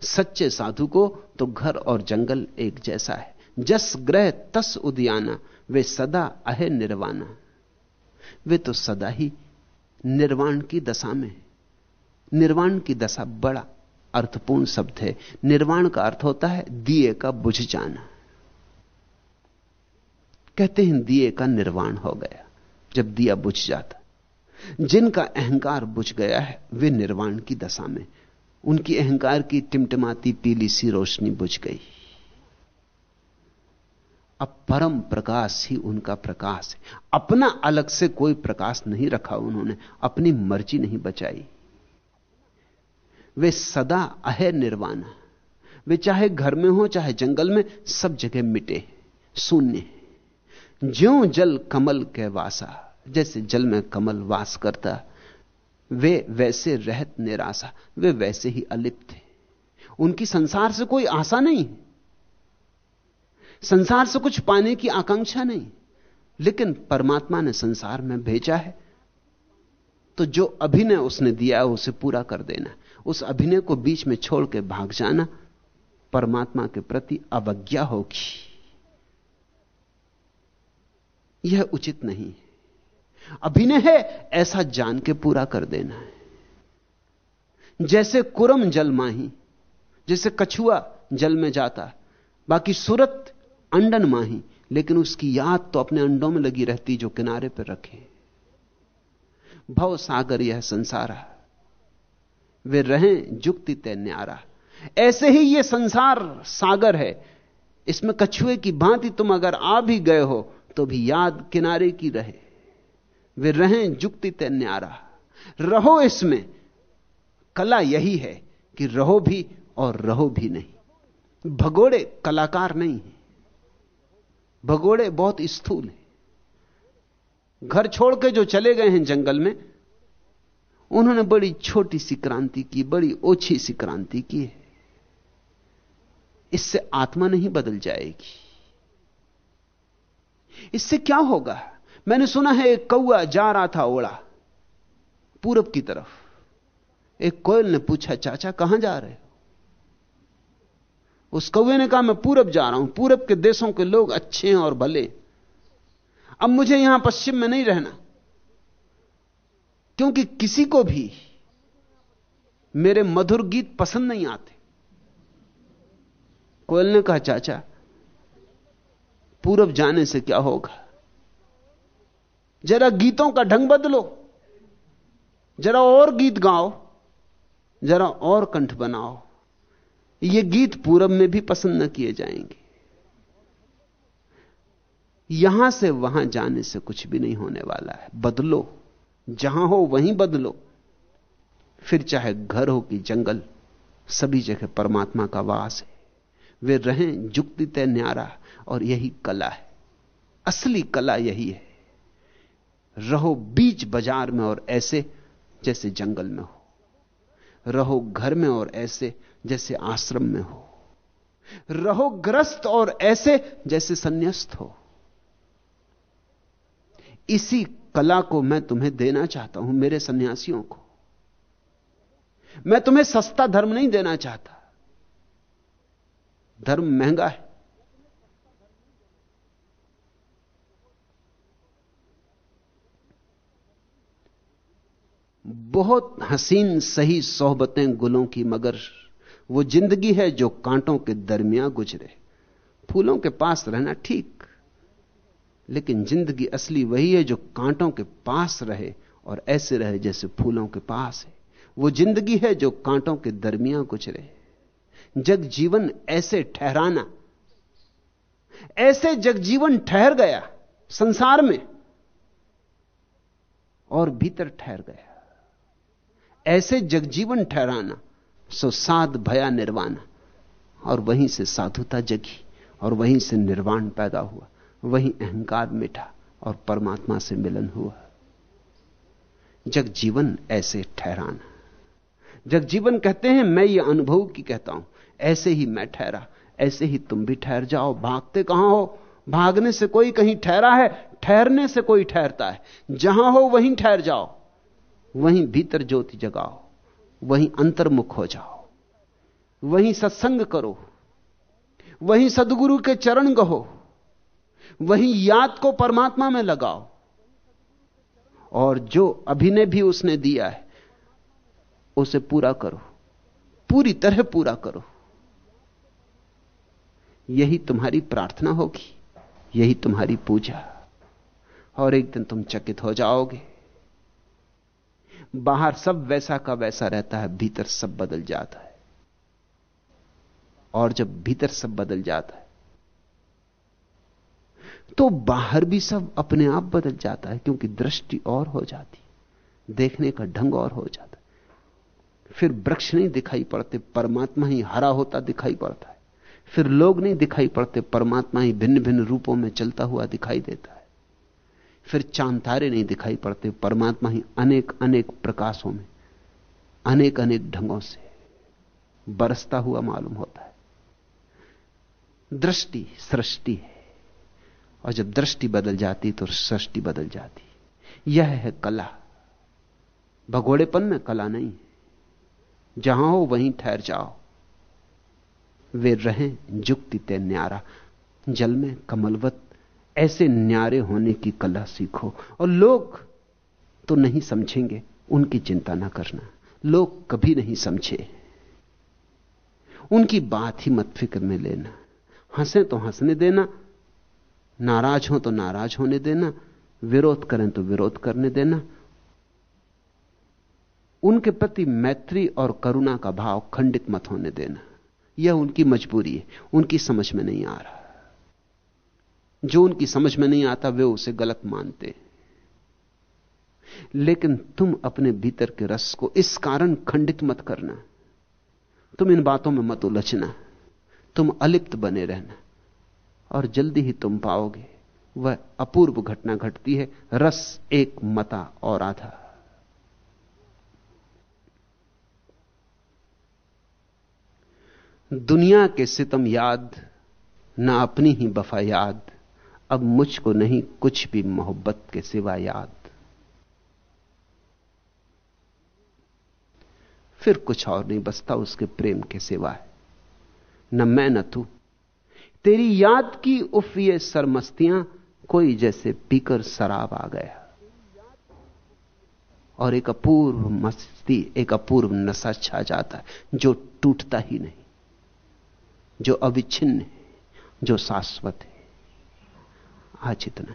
सच्चे साधु को तो घर और जंगल एक जैसा है। जस ग्रह तस उद्याना, वे सदा अहे निर्वाणा। वे तो सदा ही निर्वाण की दशा में निर्वाण की दशा बड़ा अर्थपूर्ण शब्द है। निर्वाण का अर्थ होता है दिए का बुझ जाना। कहते हैं, दिए का निर्वाण हो गया। जब दिया बुझ जाता, जिनका अहंकार बुझ गया है, वे निर्वाण की दशा में, उनकी अहंकार की टिमटिमाती पीली सी रोशनी बुझ गई। अब परम प्रकाश ही उनका प्रकाश है। अपना अलग से कोई प्रकाश नहीं रखा उन्होंने, अपनी मर्ज़ी नहीं बचाई। वे सदा अहे निर्वाणा वे चाहे घर में हो, चाहे जंगल में, सब जगह मिटे शून्य है। ज्यो जल कमल के वासा, जैसे जल में कमल वास करता, वे वैसे रहत निराशा, वे वैसे ही अलिप्त थे उनकी संसार से कोई आशा नहीं। संसार से कुछ पाने की आकांक्षा नहीं। लेकिन परमात्मा ने संसार में भेजा है तो जो अभिनय उसने दिया है, उसे पूरा कर देना। उस अभिनय को बीच में छोड़ के भाग जाना, परमात्मा के प्रति अवज्ञा होगी। यह उचित नहीं अभिनय है, ऐसा जान के पूरा कर देना है। जैसे कुरम जल माही, जैसे कछुआ जल में जाता बाकी सूरत अंडन माही, लेकिन उसकी याद तो अपने अंडों में लगी रहती जो किनारे पर रखे। भव सागर यह संसार, वे रहें जुक्ति तय न्यारा ऐसे ही यह संसार सागर है, इसमें कछुए की भांति तुम अगर आ भी गए हो तो भी याद किनारे की रहे। वे रहें जुक्ति तय न्यारा रहो इसमें। कला यही है कि रहो भी और रहो भी नहीं। भगोड़े कलाकार नहीं है। भगोड़े बहुत स्थूल हैं। घर छोड़ के जो चले गए हैं जंगल में, उन्होंने बड़ी छोटी सी क्रांति की, बड़ी ओछी सी क्रांति की है। इससे आत्मा नहीं बदल जाएगी। इससे क्या होगा? मैंने सुना है एक कौआ जा रहा था ओड़ा पूरब की तरफ़। एक कोयल ने पूछा, चाचा, कहाँ जा रहे हो? उस कौए ने कहा, मैं पूरब जा रहा हूँ। पूरब के देशों के लोग अच्छे हैं और भले। अब मुझे यहाँ पश्चिम में नहीं रहना। क्योंकि किसी को भी मेरे मधुर गीत पसंद नहीं आते। कोयल ने कहा, चाचा पूरब जाने से क्या होगा? जरा गीतों का ढंग बदलो। जरा और गीत गाओ। जरा और कंठ बनाओ। ये गीत पूरब में भी पसंद न किए जाएँगे। यहाँ से वहाँ जाने से कुछ भी नहीं होने वाला है। बदलो। जहाँ हो वहीं बदलो। फिर चाहे घर हो कि जंगल, सभी जगह परमात्मा का वास है। वे रहें जुक्ति तय न्यारा। और यही कला है। असली कला यही है। रहो बीच बाज़ार में और ऐसे जैसे जंगल में हो। रहो घर में और ऐसे जैसे आश्रम में हो। रहो ग्रस्त और ऐसे जैसे संन्यास्त हो। इसी कला को मैं तुम्हें देना चाहता हूँ, मेरे सन्यासियों को। मैं तुम्हें सस्ता धर्म नहीं देना चाहता। धर्म महँगा है। बहुत हसीन, सही सोहबतें गुलों की, मगर वो ज़िंदगी है जो कांटों के दरमियान गुजरे। फूलों के पास रहना ठीक, लेकिन ज़िंदगी असली वही है जो कांटों के पास रहे और ऐसे रहे जैसे फूलों के पास है। वो ज़िंदगी है जो कांटों के दरमियान गुजरे। जग जीवन ऐसे ठहराना, ऐसे जग जीवन ठहर गया संसार में और भीतर ठहर गया। ऐसे जगजीवन ठहराना, सो साध भया निर्वाणा। और वहीं से साधुता जगी, और वहीं से निर्वाण पैदा हुआ, वहीं अहंकार मिटा, और परमात्मा से मिलन हुआ। जग जीवन ऐसे ठहराना। जग जीवन कहते हैं, मैं ये अनुभव की कहता हूँ, ऐसे ही मैं ठहरा, ऐसे ही तुम भी ठहर जाओ, भागते कहाँ हो? भागने से कोई कहीं ठहरा है, ठहरने से कोई ठहरता है, जहाँ हो वहीं ठहर जाओ। वहीं भीतर ज्योति जगाओ, वहीं अंतर्मुख हो जाओ, वहीं सत्संग करो, वहीं सदगुरु के चरण गहो, वहीं याद को परमात्मा में लगाओ। और जो अभिनय भी उसने दिया है, उसे पूरा करो, पूरी तरह पूरा करो। यही तुम्हारी प्रार्थना होगी, यही तुम्हारी पूजा। और एक दिन तुम चकित हो जाओगे। बाहर सब वैसा का वैसा रहता है, भीतर सब बदल जाता है। और जब भीतर सब बदल जाता है तो बाहर भी सब अपने आप बदल जाता है, क्योंकि दृष्टि और हो जाती देखने का ढंग और हो जाता फिर वृक्ष नहीं दिखाई पड़ते, परमात्मा ही हरा होता दिखाई पड़ता है। फिर लोग नहीं दिखाई पड़ते, परमात्मा ही भिन्न भिन्न रूपों में चलता हुआ दिखाई देता है। फिर चाँद तारे नहीं दिखाई पड़ते, परमात्मा ही अनेक अनेक प्रकाशों में, अनेक अनेक ढंगों से बरसता हुआ मालूम होता है। दृष्टि सृष्टि है, और जब दृष्टि बदल जाती तो सृष्टि बदल जाती। यह है कला। भगोड़ेपन में कला नहीं जहाँ हो वहीं ठहर जाओ। वे रहें जुक्ति ते न्यारा, जल में कमलवत ऐसे न्यारे होने की कला सीखो। और लोग तो नहीं समझेंगे, उनकी चिंता ना करना। लोग कभी नहीं समझे। उनकी बात ही मत फ़िक्र में लेना। हंसे तो हंसने देना, नाराज़ हो तो नाराज़ होने देना, विरोध करें तो विरोध करने देना। उनके प्रति मैत्री और करुणा का भाव खंडित मत होने देना। यह उनकी मजबूरी है, उनकी समझ में नहीं आ रहा। जो उनकी समझ में नहीं आता, वे उसे गलत मानते लेकिन तुम अपने भीतर के रस को इस कारण खंडित मत करना। तुम इन बातों में मत उलझना। तुम अलिप्त बने रहना। और जल्दी ही तुम पाओगे, वह अपूर्व घटना घटती है। रस एक मता और आधा। दुनिया के सितम याद, ना अपनी ही बफा याद। अब मुझको नहीं कुछ भी मोहब्बत के सिवा याद। फिर कुछ और नहीं बसता उसके प्रेम के सिवाय न मैं न तू। तेरी याद की उफ ये सरमस्तियाँ, कोई जैसे पीकर शराब आ गया। और एक अपूर्व मस्ती, एक अपूर्व नशा छा जाता है, जो टूटता ही नहीं, जो अविच्छिन्न है, जो शाश्वत है। आज इतना